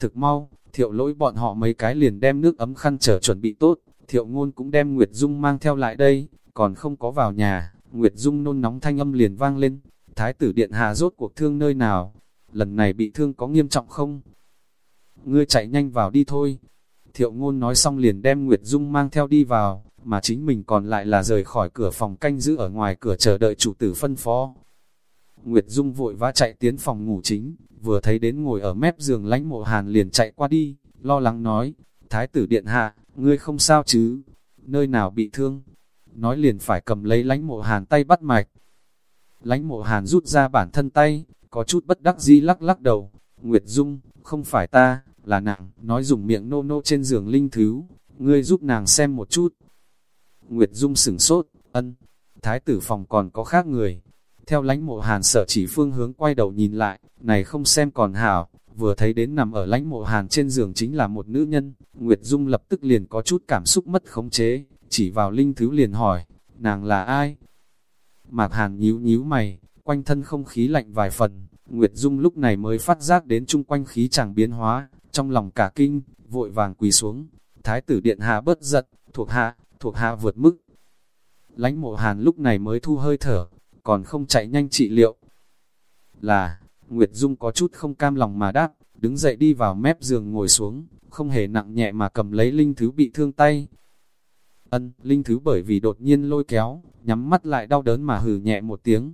Thực mau, thiệu lỗi bọn họ mấy cái liền đem nước ấm khăn trở chuẩn bị tốt, thiệu ngôn cũng đem Nguyệt Dung mang theo lại đây, còn không có vào nhà, Nguyệt Dung nôn nóng thanh âm liền vang lên, thái tử điện hạ rốt cuộc thương nơi nào, lần này bị thương có nghiêm trọng không? Ngươi chạy nhanh vào đi thôi. Thiệu ngôn nói xong liền đem Nguyệt Dung mang theo đi vào, mà chính mình còn lại là rời khỏi cửa phòng canh giữ ở ngoài cửa chờ đợi chủ tử phân phó. Nguyệt Dung vội vã chạy tiến phòng ngủ chính, vừa thấy đến ngồi ở mép giường lánh mộ hàn liền chạy qua đi, lo lắng nói, Thái tử điện hạ, ngươi không sao chứ, nơi nào bị thương, nói liền phải cầm lấy lánh mộ hàn tay bắt mạch. Lánh mộ hàn rút ra bản thân tay, có chút bất đắc dĩ lắc lắc đầu, Nguyệt Dung, không phải ta, là nàng, nói dùng miệng nô nô trên giường linh thứ, ngươi giúp nàng xem một chút. Nguyệt Dung sửng sốt, ân, thái tử phòng còn có khác người. Theo lánh mộ hàn sở chỉ phương hướng quay đầu nhìn lại, này không xem còn hảo, vừa thấy đến nằm ở lánh mộ hàn trên giường chính là một nữ nhân, Nguyệt Dung lập tức liền có chút cảm xúc mất khống chế, chỉ vào linh thứ liền hỏi, nàng là ai? Mạc hàn nhíu nhíu mày, quanh thân không khí lạnh vài phần, Nguyệt Dung lúc này mới phát giác đến chung quanh khí chẳng biến hóa, trong lòng cả kinh, vội vàng quỳ xuống, thái tử điện hạ bớt giật, thuộc hạ, thuộc hạ vượt mức. Lánh mộ hàn lúc này mới thu hơi thở, còn không chạy nhanh trị liệu. Là, Nguyệt Dung có chút không cam lòng mà đáp, đứng dậy đi vào mép giường ngồi xuống, không hề nặng nhẹ mà cầm lấy linh thứ bị thương tay. Ân, linh thứ bởi vì đột nhiên lôi kéo, nhắm mắt lại đau đớn mà hừ nhẹ một tiếng.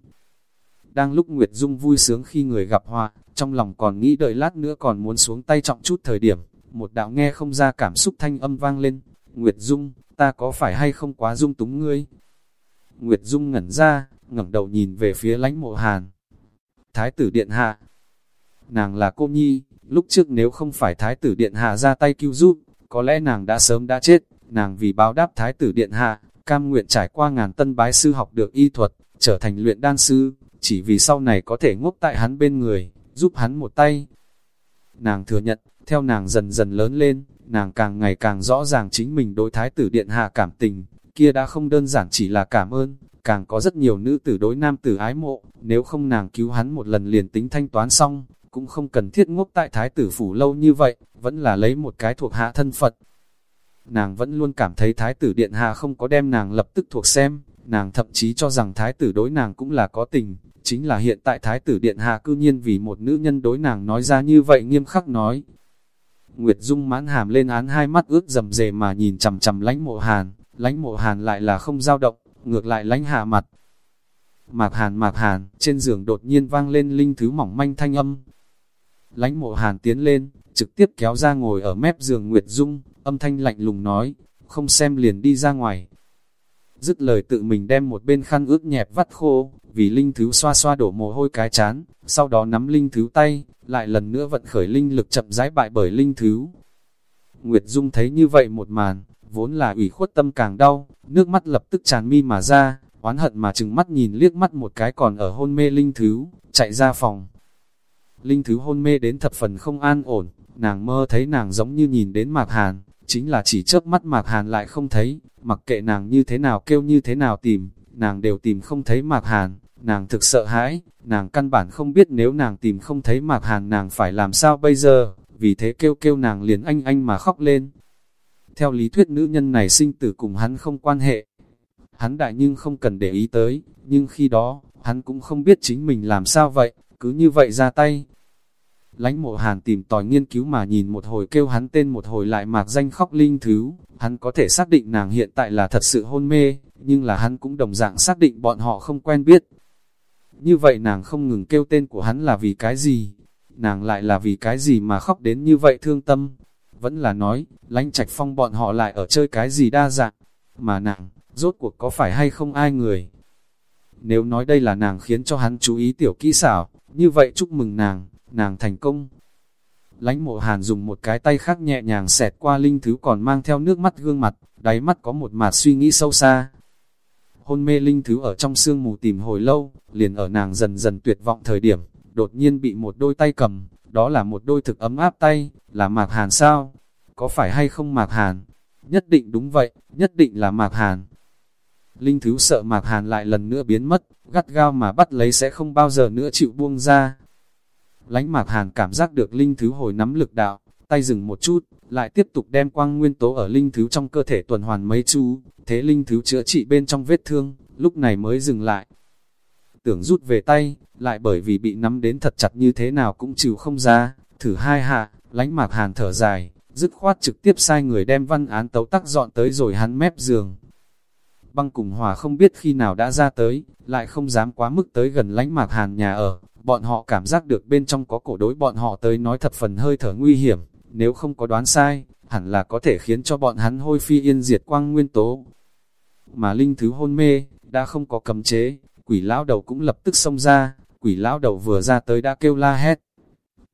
Đang lúc Nguyệt Dung vui sướng khi người gặp họa, trong lòng còn nghĩ đợi lát nữa còn muốn xuống tay trọng chút thời điểm, một đạo nghe không ra cảm xúc thanh âm vang lên. Nguyệt Dung, ta có phải hay không quá dung túng ngươi? Nguyệt Dung ngẩn ra, ngẩng đầu nhìn về phía lánh mộ hàn. Thái tử Điện Hạ Nàng là cô nhi, lúc trước nếu không phải Thái tử Điện Hạ ra tay cứu giúp, có lẽ nàng đã sớm đã chết, nàng vì báo đáp Thái tử Điện Hạ, cam nguyện trải qua ngàn tân bái sư học được y thuật, trở thành luyện đan sư, chỉ vì sau này có thể ngốc tại hắn bên người, giúp hắn một tay. Nàng thừa nhận, theo nàng dần dần lớn lên, nàng càng ngày càng rõ ràng chính mình đối thái tử điện hạ cảm tình, kia đã không đơn giản chỉ là cảm ơn, càng có rất nhiều nữ tử đối nam tử ái mộ, nếu không nàng cứu hắn một lần liền tính thanh toán xong, cũng không cần thiết ngốc tại thái tử phủ lâu như vậy, vẫn là lấy một cái thuộc hạ thân Phật. Nàng vẫn luôn cảm thấy thái tử điện hạ không có đem nàng lập tức thuộc xem, nàng thậm chí cho rằng thái tử đối nàng cũng là có tình, chính là hiện tại thái tử điện hạ cư nhiên vì một nữ nhân đối nàng nói ra như vậy nghiêm khắc nói. Nguyệt Dung mãn hàm lên án hai mắt ướt dầm dề mà nhìn chầm chầm lánh mộ hàn, lánh mộ hàn lại là không dao động, ngược lại lánh hạ mặt. Mạc hàn mạc hàn, trên giường đột nhiên vang lên linh thứ mỏng manh thanh âm. Lánh mộ hàn tiến lên, trực tiếp kéo ra ngồi ở mép giường Nguyệt Dung, âm thanh lạnh lùng nói, không xem liền đi ra ngoài. Dứt lời tự mình đem một bên khăn ướt nhẹp vắt khô, vì linh thứ xoa xoa đổ mồ hôi cái chán, sau đó nắm linh thứ tay, lại lần nữa vận khởi linh lực chậm rãi bại bởi linh thứ. Nguyệt Dung thấy như vậy một màn, vốn là ủy khuất tâm càng đau, nước mắt lập tức tràn mi mà ra, oán hận mà chừng mắt nhìn liếc mắt một cái còn ở hôn mê linh thứ, chạy ra phòng. Linh thứ hôn mê đến thập phần không an ổn, nàng mơ thấy nàng giống như nhìn đến mạc hàn, chính là chỉ chớp mắt mạc hàn lại không thấy, mặc kệ nàng như thế nào kêu như thế nào tìm, nàng đều tìm không thấy mạc hàn, nàng thực sợ hãi, nàng căn bản không biết nếu nàng tìm không thấy mạc hàn nàng phải làm sao bây giờ, vì thế kêu kêu nàng liền anh anh mà khóc lên. Theo lý thuyết nữ nhân này sinh tử cùng hắn không quan hệ, hắn đại nhưng không cần để ý tới, nhưng khi đó, hắn cũng không biết chính mình làm sao vậy, cứ như vậy ra tay. Lánh mộ hàn tìm tòi nghiên cứu mà nhìn một hồi kêu hắn tên một hồi lại mạc danh khóc linh thứ, hắn có thể xác định nàng hiện tại là thật sự hôn mê, nhưng là hắn cũng đồng dạng xác định bọn họ không quen biết. Như vậy nàng không ngừng kêu tên của hắn là vì cái gì? Nàng lại là vì cái gì mà khóc đến như vậy thương tâm? Vẫn là nói, lãnh trạch phong bọn họ lại ở chơi cái gì đa dạng? Mà nàng, rốt cuộc có phải hay không ai người? Nếu nói đây là nàng khiến cho hắn chú ý tiểu kỹ xảo, như vậy chúc mừng nàng, nàng thành công. Lánh mộ hàn dùng một cái tay khác nhẹ nhàng xẹt qua linh thứ còn mang theo nước mắt gương mặt, đáy mắt có một mạt suy nghĩ sâu xa, hôn mê linh thứ ở trong sương mù tìm hồi lâu, liền ở nàng dần dần tuyệt vọng thời điểm, đột nhiên bị một đôi tay cầm, đó là một đôi thực ấm áp tay, là Mạc Hàn sao? Có phải hay không Mạc Hàn? Nhất định đúng vậy, nhất định là Mạc Hàn. Linh thứ sợ Mạc Hàn lại lần nữa biến mất, gắt gao mà bắt lấy sẽ không bao giờ nữa chịu buông ra. Lánh Mạc Hàn cảm giác được Linh thứ hồi nắm lực đạo, tay dừng một chút, lại tiếp tục đem quang nguyên tố ở linh thứ trong cơ thể tuần hoàn mấy chú, thế linh thứ chữa trị bên trong vết thương, lúc này mới dừng lại. Tưởng rút về tay, lại bởi vì bị nắm đến thật chặt như thế nào cũng chịu không ra, thử hai hạ, lánh mạc hàn thở dài, dứt khoát trực tiếp sai người đem văn án tấu tắc dọn tới rồi hắn mép giường. Băng cùng hòa không biết khi nào đã ra tới, lại không dám quá mức tới gần lánh mạc hàn nhà ở, bọn họ cảm giác được bên trong có cổ đối bọn họ tới nói thật phần hơi thở nguy hiểm, nếu không có đoán sai, hẳn là có thể khiến cho bọn hắn hôi phi yên diệt quang nguyên tố. Mà linh thứ hôn mê, đã không có cấm chế, quỷ lão đầu cũng lập tức xông ra, quỷ lão đầu vừa ra tới đã kêu la hét.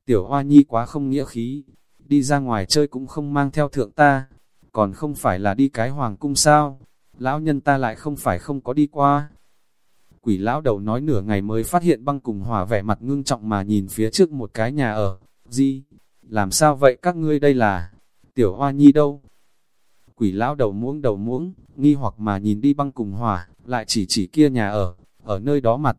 Tiểu hoa nhi quá không nghĩa khí, đi ra ngoài chơi cũng không mang theo thượng ta, còn không phải là đi cái hoàng cung sao, lão nhân ta lại không phải không có đi qua. Quỷ lão đầu nói nửa ngày mới phát hiện băng cùng hòa vẻ mặt ngưng trọng mà nhìn phía trước một cái nhà ở, gì, làm sao vậy các ngươi đây là, tiểu hoa nhi đâu? Quỷ lão đầu muỗng đầu muỗng, nghi hoặc mà nhìn đi băng cùng hòa, lại chỉ chỉ kia nhà ở, ở nơi đó mặt.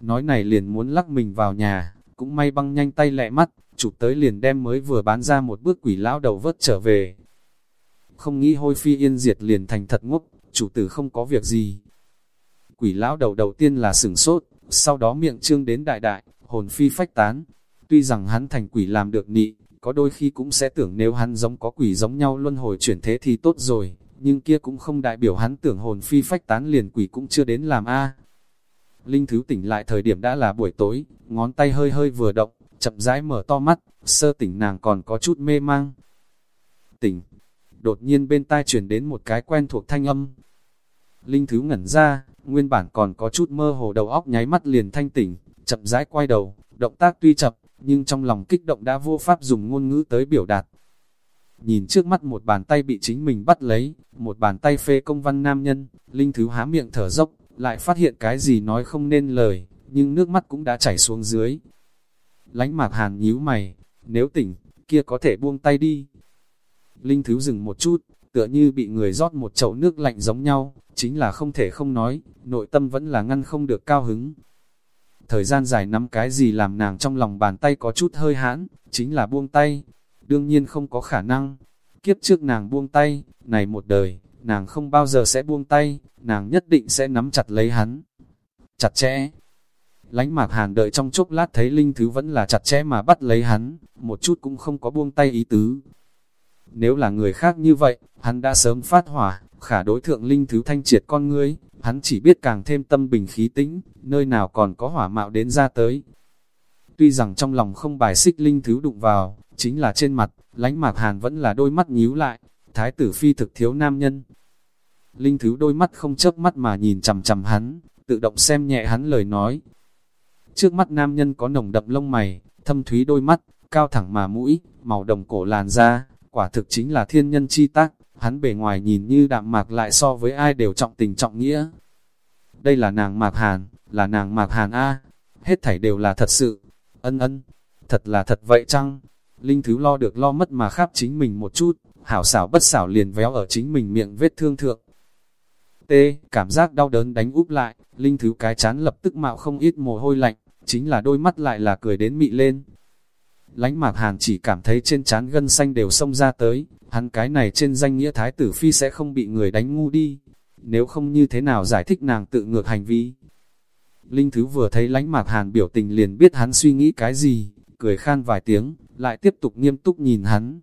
Nói này liền muốn lắc mình vào nhà, cũng may băng nhanh tay lẹ mắt, chụp tới liền đem mới vừa bán ra một bước quỷ lão đầu vớt trở về. Không nghĩ hôi phi yên diệt liền thành thật ngốc, chủ tử không có việc gì. Quỷ lão đầu đầu tiên là sửng sốt, sau đó miệng trương đến đại đại, hồn phi phách tán. Tuy rằng hắn thành quỷ làm được nị, có đôi khi cũng sẽ tưởng nếu hắn giống có quỷ giống nhau luân hồi chuyển thế thì tốt rồi, nhưng kia cũng không đại biểu hắn tưởng hồn phi phách tán liền quỷ cũng chưa đến làm a. Linh Thứ tỉnh lại thời điểm đã là buổi tối, ngón tay hơi hơi vừa động, chậm rãi mở to mắt, sơ tỉnh nàng còn có chút mê mang. Tỉnh, đột nhiên bên tai truyền đến một cái quen thuộc thanh âm. Linh Thứ ngẩn ra, nguyên bản còn có chút mơ hồ đầu óc nháy mắt liền thanh tỉnh, chậm rãi quay đầu, động tác tuy chậm, nhưng trong lòng kích động đã vô pháp dùng ngôn ngữ tới biểu đạt. Nhìn trước mắt một bàn tay bị chính mình bắt lấy, một bàn tay phê công văn nam nhân, Linh Thứ há miệng thở dốc, lại phát hiện cái gì nói không nên lời, nhưng nước mắt cũng đã chảy xuống dưới. Lánh mạc hàn nhíu mày, nếu tỉnh, kia có thể buông tay đi. Linh Thứ dừng một chút, tựa như bị người rót một chậu nước lạnh giống nhau, chính là không thể không nói, nội tâm vẫn là ngăn không được cao hứng. Thời gian dài năm cái gì làm nàng trong lòng bàn tay có chút hơi hãn, chính là buông tay. Đương nhiên không có khả năng. Kiếp trước nàng buông tay, này một đời, nàng không bao giờ sẽ buông tay, nàng nhất định sẽ nắm chặt lấy hắn. Chặt chẽ. Lánh mạc hàn đợi trong chốc lát thấy linh thứ vẫn là chặt chẽ mà bắt lấy hắn, một chút cũng không có buông tay ý tứ. Nếu là người khác như vậy, hắn đã sớm phát hỏa, khả đối thượng linh thứ thanh triệt con ngươi, hắn chỉ biết càng thêm tâm bình khí tĩnh, nơi nào còn có hỏa mạo đến ra tới. Tuy rằng trong lòng không bài xích linh thứ đụng vào, chính là trên mặt, lánh mạc hàn vẫn là đôi mắt nhíu lại, thái tử phi thực thiếu nam nhân. Linh thứ đôi mắt không chớp mắt mà nhìn chầm chầm hắn, tự động xem nhẹ hắn lời nói. Trước mắt nam nhân có nồng đậm lông mày, thâm thúy đôi mắt, cao thẳng mà mũi, màu đồng cổ làn da, quả thực chính là thiên nhân chi tác, hắn bề ngoài nhìn như đạm mạc lại so với ai đều trọng tình trọng nghĩa. Đây là nàng mạc hàn, là nàng mạc hàn A, hết thảy đều là thật sự, ân ân, thật là thật vậy chăng? Linh Thứ lo được lo mất mà khắp chính mình một chút, hảo xảo bất xảo liền véo ở chính mình miệng vết thương thượng. T. Cảm giác đau đớn đánh úp lại, Linh Thứ cái chán lập tức mạo không ít mồ hôi lạnh, chính là đôi mắt lại là cười đến mị lên. Lánh mạc hàn chỉ cảm thấy trên chán gân xanh đều xông ra tới, hắn cái này trên danh nghĩa thái tử phi sẽ không bị người đánh ngu đi, nếu không như thế nào giải thích nàng tự ngược hành vi. Linh Thứ vừa thấy lánh mạc hàn biểu tình liền biết hắn suy nghĩ cái gì, cười khan vài tiếng, lại tiếp tục nghiêm túc nhìn hắn.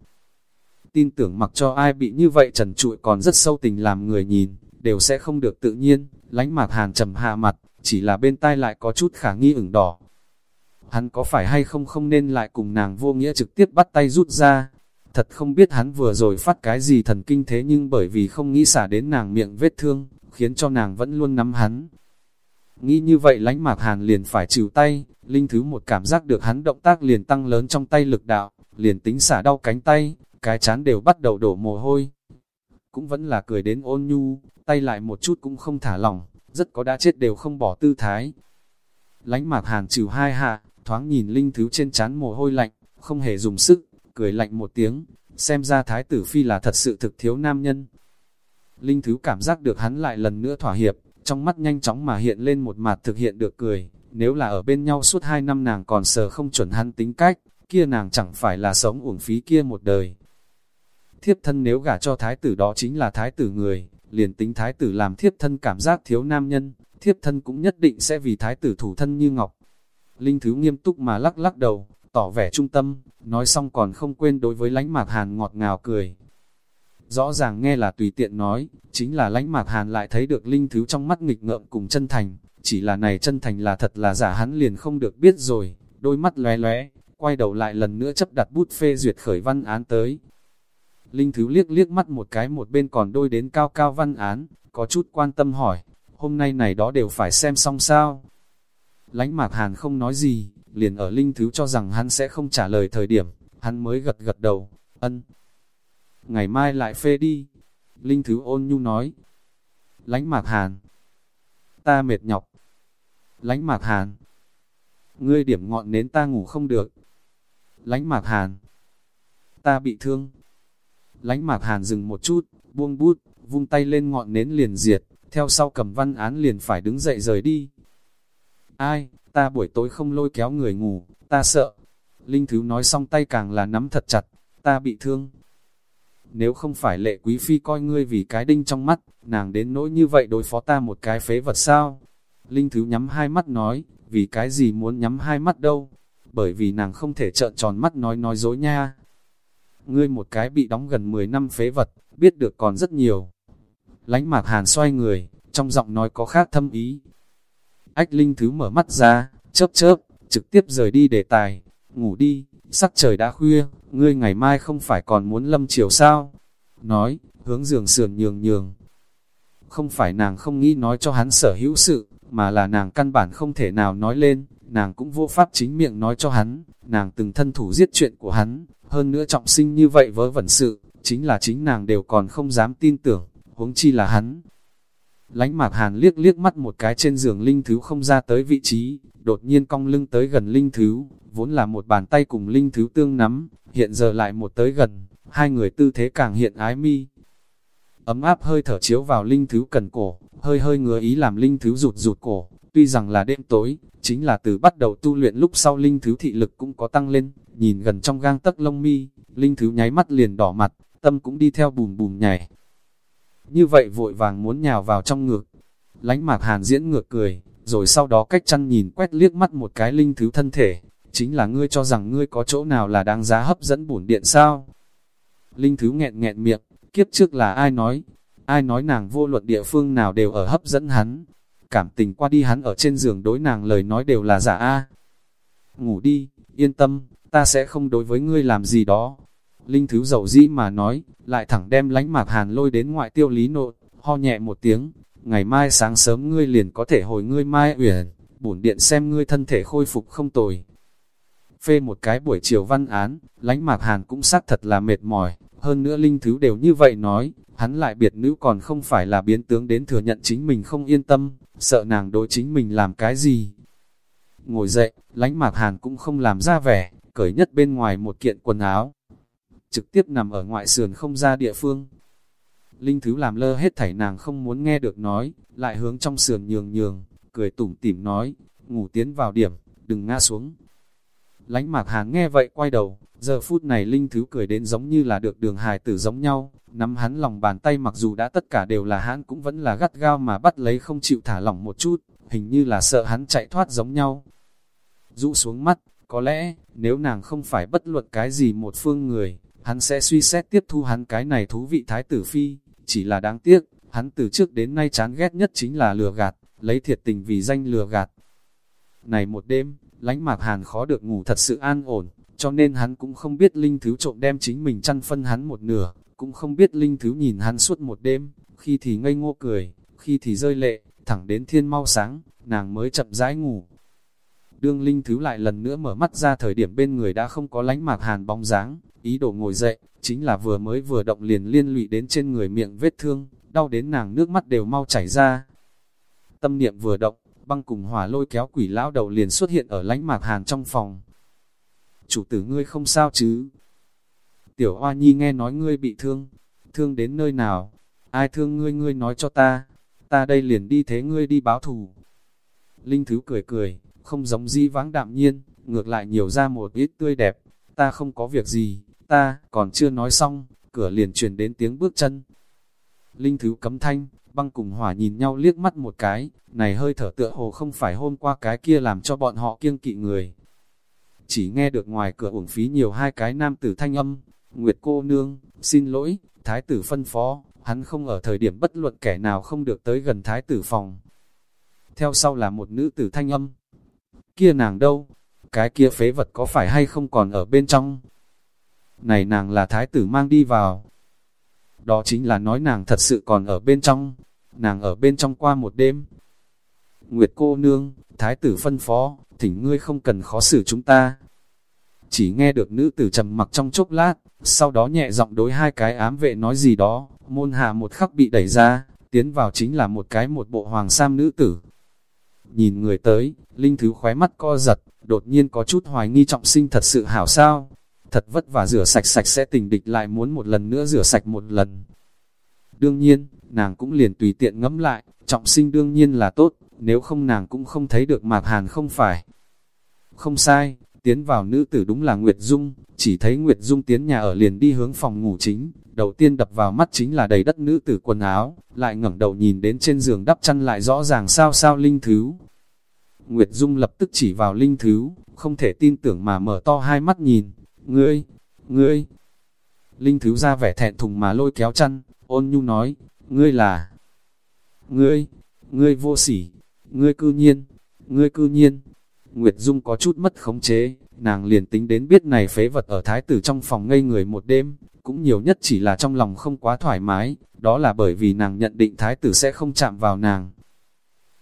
Tin tưởng mặc cho ai bị như vậy trần trụi còn rất sâu tình làm người nhìn, đều sẽ không được tự nhiên, lánh mạc hàn trầm hạ mặt, chỉ là bên tai lại có chút khả nghi ửng đỏ. Hắn có phải hay không không nên lại cùng nàng vô nghĩa trực tiếp bắt tay rút ra, Thật không biết hắn vừa rồi phát cái gì thần kinh thế nhưng bởi vì không nghĩ xả đến nàng miệng vết thương, khiến cho nàng vẫn luôn nắm hắn. Nghĩ như vậy lánh mạc hàn liền phải chịu tay, linh thứ một cảm giác được hắn động tác liền tăng lớn trong tay lực đạo, liền tính xả đau cánh tay, cái chán đều bắt đầu đổ mồ hôi. Cũng vẫn là cười đến ôn nhu, tay lại một chút cũng không thả lỏng, rất có đã chết đều không bỏ tư thái. Lánh mạc hàn trừ hai hạ, thoáng nhìn linh thứ trên chán mồ hôi lạnh, không hề dùng sức, cười lạnh một tiếng, xem ra thái tử phi là thật sự thực thiếu nam nhân. Linh Thứ cảm giác được hắn lại lần nữa thỏa hiệp, trong mắt nhanh chóng mà hiện lên một mặt thực hiện được cười, nếu là ở bên nhau suốt hai năm nàng còn sờ không chuẩn hắn tính cách, kia nàng chẳng phải là sống uổng phí kia một đời. Thiếp thân nếu gả cho thái tử đó chính là thái tử người, liền tính thái tử làm thiếp thân cảm giác thiếu nam nhân, thiếp thân cũng nhất định sẽ vì thái tử thủ thân như ngọc. Linh Thứ nghiêm túc mà lắc lắc đầu, tỏ vẻ trung tâm, nói xong còn không quên đối với lánh mạc hàn ngọt ngào cười. Rõ ràng nghe là tùy tiện nói, chính là lánh mạc hàn lại thấy được Linh Thứ trong mắt nghịch ngợm cùng chân thành, chỉ là này chân thành là thật là giả hắn liền không được biết rồi, đôi mắt lóe lóe, quay đầu lại lần nữa chấp đặt bút phê duyệt khởi văn án tới. Linh Thứ liếc liếc mắt một cái một bên còn đôi đến cao cao văn án, có chút quan tâm hỏi, hôm nay này đó đều phải xem xong sao? Lánh mạc hàn không nói gì, liền ở Linh Thứ cho rằng hắn sẽ không trả lời thời điểm, hắn mới gật gật đầu, ân. Ngày mai lại phê đi. Linh Thứ ôn nhu nói. Lánh mạc hàn. Ta mệt nhọc. Lánh mạc hàn. Ngươi điểm ngọn nến ta ngủ không được. Lánh mạc hàn. Ta bị thương. Lánh mạc hàn dừng một chút, buông bút, vung tay lên ngọn nến liền diệt, theo sau cầm văn án liền phải đứng dậy rời đi. Ai, ta buổi tối không lôi kéo người ngủ, ta sợ. Linh Thứ nói xong tay càng là nắm thật chặt, ta bị thương. Nếu không phải lệ quý phi coi ngươi vì cái đinh trong mắt, nàng đến nỗi như vậy đối phó ta một cái phế vật sao? Linh Thứ nhắm hai mắt nói, vì cái gì muốn nhắm hai mắt đâu? Bởi vì nàng không thể trợn tròn mắt nói nói dối nha. Ngươi một cái bị đóng gần 10 năm phế vật, biết được còn rất nhiều. Lánh mạc hàn xoay người, trong giọng nói có khác thâm ý, Ách Linh Thứ mở mắt ra, chớp chớp, trực tiếp rời đi đề tài. Ngủ đi, sắc trời đã khuya, ngươi ngày mai không phải còn muốn lâm chiều sao? Nói, hướng giường sườn nhường nhường. Không phải nàng không nghĩ nói cho hắn sở hữu sự, mà là nàng căn bản không thể nào nói lên, nàng cũng vô pháp chính miệng nói cho hắn, nàng từng thân thủ giết chuyện của hắn, hơn nữa trọng sinh như vậy vớ vẩn sự, chính là chính nàng đều còn không dám tin tưởng, huống chi là hắn, Lánh mạc hàn liếc liếc mắt một cái trên giường linh thứ không ra tới vị trí, đột nhiên cong lưng tới gần linh thứ, vốn là một bàn tay cùng linh thứ tương nắm, hiện giờ lại một tới gần, hai người tư thế càng hiện ái mi. Ấm áp hơi thở chiếu vào linh thứ cần cổ, hơi hơi ngứa ý làm linh thứ rụt rụt cổ, tuy rằng là đêm tối, chính là từ bắt đầu tu luyện lúc sau linh thứ thị lực cũng có tăng lên, nhìn gần trong gang tấc lông mi, linh thứ nháy mắt liền đỏ mặt, tâm cũng đi theo bùm bùm nhảy như vậy vội vàng muốn nhào vào trong ngực. Lánh mạc hàn diễn ngược cười, rồi sau đó cách chăn nhìn quét liếc mắt một cái linh thứ thân thể, chính là ngươi cho rằng ngươi có chỗ nào là đáng giá hấp dẫn bổn điện sao? Linh thứ nghẹn nghẹn miệng, kiếp trước là ai nói, ai nói nàng vô luận địa phương nào đều ở hấp dẫn hắn, cảm tình qua đi hắn ở trên giường đối nàng lời nói đều là giả a. Ngủ đi, yên tâm, ta sẽ không đối với ngươi làm gì đó. Linh Thứ dầu dĩ mà nói, lại thẳng đem lánh mạc hàn lôi đến ngoại tiêu lý nộ, ho nhẹ một tiếng, ngày mai sáng sớm ngươi liền có thể hồi ngươi mai uyển, bổn điện xem ngươi thân thể khôi phục không tồi. Phê một cái buổi chiều văn án, lánh mạc hàn cũng xác thật là mệt mỏi, hơn nữa Linh Thứ đều như vậy nói, hắn lại biệt nữ còn không phải là biến tướng đến thừa nhận chính mình không yên tâm, sợ nàng đối chính mình làm cái gì. Ngồi dậy, lánh mạc hàn cũng không làm ra vẻ, cởi nhất bên ngoài một kiện quần áo, trực tiếp nằm ở ngoại sườn không ra địa phương. Linh Thứ làm lơ hết thảy nàng không muốn nghe được nói, lại hướng trong sườn nhường nhường, cười tủm tỉm nói, ngủ tiến vào điểm, đừng ngã xuống. Lánh mạc hàng nghe vậy quay đầu, giờ phút này Linh Thứ cười đến giống như là được đường hài tử giống nhau, nắm hắn lòng bàn tay mặc dù đã tất cả đều là hắn cũng vẫn là gắt gao mà bắt lấy không chịu thả lỏng một chút, hình như là sợ hắn chạy thoát giống nhau. Dụ xuống mắt, có lẽ, nếu nàng không phải bất luận cái gì một phương người, hắn sẽ suy xét tiếp thu hắn cái này thú vị thái tử phi, chỉ là đáng tiếc, hắn từ trước đến nay chán ghét nhất chính là lừa gạt, lấy thiệt tình vì danh lừa gạt. Này một đêm, lánh mạc hàn khó được ngủ thật sự an ổn, cho nên hắn cũng không biết linh thứ trộm đem chính mình chăn phân hắn một nửa, cũng không biết linh thứ nhìn hắn suốt một đêm, khi thì ngây ngô cười, khi thì rơi lệ, thẳng đến thiên mau sáng, nàng mới chậm rãi ngủ. Đương linh thứ lại lần nữa mở mắt ra thời điểm bên người đã không có lánh mạc hàn bóng dáng, ý đồ ngồi dậy, chính là vừa mới vừa động liền liên lụy đến trên người miệng vết thương, đau đến nàng nước mắt đều mau chảy ra. Tâm niệm vừa động, băng cùng hỏa lôi kéo quỷ lão đầu liền xuất hiện ở lánh mạc hàn trong phòng. Chủ tử ngươi không sao chứ? Tiểu Hoa Nhi nghe nói ngươi bị thương, thương đến nơi nào? Ai thương ngươi ngươi nói cho ta, ta đây liền đi thế ngươi đi báo thù. Linh Thứ cười cười, không giống di vãng đạm nhiên, ngược lại nhiều ra một ít tươi đẹp, ta không có việc gì, ta, còn chưa nói xong, cửa liền truyền đến tiếng bước chân. Linh Thứ cấm thanh, băng cùng hỏa nhìn nhau liếc mắt một cái, này hơi thở tựa hồ không phải hôm qua cái kia làm cho bọn họ kiêng kỵ người. Chỉ nghe được ngoài cửa uổng phí nhiều hai cái nam tử thanh âm, Nguyệt cô nương, xin lỗi, thái tử phân phó, hắn không ở thời điểm bất luận kẻ nào không được tới gần thái tử phòng. Theo sau là một nữ tử thanh âm. Kia nàng đâu? Cái kia phế vật có phải hay không còn ở bên trong? Này nàng là thái tử mang đi vào. Đó chính là nói nàng thật sự còn ở bên trong. Nàng ở bên trong qua một đêm. Nguyệt cô nương, thái tử phân phó, thỉnh ngươi không cần khó xử chúng ta. Chỉ nghe được nữ tử trầm mặc trong chốc lát, sau đó nhẹ giọng đối hai cái ám vệ nói gì đó, môn hạ một khắc bị đẩy ra, tiến vào chính là một cái một bộ hoàng sam nữ tử. Nhìn người tới, Linh Thứ khóe mắt co giật, đột nhiên có chút hoài nghi trọng sinh thật sự hảo sao. Thật vất vả rửa sạch sạch sẽ tình địch lại muốn một lần nữa rửa sạch một lần. Đương nhiên, nàng cũng liền tùy tiện ngẫm lại, trọng sinh đương nhiên là tốt, nếu không nàng cũng không thấy được Mạc Hàn không phải. Không sai, tiến vào nữ tử đúng là Nguyệt Dung, chỉ thấy Nguyệt Dung tiến nhà ở liền đi hướng phòng ngủ chính, đầu tiên đập vào mắt chính là đầy đất nữ tử quần áo, lại ngẩng đầu nhìn đến trên giường đắp chăn lại rõ ràng sao sao linh thứ. Nguyệt Dung lập tức chỉ vào linh thứ, không thể tin tưởng mà mở to hai mắt nhìn, ngươi, ngươi. Linh thứ ra vẻ thẹn thùng mà lôi kéo chăn, ôn nhu nói, ngươi là, ngươi, ngươi vô sỉ, ngươi cư nhiên, ngươi cư nhiên. Nguyệt Dung có chút mất khống chế, nàng liền tính đến biết này phế vật ở thái tử trong phòng ngây người một đêm, cũng nhiều nhất chỉ là trong lòng không quá thoải mái, đó là bởi vì nàng nhận định thái tử sẽ không chạm vào nàng.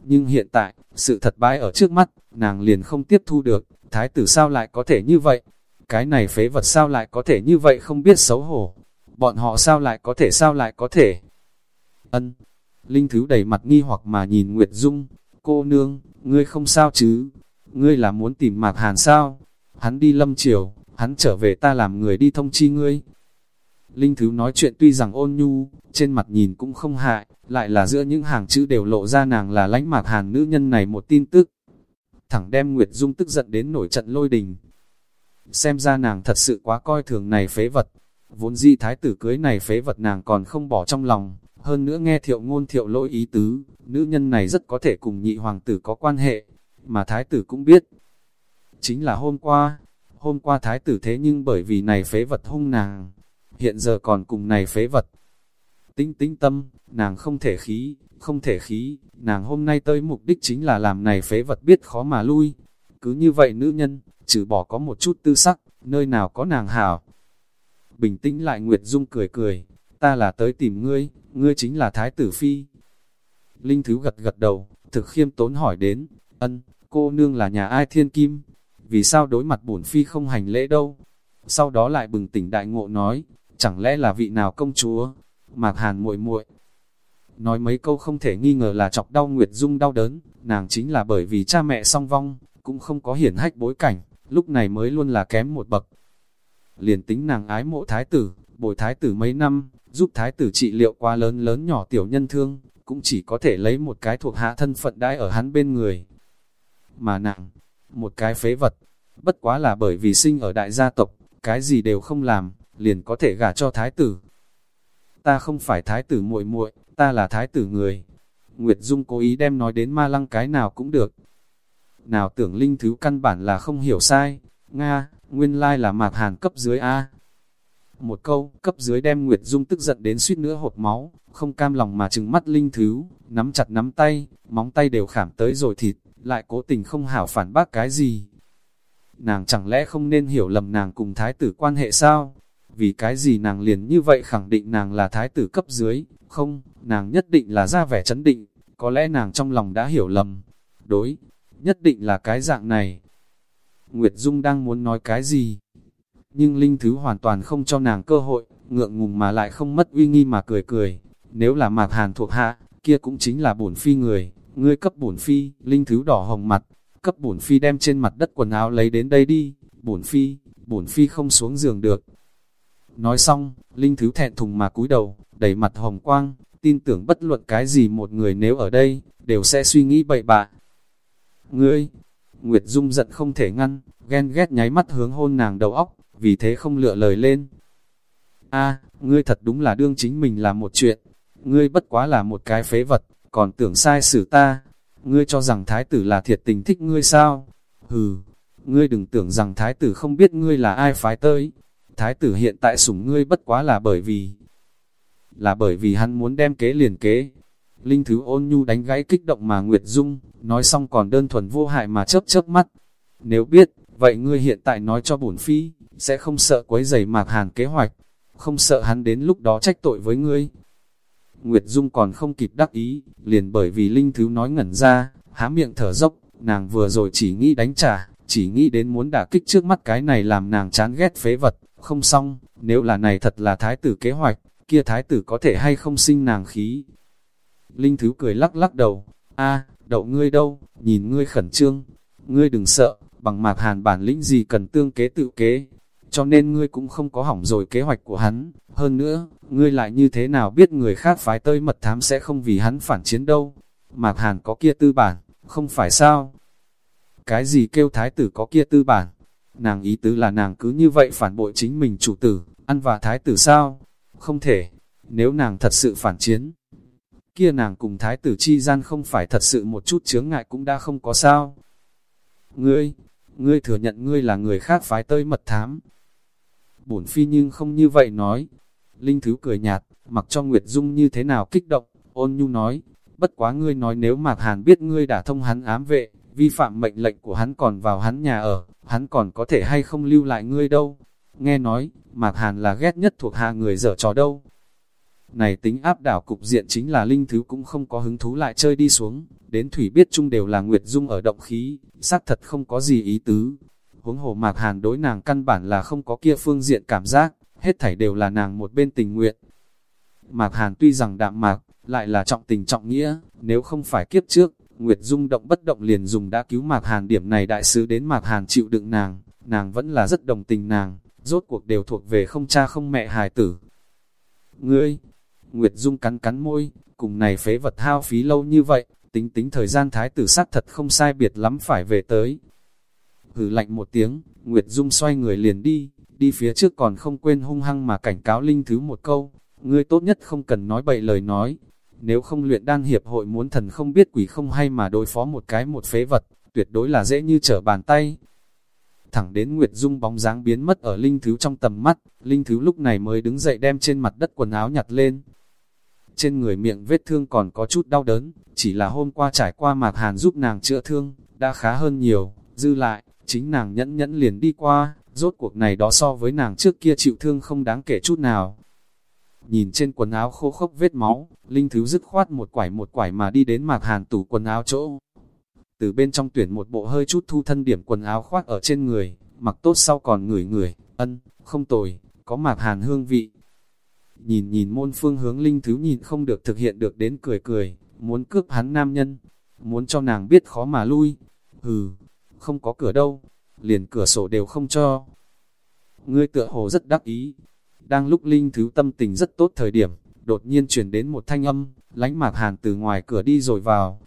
Nhưng hiện tại, sự thật bãi ở trước mắt, nàng liền không tiếp thu được, thái tử sao lại có thể như vậy? Cái này phế vật sao lại có thể như vậy không biết xấu hổ? Bọn họ sao lại có thể sao lại có thể? Ân, Linh Thứ đầy mặt nghi hoặc mà nhìn Nguyệt Dung, cô nương, ngươi không sao chứ? Ngươi là muốn tìm Mạc Hàn sao? Hắn đi lâm chiều, hắn trở về ta làm người đi thông chi ngươi. Linh Thứ nói chuyện tuy rằng ôn nhu, trên mặt nhìn cũng không hại, lại là giữa những hàng chữ đều lộ ra nàng là lánh Mạc Hàn nữ nhân này một tin tức. Thẳng đem Nguyệt Dung tức giận đến nổi trận lôi đình. Xem ra nàng thật sự quá coi thường này phế vật. Vốn di thái tử cưới này phế vật nàng còn không bỏ trong lòng, hơn nữa nghe thiệu ngôn thiệu lỗi ý tứ, nữ nhân này rất có thể cùng nhị hoàng tử có quan hệ, mà thái tử cũng biết. Chính là hôm qua, hôm qua thái tử thế nhưng bởi vì này phế vật hung nàng, hiện giờ còn cùng này phế vật. Tinh tinh tâm, nàng không thể khí, không thể khí, nàng hôm nay tới mục đích chính là làm này phế vật biết khó mà lui. Cứ như vậy nữ nhân, trừ bỏ có một chút tư sắc, nơi nào có nàng hảo. Bình tĩnh lại Nguyệt Dung cười cười, ta là tới tìm ngươi, ngươi chính là Thái tử Phi. Linh Thứ gật gật đầu, thực khiêm tốn hỏi đến, ân, cô nương là nhà ai thiên kim, vì sao đối mặt bổn Phi không hành lễ đâu. Sau đó lại bừng tỉnh đại ngộ nói, chẳng lẽ là vị nào công chúa, mạc hàn muội muội Nói mấy câu không thể nghi ngờ là chọc đau Nguyệt Dung đau đớn, nàng chính là bởi vì cha mẹ song vong, cũng không có hiển hách bối cảnh, lúc này mới luôn là kém một bậc. Liền tính nàng ái mộ thái tử, bồi thái tử mấy năm, giúp thái tử trị liệu quá lớn lớn nhỏ tiểu nhân thương, cũng chỉ có thể lấy một cái thuộc hạ thân phận đãi ở hắn bên người. Mà nặng, một cái phế vật, bất quá là bởi vì sinh ở đại gia tộc, cái gì đều không làm, liền có thể gả cho thái tử. Ta không phải thái tử muội muội, ta là thái tử người. Nguyệt Dung cố ý đem nói đến ma lăng cái nào cũng được. Nào tưởng linh thứ căn bản là không hiểu sai, Nga, nguyên lai là mạc hàn cấp dưới A. Một câu, cấp dưới đem Nguyệt Dung tức giận đến suýt nữa hột máu, không cam lòng mà trừng mắt linh thứ, nắm chặt nắm tay, móng tay đều khảm tới rồi thịt, lại cố tình không hảo phản bác cái gì. Nàng chẳng lẽ không nên hiểu lầm nàng cùng thái tử quan hệ sao? Vì cái gì nàng liền như vậy khẳng định nàng là thái tử cấp dưới, không, nàng nhất định là ra vẻ chấn định, có lẽ nàng trong lòng đã hiểu lầm. Đối, nhất định là cái dạng này. Nguyệt Dung đang muốn nói cái gì? Nhưng Linh Thứ hoàn toàn không cho nàng cơ hội, ngượng ngùng mà lại không mất uy nghi mà cười cười. Nếu là Mạc Hàn thuộc hạ, kia cũng chính là bổn phi người, ngươi cấp bổn phi, Linh Thứ đỏ hồng mặt, cấp bổn phi đem trên mặt đất quần áo lấy đến đây đi, bổn phi, bổn phi không xuống giường được. Nói xong, Linh Thứ thẹn thùng mà cúi đầu, đầy mặt hồng quang, tin tưởng bất luận cái gì một người nếu ở đây, đều sẽ suy nghĩ bậy bạ. Ngươi, Nguyệt Dung giận không thể ngăn, ghen ghét nháy mắt hướng hôn nàng đầu óc, vì thế không lựa lời lên. a ngươi thật đúng là đương chính mình là một chuyện, ngươi bất quá là một cái phế vật, còn tưởng sai xử ta, ngươi cho rằng thái tử là thiệt tình thích ngươi sao? Hừ, ngươi đừng tưởng rằng thái tử không biết ngươi là ai phái tới, thái tử hiện tại sủng ngươi bất quá là bởi vì, là bởi vì hắn muốn đem kế liền kế. Linh Thứ ôn nhu đánh gãy kích động mà Nguyệt Dung, nói xong còn đơn thuần vô hại mà chớp chớp mắt. Nếu biết, vậy ngươi hiện tại nói cho bổn phi, sẽ không sợ quấy giày mạc hàn kế hoạch, không sợ hắn đến lúc đó trách tội với ngươi. Nguyệt Dung còn không kịp đắc ý, liền bởi vì Linh Thứ nói ngẩn ra, há miệng thở dốc, nàng vừa rồi chỉ nghĩ đánh trả, chỉ nghĩ đến muốn đả kích trước mắt cái này làm nàng chán ghét phế vật, không xong, nếu là này thật là thái tử kế hoạch, kia thái tử có thể hay không sinh nàng khí. Linh Thứ cười lắc lắc đầu, a đậu ngươi đâu, nhìn ngươi khẩn trương, ngươi đừng sợ, bằng mạc hàn bản lĩnh gì cần tương kế tự kế, cho nên ngươi cũng không có hỏng rồi kế hoạch của hắn, hơn nữa, ngươi lại như thế nào biết người khác phái tơi mật thám sẽ không vì hắn phản chiến đâu, mạc hàn có kia tư bản, không phải sao? Cái gì kêu thái tử có kia tư bản? Nàng ý tứ là nàng cứ như vậy phản bội chính mình chủ tử, ăn và thái tử sao? Không thể, nếu nàng thật sự phản chiến, kia nàng cùng thái tử chi gian không phải thật sự một chút chướng ngại cũng đã không có sao. Ngươi, ngươi thừa nhận ngươi là người khác phái tơi mật thám. Bổn phi nhưng không như vậy nói. Linh Thứ cười nhạt, mặc cho Nguyệt Dung như thế nào kích động, ôn nhu nói, bất quá ngươi nói nếu Mạc Hàn biết ngươi đã thông hắn ám vệ, vi phạm mệnh lệnh của hắn còn vào hắn nhà ở, hắn còn có thể hay không lưu lại ngươi đâu. Nghe nói, Mạc Hàn là ghét nhất thuộc hạ người dở trò đâu. Này tính áp đảo cục diện chính là linh thứ cũng không có hứng thú lại chơi đi xuống, đến thủy biết chung đều là Nguyệt Dung ở động khí, xác thật không có gì ý tứ. Huống hồ Mạc Hàn đối nàng căn bản là không có kia phương diện cảm giác, hết thảy đều là nàng một bên tình nguyện. Mạc Hàn tuy rằng đạm mạc, lại là trọng tình trọng nghĩa, nếu không phải kiếp trước, Nguyệt Dung động bất động liền dùng đã cứu Mạc Hàn điểm này đại sứ đến Mạc Hàn chịu đựng nàng, nàng vẫn là rất đồng tình nàng, rốt cuộc đều thuộc về không cha không mẹ hài tử. Ngươi, Nguyệt Dung cắn cắn môi, cùng này phế vật hao phí lâu như vậy, tính tính thời gian thái tử sát thật không sai biệt lắm phải về tới hừ lạnh một tiếng, Nguyệt Dung xoay người liền đi, đi phía trước còn không quên hung hăng mà cảnh cáo Linh Thứ một câu, ngươi tốt nhất không cần nói bậy lời nói, nếu không luyện đan hiệp hội muốn thần không biết quỷ không hay mà đối phó một cái một phế vật, tuyệt đối là dễ như trở bàn tay. Thẳng đến Nguyệt Dung bóng dáng biến mất ở Linh Thứ trong tầm mắt, Linh Thứ lúc này mới đứng dậy đem trên mặt đất quần áo nhặt lên. Trên người miệng vết thương còn có chút đau đớn, chỉ là hôm qua trải qua mạc hàn giúp nàng chữa thương, đã khá hơn nhiều, dư lại, chính nàng nhẫn nhẫn liền đi qua, rốt cuộc này đó so với nàng trước kia chịu thương không đáng kể chút nào. Nhìn trên quần áo khô khốc vết máu, Linh Thứ dứt khoát một quải một quải mà đi đến mạc hàn tủ quần áo chỗ. Từ bên trong tuyển một bộ hơi chút thu thân điểm quần áo khoác ở trên người, mặc tốt sau còn ngửi người, ân, không tồi, có mạc hàn hương vị. Nhìn nhìn môn phương hướng Linh Thứ nhìn không được thực hiện được đến cười cười, muốn cướp hắn nam nhân, muốn cho nàng biết khó mà lui. Hừ, không có cửa đâu, liền cửa sổ đều không cho. Ngươi tựa hồ rất đắc ý, đang lúc Linh Thứ tâm tình rất tốt thời điểm, đột nhiên chuyển đến một thanh âm, lánh mạc hàn từ ngoài cửa đi rồi vào.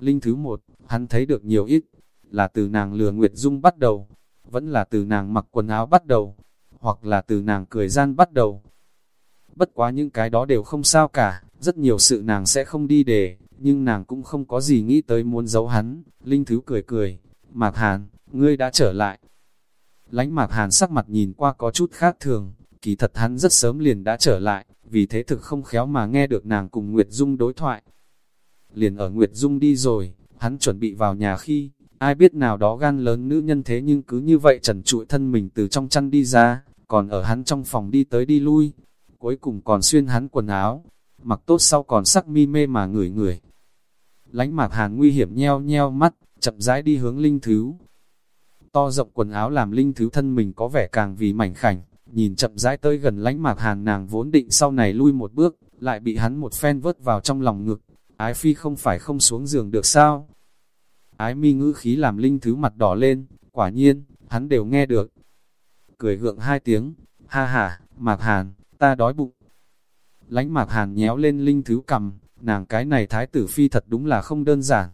Linh Thứ một, hắn thấy được nhiều ít, là từ nàng lừa Nguyệt Dung bắt đầu, vẫn là từ nàng mặc quần áo bắt đầu, hoặc là từ nàng cười gian bắt đầu. Bất quá những cái đó đều không sao cả, rất nhiều sự nàng sẽ không đi để, nhưng nàng cũng không có gì nghĩ tới muốn giấu hắn. Linh Thứ cười cười, Mạc Hàn, ngươi đã trở lại. Lánh Mạc Hàn sắc mặt nhìn qua có chút khác thường, kỳ thật hắn rất sớm liền đã trở lại, vì thế thực không khéo mà nghe được nàng cùng Nguyệt Dung đối thoại. Liền ở Nguyệt Dung đi rồi, hắn chuẩn bị vào nhà khi, ai biết nào đó gan lớn nữ nhân thế nhưng cứ như vậy trần trụi thân mình từ trong chăn đi ra, còn ở hắn trong phòng đi tới đi lui, cuối cùng còn xuyên hắn quần áo, mặc tốt sau còn sắc mi mê mà ngửi ngửi. Lánh mạc hàn nguy hiểm nheo nheo mắt, chậm rãi đi hướng linh thứ. To rộng quần áo làm linh thứ thân mình có vẻ càng vì mảnh khảnh, nhìn chậm rãi tới gần lánh mạc hàn nàng vốn định sau này lui một bước, lại bị hắn một phen vớt vào trong lòng ngực, ái phi không phải không xuống giường được sao. Ái mi ngữ khí làm linh thứ mặt đỏ lên, quả nhiên, hắn đều nghe được. Cười gượng hai tiếng, ha ha, mạc hàn, ta đói bụng. Lánh mạc hàn nhéo lên linh thứ cầm, nàng cái này thái tử phi thật đúng là không đơn giản.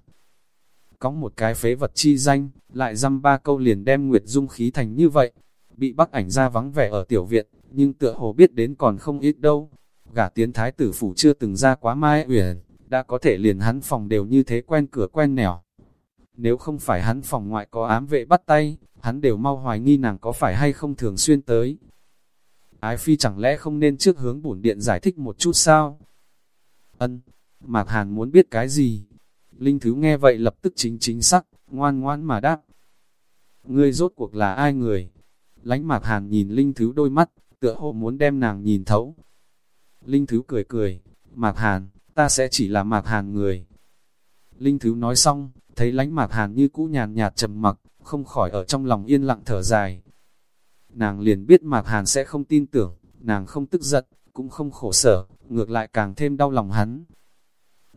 Có một cái phế vật chi danh, lại dăm ba câu liền đem Nguyệt Dung khí thành như vậy, bị bắc ảnh ra vắng vẻ ở tiểu viện, nhưng tựa hồ biết đến còn không ít đâu. Gả tiến thái tử phủ chưa từng ra quá mai uyển, đã có thể liền hắn phòng đều như thế quen cửa quen nẻo. Nếu không phải hắn phòng ngoại có ám vệ bắt tay, hắn đều mau hoài nghi nàng có phải hay không thường xuyên tới. Ái phi chẳng lẽ không nên trước hướng bổn điện giải thích một chút sao? Ân, Mạc Hàn muốn biết cái gì? Linh Thứ nghe vậy lập tức chính chính sắc, ngoan ngoãn mà đáp. Ngươi rốt cuộc là ai người? Lánh Mạc Hàn nhìn Linh Thứ đôi mắt, tựa hồ muốn đem nàng nhìn thấu. Linh Thứ cười cười, Mạc Hàn, ta sẽ chỉ là Mạc Hàn người. Linh Thứ nói xong, thấy lánh Mạc Hàn như cũ nhàn nhạt trầm mặc, không khỏi ở trong lòng yên lặng thở dài. Nàng liền biết Mạc Hàn sẽ không tin tưởng, nàng không tức giận, cũng không khổ sở, ngược lại càng thêm đau lòng hắn.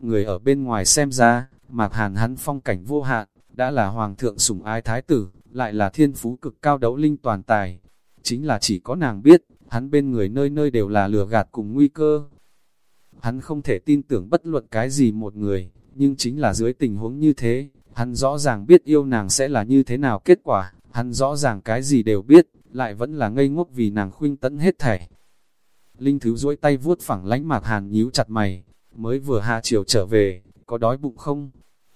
Người ở bên ngoài xem ra, Mạc Hàn hắn phong cảnh vô hạn, đã là hoàng thượng sủng ái thái tử, lại là thiên phú cực cao đấu linh toàn tài. Chính là chỉ có nàng biết, hắn bên người nơi nơi đều là lừa gạt cùng nguy cơ. Hắn không thể tin tưởng bất luận cái gì một người, nhưng chính là dưới tình huống như thế, hắn rõ ràng biết yêu nàng sẽ là như thế nào kết quả, hắn rõ ràng cái gì đều biết, lại vẫn là ngây ngốc vì nàng khuynh tẫn hết thảy. Linh Thứ duỗi tay vuốt phẳng lánh mạc hàn nhíu chặt mày, mới vừa hạ chiều trở về, có đói bụng không?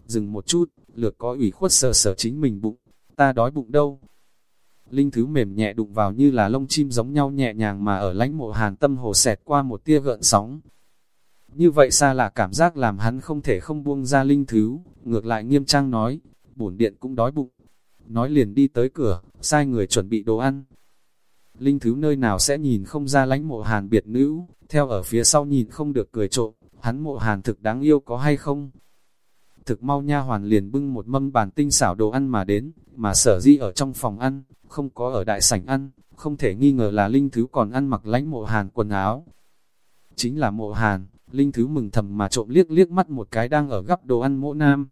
Dừng một chút, lược có ủy khuất sờ sờ chính mình bụng, ta đói bụng đâu? Linh Thứ mềm nhẹ đụng vào như là lông chim giống nhau nhẹ nhàng mà ở lánh mộ hàn tâm hồ xẹt qua một tia gợn sóng. Như vậy xa là cảm giác làm hắn không thể không buông ra Linh Thứ, ngược lại nghiêm trang nói, bổn điện cũng đói bụng. Nói liền đi tới cửa, sai người chuẩn bị đồ ăn. Linh Thứ nơi nào sẽ nhìn không ra lánh mộ hàn biệt nữ, theo ở phía sau nhìn không được cười trộm, hắn mộ hàn thực đáng yêu có hay không? Thực mau nha hoàn liền bưng một mâm bàn tinh xảo đồ ăn mà đến, mà sở di ở trong phòng ăn, không có ở đại sảnh ăn, không thể nghi ngờ là Linh Thứ còn ăn mặc lánh mộ hàn quần áo. Chính là mộ hàn, Linh Thứ mừng thầm mà trộm liếc liếc mắt một cái đang ở gắp đồ ăn mộ nam.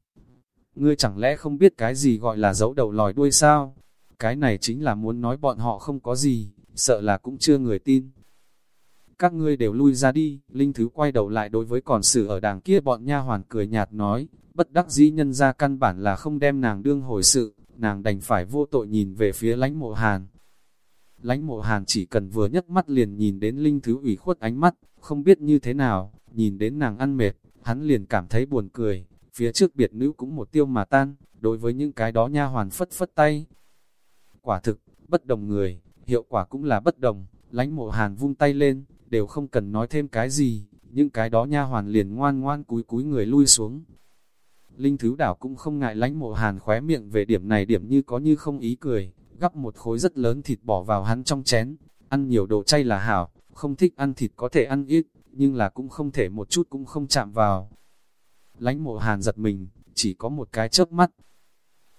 Ngươi chẳng lẽ không biết cái gì gọi là dấu đầu lòi đuôi sao? Cái này chính là muốn nói bọn họ không có gì, sợ là cũng chưa người tin. Các ngươi đều lui ra đi, Linh Thứ quay đầu lại đối với còn sự ở đàng kia bọn nha hoàn cười nhạt nói, bất đắc dĩ nhân ra căn bản là không đem nàng đương hồi sự, nàng đành phải vô tội nhìn về phía lánh mộ hàn. Lánh mộ hàn chỉ cần vừa nhấc mắt liền nhìn đến Linh Thứ ủy khuất ánh mắt, không biết như thế nào, nhìn đến nàng ăn mệt, hắn liền cảm thấy buồn cười, phía trước biệt nữ cũng một tiêu mà tan, đối với những cái đó nha hoàn phất phất tay. Quả thực, bất đồng người, hiệu quả cũng là bất đồng, lánh mộ hàn vung tay lên, đều không cần nói thêm cái gì, những cái đó nha hoàn liền ngoan ngoan cúi cúi người lui xuống. Linh Thứ Đảo cũng không ngại lánh mộ hàn khóe miệng về điểm này điểm như có như không ý cười, gắp một khối rất lớn thịt bỏ vào hắn trong chén, ăn nhiều đồ chay là hảo, không thích ăn thịt có thể ăn ít, nhưng là cũng không thể một chút cũng không chạm vào. Lánh mộ hàn giật mình, chỉ có một cái chớp mắt.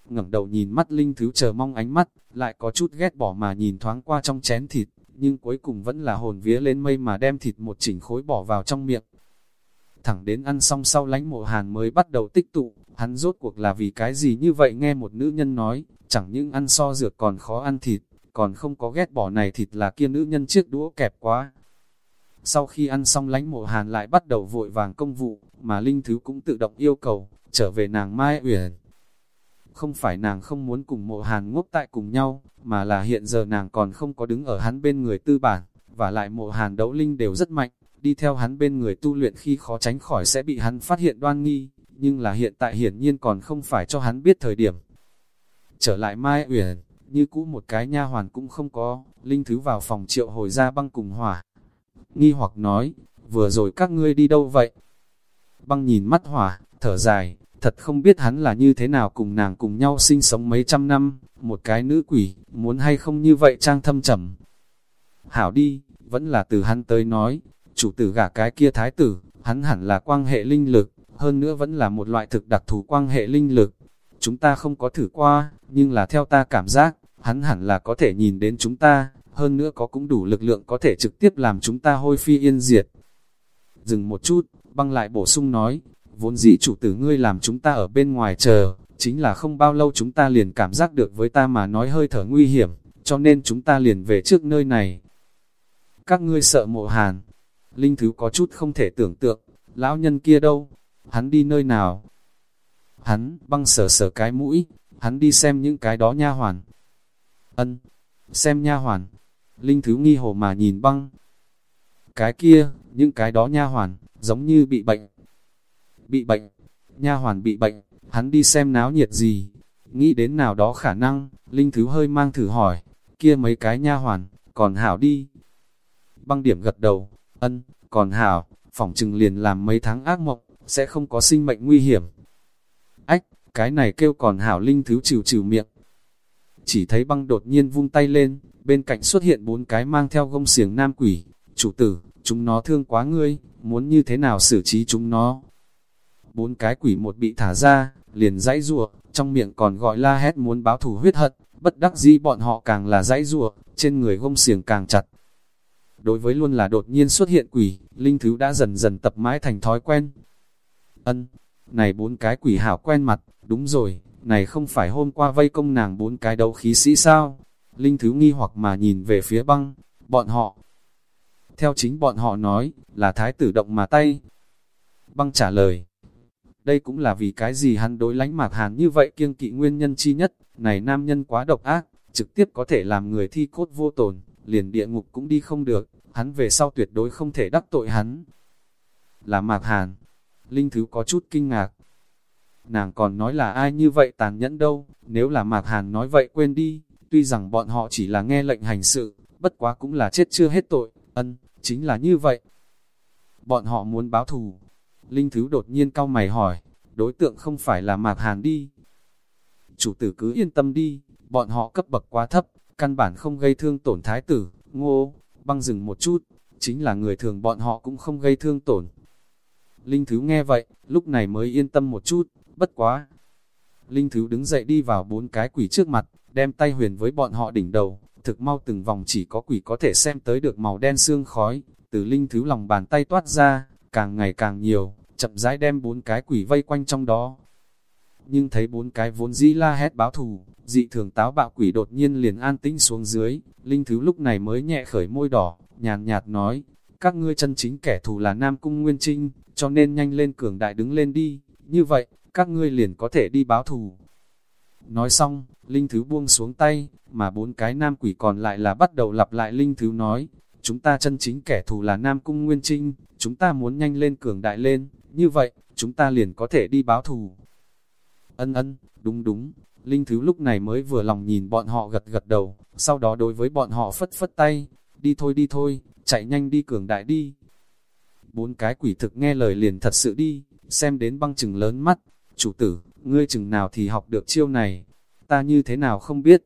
ngẩng đầu nhìn mắt Linh Thứ chờ mong ánh mắt, lại có chút ghét bỏ mà nhìn thoáng qua trong chén thịt, nhưng cuối cùng vẫn là hồn vía lên mây mà đem thịt một chỉnh khối bỏ vào trong miệng. Thẳng đến ăn xong sau lánh mộ hàn mới bắt đầu tích tụ, hắn rốt cuộc là vì cái gì như vậy nghe một nữ nhân nói, chẳng những ăn so dược còn khó ăn thịt, còn không có ghét bỏ này thịt là kia nữ nhân chiếc đũa kẹp quá. Sau khi ăn xong lánh mộ hàn lại bắt đầu vội vàng công vụ, mà Linh Thứ cũng tự động yêu cầu, trở về nàng Mai Uyển. Không phải nàng không muốn cùng mộ hàn ngốc tại cùng nhau, mà là hiện giờ nàng còn không có đứng ở hắn bên người tư bản, và lại mộ hàn đấu linh đều rất mạnh, đi theo hắn bên người tu luyện khi khó tránh khỏi sẽ bị hắn phát hiện đoan nghi, nhưng là hiện tại hiển nhiên còn không phải cho hắn biết thời điểm. Trở lại Mai Uyển, như cũ một cái nha hoàn cũng không có, Linh Thứ vào phòng triệu hồi ra băng cùng hỏa. Nghi hoặc nói, vừa rồi các ngươi đi đâu vậy? Băng nhìn mắt hỏa, thở dài, thật không biết hắn là như thế nào cùng nàng cùng nhau sinh sống mấy trăm năm, một cái nữ quỷ, muốn hay không như vậy trang thâm trầm. Hảo đi, vẫn là từ hắn tới nói, chủ tử gả cái kia thái tử, hắn hẳn là quan hệ linh lực, hơn nữa vẫn là một loại thực đặc thù quan hệ linh lực. Chúng ta không có thử qua, nhưng là theo ta cảm giác, hắn hẳn là có thể nhìn đến chúng ta, hơn nữa có cũng đủ lực lượng có thể trực tiếp làm chúng ta hôi phi yên diệt. Dừng một chút, băng lại bổ sung nói, vốn dĩ chủ tử ngươi làm chúng ta ở bên ngoài chờ, chính là không bao lâu chúng ta liền cảm giác được với ta mà nói hơi thở nguy hiểm, cho nên chúng ta liền về trước nơi này. Các ngươi sợ mộ hàn, Linh Thứ có chút không thể tưởng tượng, lão nhân kia đâu, hắn đi nơi nào? Hắn băng sờ sờ cái mũi, hắn đi xem những cái đó nha hoàn. Ân, xem nha hoàn. Linh Thứ nghi hồ mà nhìn băng. Cái kia, những cái đó nha hoàn, giống như bị bệnh. Bị bệnh, nha hoàn bị bệnh, hắn đi xem náo nhiệt gì. Nghĩ đến nào đó khả năng, Linh Thứ hơi mang thử hỏi, kia mấy cái nha hoàn, còn hảo đi. Băng điểm gật đầu, ân, còn hảo, phỏng chừng liền làm mấy tháng ác mộng, sẽ không có sinh mệnh nguy hiểm. Ách, cái này kêu còn hảo Linh Thứ trừ trừ miệng. Chỉ thấy băng đột nhiên vung tay lên, bên cạnh xuất hiện bốn cái mang theo gông xiềng nam quỷ. Chủ tử, chúng nó thương quá ngươi, muốn như thế nào xử trí chúng nó? Bốn cái quỷ một bị thả ra, liền dãy rùa, trong miệng còn gọi la hét muốn báo thù huyết hận, bất đắc dĩ bọn họ càng là dãy rùa, trên người gông xiềng càng chặt. Đối với luôn là đột nhiên xuất hiện quỷ, linh thứ đã dần dần tập mãi thành thói quen. Ân, này bốn cái quỷ hảo quen mặt, đúng rồi, này không phải hôm qua vây công nàng bốn cái đấu khí sĩ sao? Linh thứ nghi hoặc mà nhìn về phía băng, bọn họ. Theo chính bọn họ nói, là thái tử động mà tay. Băng trả lời, đây cũng là vì cái gì hắn đối lánh mạc hàn như vậy kiêng kỵ nguyên nhân chi nhất, này nam nhân quá độc ác, trực tiếp có thể làm người thi cốt vô tồn, liền địa ngục cũng đi không được, hắn về sau tuyệt đối không thể đắc tội hắn. Là mạc hàn, Linh Thứ có chút kinh ngạc. Nàng còn nói là ai như vậy tàn nhẫn đâu, nếu là mạc hàn nói vậy quên đi, tuy rằng bọn họ chỉ là nghe lệnh hành sự, bất quá cũng là chết chưa hết tội, ân, chính là như vậy. Bọn họ muốn báo thù, Linh Thứ đột nhiên cau mày hỏi, đối tượng không phải là Mạc Hàn đi. Chủ tử cứ yên tâm đi, bọn họ cấp bậc quá thấp, căn bản không gây thương tổn thái tử, ngô, băng dừng một chút, chính là người thường bọn họ cũng không gây thương tổn. Linh Thứ nghe vậy, lúc này mới yên tâm một chút, bất quá. Linh Thứ đứng dậy đi vào bốn cái quỷ trước mặt, đem tay huyền với bọn họ đỉnh đầu, thực mau từng vòng chỉ có quỷ có thể xem tới được màu đen xương khói, từ Linh Thứ lòng bàn tay toát ra, càng ngày càng nhiều, chậm rãi đem bốn cái quỷ vây quanh trong đó. Nhưng thấy bốn cái vốn dĩ la hét báo thù, dị thường táo bạo quỷ đột nhiên liền an tĩnh xuống dưới, linh thứ lúc này mới nhẹ khởi môi đỏ, nhàn nhạt nói, các ngươi chân chính kẻ thù là Nam Cung Nguyên Trinh, cho nên nhanh lên cường đại đứng lên đi, như vậy, các ngươi liền có thể đi báo thù. Nói xong, linh thứ buông xuống tay, mà bốn cái nam quỷ còn lại là bắt đầu lặp lại linh thứ nói, chúng ta chân chính kẻ thù là Nam Cung Nguyên Trinh, chúng ta muốn nhanh lên cường đại lên, như vậy, chúng ta liền có thể đi báo thù. Ân ân, đúng đúng, Linh Thứ lúc này mới vừa lòng nhìn bọn họ gật gật đầu, sau đó đối với bọn họ phất phất tay, đi thôi đi thôi, chạy nhanh đi cường đại đi. Bốn cái quỷ thực nghe lời liền thật sự đi, xem đến băng chừng lớn mắt, chủ tử, ngươi chừng nào thì học được chiêu này, ta như thế nào không biết.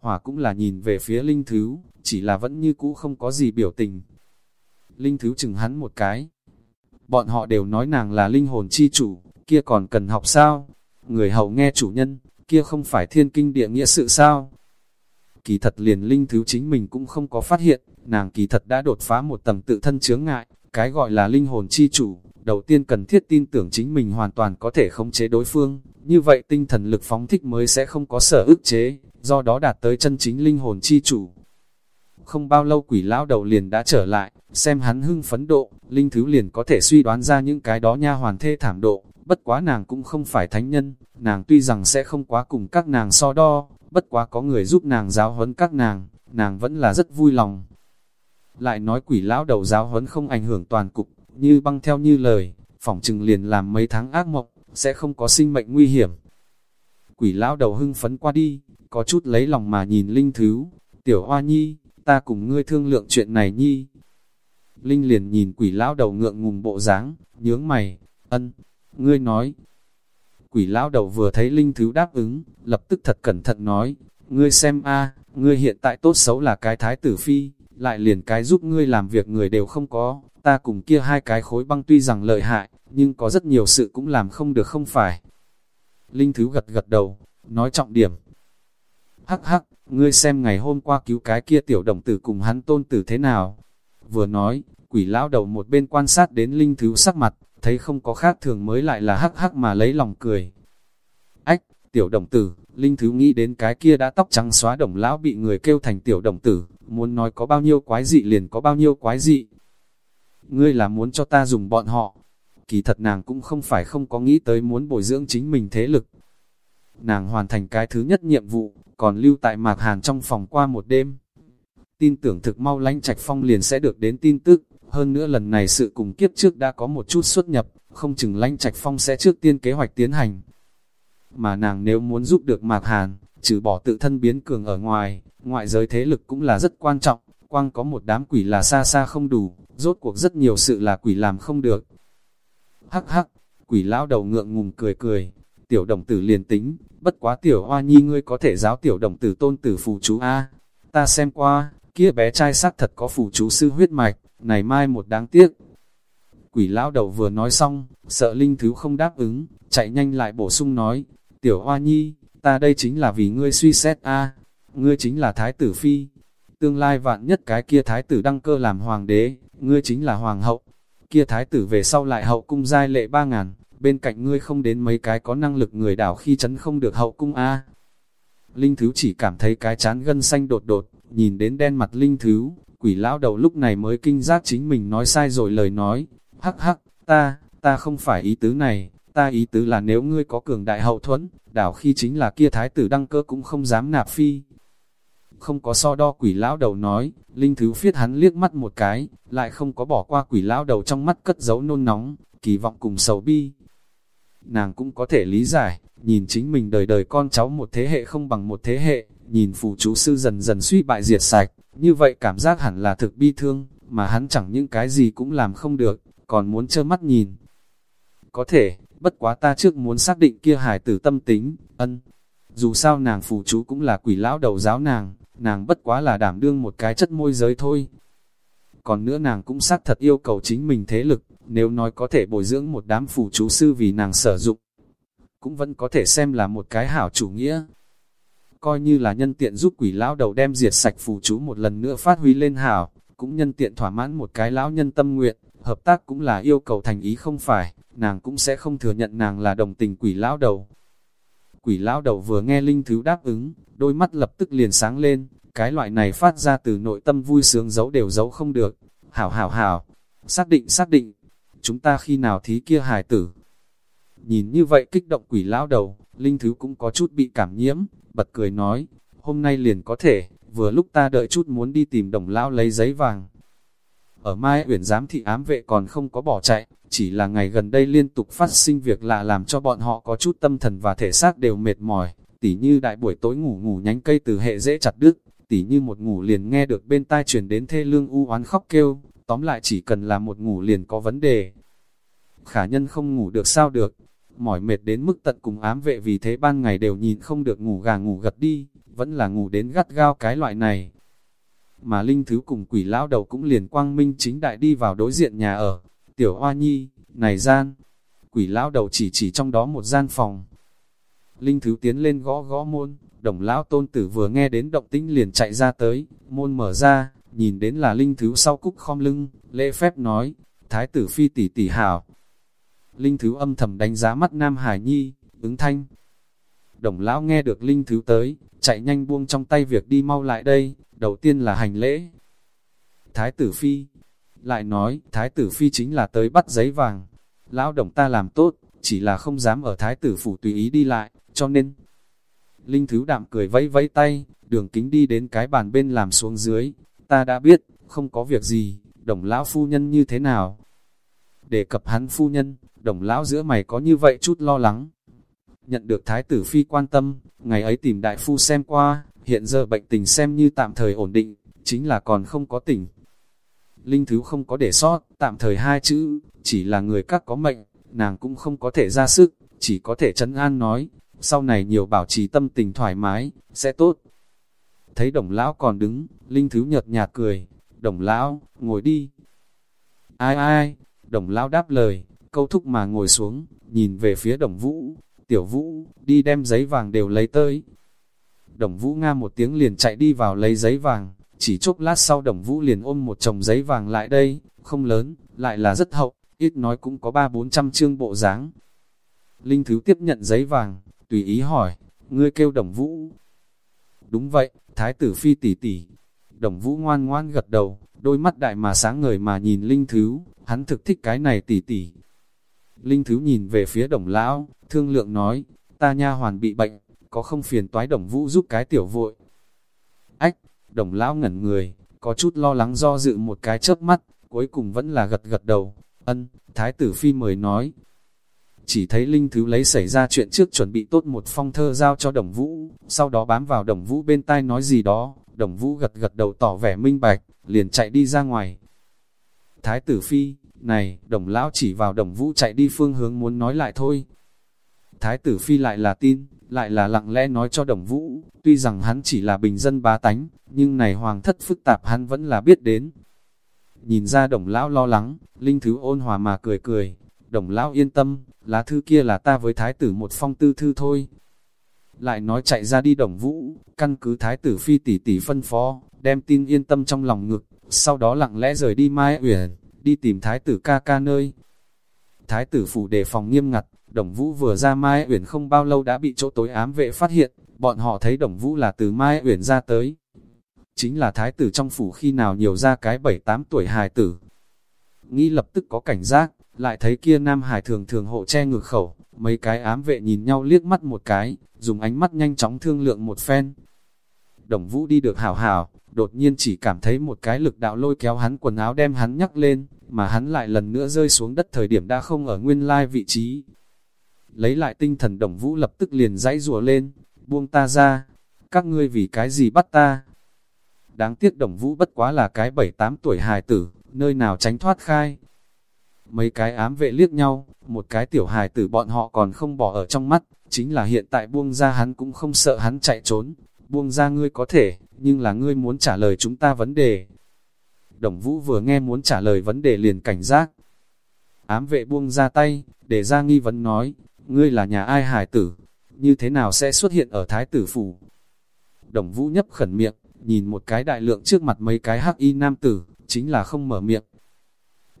Hỏa cũng là nhìn về phía Linh Thứ, chỉ là vẫn như cũ không có gì biểu tình. Linh Thứ chừng hắn một cái. Bọn họ đều nói nàng là linh hồn chi chủ, kia còn cần học sao? Người hầu nghe chủ nhân, kia không phải thiên kinh địa nghĩa sự sao? Kỳ thật liền Linh Thứ chính mình cũng không có phát hiện, nàng kỳ thật đã đột phá một tầng tự thân chướng ngại, cái gọi là linh hồn chi chủ, đầu tiên cần thiết tin tưởng chính mình hoàn toàn có thể khống chế đối phương, như vậy tinh thần lực phóng thích mới sẽ không có sở ức chế, do đó đạt tới chân chính linh hồn chi chủ. Không bao lâu quỷ lão đầu liền đã trở lại, xem hắn hưng phấn độ, linh thứ liền có thể suy đoán ra những cái đó nha hoàn thê thảm độ, bất quá nàng cũng không phải thánh nhân, nàng tuy rằng sẽ không quá cùng các nàng so đo, bất quá có người giúp nàng giáo huấn các nàng, nàng vẫn là rất vui lòng. Lại nói quỷ lão đầu giáo huấn không ảnh hưởng toàn cục, như băng theo như lời, phỏng chừng liền làm mấy tháng ác mộng, sẽ không có sinh mệnh nguy hiểm. Quỷ lão đầu hưng phấn qua đi, có chút lấy lòng mà nhìn Linh Thứ, tiểu hoa nhi, ta cùng ngươi thương lượng chuyện này nhi. Linh liền nhìn quỷ lão đầu ngượng ngùng bộ dáng, nhướng mày, ân, ngươi nói. Quỷ lão đầu vừa thấy Linh Thứ đáp ứng, lập tức thật cẩn thận nói, ngươi xem a, ngươi hiện tại tốt xấu là cái thái tử phi, lại liền cái giúp ngươi làm việc người đều không có, ta cùng kia hai cái khối băng tuy rằng lợi hại, nhưng có rất nhiều sự cũng làm không được không phải. Linh Thứ gật gật đầu, nói trọng điểm. Hắc hắc, ngươi xem ngày hôm qua cứu cái kia tiểu đồng tử cùng hắn tôn tử thế nào. Vừa nói, quỷ lão đầu một bên quan sát đến Linh Thứ sắc mặt, thấy không có khác thường mới lại là hắc hắc mà lấy lòng cười. Ách, tiểu đồng tử, Linh Thứ nghĩ đến cái kia đã tóc trắng xóa đồng lão bị người kêu thành tiểu đồng tử, muốn nói có bao nhiêu quái dị liền có bao nhiêu quái dị. Ngươi là muốn cho ta dùng bọn họ, kỳ thật nàng cũng không phải không có nghĩ tới muốn bồi dưỡng chính mình thế lực nàng hoàn thành cái thứ nhất nhiệm vụ, còn lưu tại Mạc Hàn trong phòng qua một đêm. Tin tưởng thực mau lánh trạch phong liền sẽ được đến tin tức, hơn nữa lần này sự cùng kiếp trước đã có một chút xuất nhập, không chừng lánh trạch phong sẽ trước tiên kế hoạch tiến hành. Mà nàng nếu muốn giúp được Mạc Hàn, trừ bỏ tự thân biến cường ở ngoài, ngoại giới thế lực cũng là rất quan trọng, quang có một đám quỷ là xa xa không đủ, rốt cuộc rất nhiều sự là quỷ làm không được. Hắc hắc, quỷ lão đầu ngượng ngùng cười cười, tiểu đồng tử liền tính, bất quá tiểu hoa nhi ngươi có thể giáo tiểu đồng tử tôn tử phù chú A. Ta xem qua, kia bé trai xác thật có phù chú sư huyết mạch, này mai một đáng tiếc. Quỷ lão đầu vừa nói xong, sợ linh thứ không đáp ứng, chạy nhanh lại bổ sung nói, tiểu hoa nhi, ta đây chính là vì ngươi suy xét A, ngươi chính là thái tử phi. Tương lai vạn nhất cái kia thái tử đăng cơ làm hoàng đế, ngươi chính là hoàng hậu. Kia thái tử về sau lại hậu cung giai lệ ba ngàn, bên cạnh ngươi không đến mấy cái có năng lực người đảo khi chấn không được hậu cung A. Linh Thứ chỉ cảm thấy cái chán gân xanh đột đột, nhìn đến đen mặt Linh Thứ, quỷ lão đầu lúc này mới kinh giác chính mình nói sai rồi lời nói, hắc hắc, ta, ta không phải ý tứ này, ta ý tứ là nếu ngươi có cường đại hậu thuẫn, đảo khi chính là kia thái tử đăng cơ cũng không dám nạp phi. Không có so đo quỷ lão đầu nói, Linh Thứ phiết hắn liếc mắt một cái, lại không có bỏ qua quỷ lão đầu trong mắt cất giấu nôn nóng, kỳ vọng cùng sầu bi, nàng cũng có thể lý giải, nhìn chính mình đời đời con cháu một thế hệ không bằng một thế hệ, nhìn phù chú sư dần dần suy bại diệt sạch, như vậy cảm giác hẳn là thực bi thương, mà hắn chẳng những cái gì cũng làm không được, còn muốn trơ mắt nhìn. Có thể, bất quá ta trước muốn xác định kia hài tử tâm tính, ân. Dù sao nàng phù chú cũng là quỷ lão đầu giáo nàng, nàng bất quá là đảm đương một cái chất môi giới thôi. Còn nữa nàng cũng xác thật yêu cầu chính mình thế lực, nếu nói có thể bồi dưỡng một đám phù chú sư vì nàng sử dụng, cũng vẫn có thể xem là một cái hảo chủ nghĩa. Coi như là nhân tiện giúp quỷ lão đầu đem diệt sạch phù chú một lần nữa phát huy lên hảo, cũng nhân tiện thỏa mãn một cái lão nhân tâm nguyện, hợp tác cũng là yêu cầu thành ý không phải, nàng cũng sẽ không thừa nhận nàng là đồng tình quỷ lão đầu. Quỷ lão đầu vừa nghe linh thứ đáp ứng, đôi mắt lập tức liền sáng lên, cái loại này phát ra từ nội tâm vui sướng giấu đều giấu không được. Hảo hảo hảo, xác định xác định, chúng ta khi nào thí kia hài tử. Nhìn như vậy kích động quỷ lão đầu, Linh Thứ cũng có chút bị cảm nhiễm, bật cười nói, hôm nay liền có thể, vừa lúc ta đợi chút muốn đi tìm đồng lão lấy giấy vàng. Ở Mai Uyển giám thị ám vệ còn không có bỏ chạy, chỉ là ngày gần đây liên tục phát sinh việc lạ làm cho bọn họ có chút tâm thần và thể xác đều mệt mỏi, tỉ như đại buổi tối ngủ ngủ nhánh cây từ hệ dễ chặt đứt, tỉ như một ngủ liền nghe được bên tai truyền đến thê lương u oán khóc kêu, tóm lại chỉ cần là một ngủ liền có vấn đề. Khả nhân không ngủ được sao được, mỏi mệt đến mức tận cùng ám vệ vì thế ban ngày đều nhìn không được ngủ gà ngủ gật đi, vẫn là ngủ đến gắt gao cái loại này. Mà Linh Thứ cùng quỷ lão đầu cũng liền quang minh chính đại đi vào đối diện nhà ở, tiểu hoa nhi, này gian, quỷ lão đầu chỉ chỉ trong đó một gian phòng. Linh Thứ tiến lên gõ gõ môn, đồng lão tôn tử vừa nghe đến động tĩnh liền chạy ra tới, môn mở ra, nhìn đến là Linh Thứ sau cúc khom lưng, lễ phép nói, Thái tử phi tỷ tỷ hảo. Linh Thứ âm thầm đánh giá mắt Nam Hải Nhi, ứng thanh. Đồng lão nghe được Linh Thứ tới, chạy nhanh buông trong tay việc đi mau lại đây, đầu tiên là hành lễ. Thái tử phi, lại nói, Thái tử phi chính là tới bắt giấy vàng. Lão đồng ta làm tốt, chỉ là không dám ở Thái tử phủ tùy ý đi lại, cho nên... Linh Thứ đạm cười vẫy vẫy tay, đường kính đi đến cái bàn bên làm xuống dưới, ta đã biết, không có việc gì, đồng lão phu nhân như thế nào. Đề cập hắn phu nhân, đồng lão giữa mày có như vậy chút lo lắng. Nhận được thái tử phi quan tâm, ngày ấy tìm đại phu xem qua, hiện giờ bệnh tình xem như tạm thời ổn định, chính là còn không có tỉnh. Linh thứ không có để sót, tạm thời hai chữ, chỉ là người các có mệnh, nàng cũng không có thể ra sức, chỉ có thể chấn an nói, sau này nhiều bảo trì tâm tình thoải mái, sẽ tốt thấy đồng lão còn đứng, linh thứ nhợt nhạt cười, đồng lão, ngồi đi. Ai ai, đồng lão đáp lời, câu thúc mà ngồi xuống, nhìn về phía đồng vũ, tiểu vũ, đi đem giấy vàng đều lấy tới. Đồng vũ nga một tiếng liền chạy đi vào lấy giấy vàng, chỉ chốc lát sau đồng vũ liền ôm một chồng giấy vàng lại đây, không lớn, lại là rất hậu, ít nói cũng có ba bốn trăm chương bộ dáng. Linh Thứ tiếp nhận giấy vàng, tùy ý hỏi, ngươi kêu đồng vũ. Đúng vậy, thái tử phi tỷ tỷ. Đồng vũ ngoan ngoan gật đầu, đôi mắt đại mà sáng ngời mà nhìn Linh Thứ, hắn thực thích cái này tỷ tỷ. Linh Thứ nhìn về phía đồng lão, thương lượng nói, ta nha hoàn bị bệnh, có không phiền toái đồng vũ giúp cái tiểu vội. Ách, đồng lão ngẩn người, có chút lo lắng do dự một cái chớp mắt, cuối cùng vẫn là gật gật đầu, ân, thái tử phi mời nói. Chỉ thấy Linh Thứ lấy xảy ra chuyện trước chuẩn bị tốt một phong thơ giao cho đồng vũ, sau đó bám vào đồng vũ bên tai nói gì đó, đồng vũ gật gật đầu tỏ vẻ minh bạch, liền chạy đi ra ngoài. Thái tử phi, này, đồng lão chỉ vào đồng vũ chạy đi phương hướng muốn nói lại thôi. Thái tử phi lại là tin, lại là lặng lẽ nói cho đồng vũ, tuy rằng hắn chỉ là bình dân bá tánh, nhưng này hoàng thất phức tạp hắn vẫn là biết đến. Nhìn ra đồng lão lo lắng, linh thứ ôn hòa mà cười cười, đồng lão yên tâm, lá thư kia là ta với thái tử một phong tư thư thôi. Lại nói chạy ra đi đồng vũ, căn cứ thái tử phi tỷ tỷ phân phó, đem tin yên tâm trong lòng ngực, sau đó lặng lẽ rời đi Mai Uyển, đi tìm thái tử ca ca nơi. Thái tử phủ đề phòng nghiêm ngặt, Đồng Vũ vừa ra Mai Uyển không bao lâu đã bị chỗ tối ám vệ phát hiện, bọn họ thấy Đồng Vũ là từ Mai Uyển ra tới. Chính là thái tử trong phủ khi nào nhiều ra cái 7-8 tuổi hài tử. Nghĩ lập tức có cảnh giác, lại thấy kia nam hải thường thường hộ che ngược khẩu, mấy cái ám vệ nhìn nhau liếc mắt một cái, dùng ánh mắt nhanh chóng thương lượng một phen. Đồng Vũ đi được hảo hảo, đột nhiên chỉ cảm thấy một cái lực đạo lôi kéo hắn quần áo đem hắn nhắc lên, mà hắn lại lần nữa rơi xuống đất thời điểm đã không ở nguyên lai vị trí. Lấy lại tinh thần đồng vũ lập tức liền dãy rùa lên, buông ta ra, các ngươi vì cái gì bắt ta? Đáng tiếc đồng vũ bất quá là cái 7-8 tuổi hài tử, nơi nào tránh thoát khai. Mấy cái ám vệ liếc nhau, một cái tiểu hài tử bọn họ còn không bỏ ở trong mắt, chính là hiện tại buông ra hắn cũng không sợ hắn chạy trốn, buông ra ngươi có thể, nhưng là ngươi muốn trả lời chúng ta vấn đề. Đồng Vũ vừa nghe muốn trả lời vấn đề liền cảnh giác. Ám vệ buông ra tay, để ra nghi vấn nói, ngươi là nhà ai hài tử, như thế nào sẽ xuất hiện ở thái tử phủ. Đồng Vũ nhấp khẩn miệng, nhìn một cái đại lượng trước mặt mấy cái hắc y nam tử, chính là không mở miệng.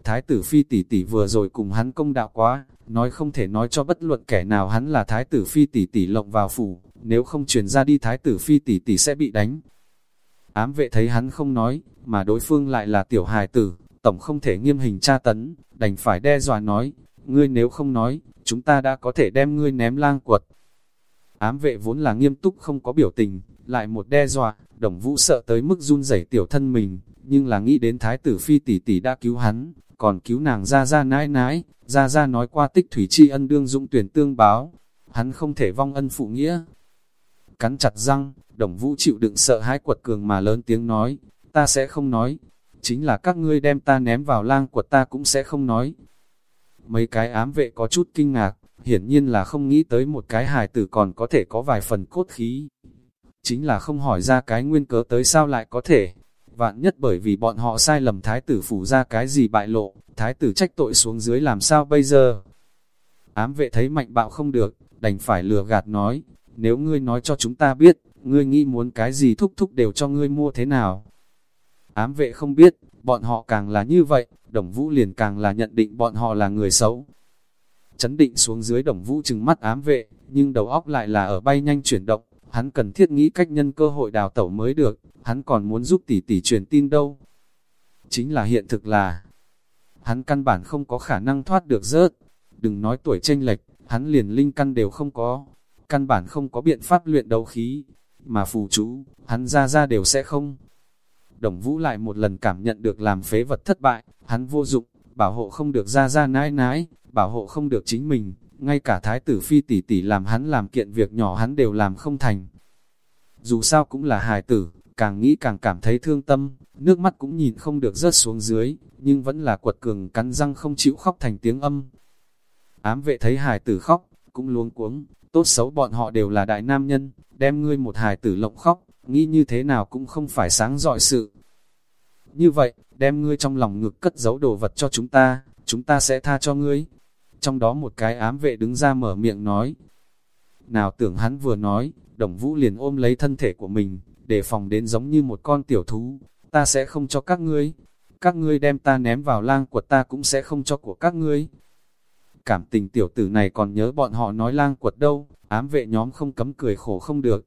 Thái tử phi tỷ tỷ vừa rồi cùng hắn công đạo quá, nói không thể nói cho bất luận kẻ nào hắn là thái tử phi tỷ tỷ lộng vào phủ, nếu không truyền ra đi thái tử phi tỷ tỷ sẽ bị đánh. Ám vệ thấy hắn không nói, mà đối phương lại là tiểu hài tử, tổng không thể nghiêm hình tra tấn, đành phải đe dọa nói, ngươi nếu không nói, chúng ta đã có thể đem ngươi ném lang quật. Ám vệ vốn là nghiêm túc không có biểu tình, lại một đe dọa, đồng vũ sợ tới mức run rẩy tiểu thân mình, nhưng là nghĩ đến thái tử phi tỷ tỷ đã cứu hắn, còn cứu nàng ra ra nãi nãi, ra ra nói qua tích thủy tri ân đương dũng tuyển tương báo, hắn không thể vong ân phụ nghĩa. Cắn chặt răng, đồng vũ chịu đựng sợ hãi quật cường mà lớn tiếng nói, ta sẽ không nói, chính là các ngươi đem ta ném vào lang quật ta cũng sẽ không nói. Mấy cái ám vệ có chút kinh ngạc, hiển nhiên là không nghĩ tới một cái hài tử còn có thể có vài phần cốt khí. Chính là không hỏi ra cái nguyên cớ tới sao lại có thể. Vạn nhất bởi vì bọn họ sai lầm thái tử phủ ra cái gì bại lộ, thái tử trách tội xuống dưới làm sao bây giờ. Ám vệ thấy mạnh bạo không được, đành phải lừa gạt nói, nếu ngươi nói cho chúng ta biết, ngươi nghĩ muốn cái gì thúc thúc đều cho ngươi mua thế nào. Ám vệ không biết, bọn họ càng là như vậy, đồng vũ liền càng là nhận định bọn họ là người xấu. Chấn định xuống dưới đồng vũ chừng mắt ám vệ, nhưng đầu óc lại là ở bay nhanh chuyển động, hắn cần thiết nghĩ cách nhân cơ hội đào tẩu mới được, hắn còn muốn giúp tỷ tỷ truyền tin đâu. Chính là hiện thực là, hắn căn bản không có khả năng thoát được rớt, đừng nói tuổi tranh lệch, hắn liền linh căn đều không có, căn bản không có biện pháp luyện đấu khí, mà phù chú, hắn ra ra đều sẽ không. Đồng Vũ lại một lần cảm nhận được làm phế vật thất bại, hắn vô dụng, bảo hộ không được ra ra nãi nãi, bảo hộ không được chính mình, ngay cả thái tử phi tỷ tỷ làm hắn làm kiện việc nhỏ hắn đều làm không thành. Dù sao cũng là hài tử, càng nghĩ càng cảm thấy thương tâm, nước mắt cũng nhìn không được rớt xuống dưới, nhưng vẫn là quật cường cắn răng không chịu khóc thành tiếng âm. Ám vệ thấy hài tử khóc, cũng luống cuống, tốt xấu bọn họ đều là đại nam nhân, đem ngươi một hài tử lộng khóc, nghĩ như thế nào cũng không phải sáng dọi sự. Như vậy, đem ngươi trong lòng ngực cất giấu đồ vật cho chúng ta, chúng ta sẽ tha cho ngươi. Trong đó một cái ám vệ đứng ra mở miệng nói. Nào tưởng hắn vừa nói, đồng vũ liền ôm lấy thân thể của mình, để phòng đến giống như một con tiểu thú, ta sẽ không cho các ngươi. Các ngươi đem ta ném vào lang quật ta cũng sẽ không cho của các ngươi. Cảm tình tiểu tử này còn nhớ bọn họ nói lang quật đâu, ám vệ nhóm không cấm cười khổ không được.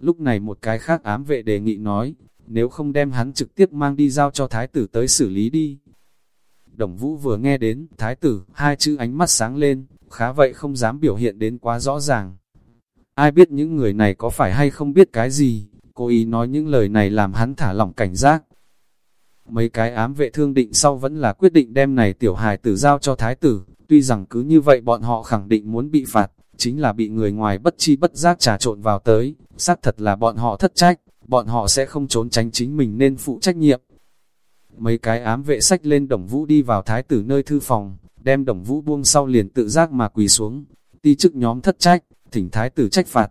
Lúc này một cái khác ám vệ đề nghị nói, nếu không đem hắn trực tiếp mang đi giao cho thái tử tới xử lý đi. Đồng vũ vừa nghe đến thái tử, hai chữ ánh mắt sáng lên, khá vậy không dám biểu hiện đến quá rõ ràng. Ai biết những người này có phải hay không biết cái gì, cố ý nói những lời này làm hắn thả lỏng cảnh giác. Mấy cái ám vệ thương định sau vẫn là quyết định đem này tiểu hài tử giao cho thái tử, tuy rằng cứ như vậy bọn họ khẳng định muốn bị phạt, chính là bị người ngoài bất chi bất giác trà trộn vào tới, xác thật là bọn họ thất trách, bọn họ sẽ không trốn tránh chính mình nên phụ trách nhiệm. Mấy cái ám vệ sách lên đồng vũ đi vào thái tử nơi thư phòng, đem đồng vũ buông sau liền tự giác mà quỳ xuống, ti chức nhóm thất trách, thỉnh thái tử trách phạt.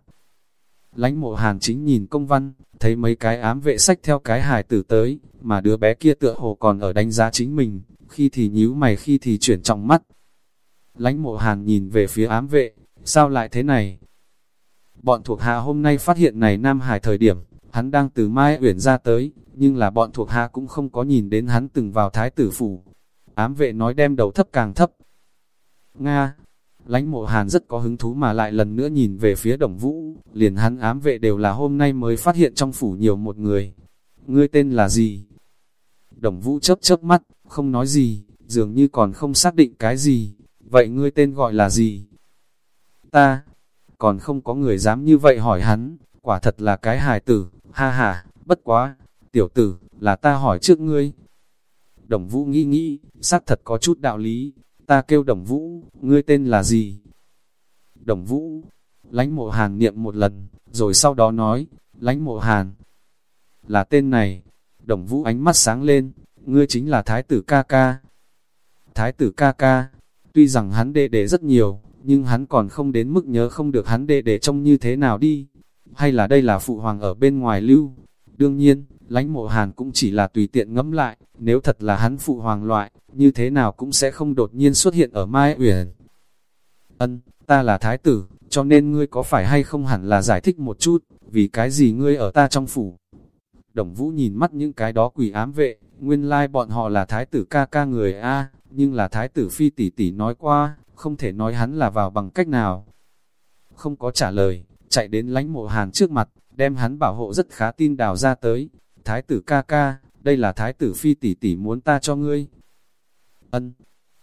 Lánh mộ hàn chính nhìn công văn, thấy mấy cái ám vệ sách theo cái hài tử tới, mà đứa bé kia tựa hồ còn ở đánh giá chính mình, khi thì nhíu mày khi thì chuyển trọng mắt. Lánh mộ hàn nhìn về phía ám vệ, sao lại thế này? Bọn thuộc hạ hôm nay phát hiện này Nam Hải thời điểm, hắn đang từ Mai Uyển ra tới, nhưng là bọn thuộc hạ cũng không có nhìn đến hắn từng vào thái tử phủ. Ám vệ nói đem đầu thấp càng thấp. Nga, lánh mộ hàn rất có hứng thú mà lại lần nữa nhìn về phía đồng vũ, liền hắn ám vệ đều là hôm nay mới phát hiện trong phủ nhiều một người. Ngươi tên là gì? Đồng vũ chớp chớp mắt, không nói gì, dường như còn không xác định cái gì. Vậy ngươi tên gọi là gì? Ta, còn không có người dám như vậy hỏi hắn, quả thật là cái hài tử, ha ha, bất quá, tiểu tử, là ta hỏi trước ngươi. Đồng vũ nghĩ nghĩ, xác thật có chút đạo lý, ta kêu đồng vũ, ngươi tên là gì? Đồng vũ, lánh mộ hàn niệm một lần, rồi sau đó nói, lánh mộ hàn, là tên này, đồng vũ ánh mắt sáng lên, ngươi chính là thái tử ca ca. Thái tử ca ca, tuy rằng hắn đệ đệ rất nhiều, nhưng hắn còn không đến mức nhớ không được hắn đệ đệ trông như thế nào đi. Hay là đây là phụ hoàng ở bên ngoài lưu? Đương nhiên, lãnh mộ hàn cũng chỉ là tùy tiện ngẫm lại, nếu thật là hắn phụ hoàng loại, như thế nào cũng sẽ không đột nhiên xuất hiện ở Mai Uyển. Ân, ta là thái tử, cho nên ngươi có phải hay không hẳn là giải thích một chút, vì cái gì ngươi ở ta trong phủ. Đồng Vũ nhìn mắt những cái đó quỷ ám vệ, nguyên lai bọn họ là thái tử ca ca người A, nhưng là thái tử phi tỷ tỷ nói qua, không thể nói hắn là vào bằng cách nào. Không có trả lời, chạy đến lánh mộ hàn trước mặt, đem hắn bảo hộ rất khá tin đào ra tới. Thái tử ca ca, đây là thái tử phi tỷ tỷ muốn ta cho ngươi. Ân,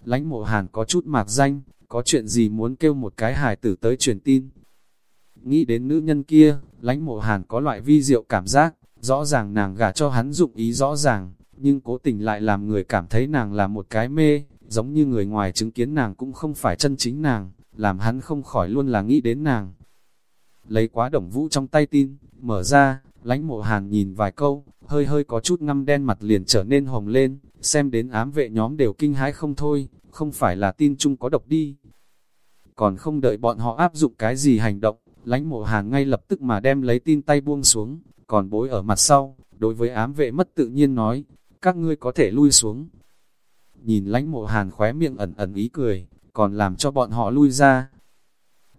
lãnh mộ hàn có chút mạc danh, có chuyện gì muốn kêu một cái hài tử tới truyền tin. Nghĩ đến nữ nhân kia, lãnh mộ hàn có loại vi diệu cảm giác, rõ ràng nàng gả cho hắn dụng ý rõ ràng, nhưng cố tình lại làm người cảm thấy nàng là một cái mê, giống như người ngoài chứng kiến nàng cũng không phải chân chính nàng, làm hắn không khỏi luôn là nghĩ đến nàng. Lấy quá đồng vũ trong tay tin, mở ra, lánh mộ hàn nhìn vài câu, hơi hơi có chút ngăm đen mặt liền trở nên hồng lên, xem đến ám vệ nhóm đều kinh hãi không thôi, không phải là tin chung có độc đi. Còn không đợi bọn họ áp dụng cái gì hành động, lánh mộ hàn ngay lập tức mà đem lấy tin tay buông xuống, còn bối ở mặt sau, đối với ám vệ mất tự nhiên nói, các ngươi có thể lui xuống, nhìn lánh mộ hàn khóe miệng ẩn ẩn ý cười, còn làm cho bọn họ lui ra.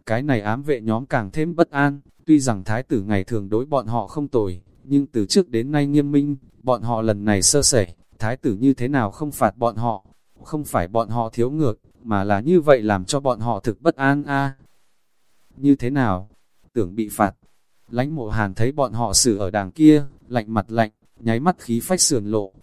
Cái này ám vệ nhóm càng thêm bất an, tuy rằng thái tử ngày thường đối bọn họ không tồi, nhưng từ trước đến nay nghiêm minh, bọn họ lần này sơ sẩy, thái tử như thế nào không phạt bọn họ, không phải bọn họ thiếu ngược, mà là như vậy làm cho bọn họ thực bất an a Như thế nào? Tưởng bị phạt. Lánh mộ hàn thấy bọn họ xử ở đàng kia, lạnh mặt lạnh, nháy mắt khí phách sườn lộ.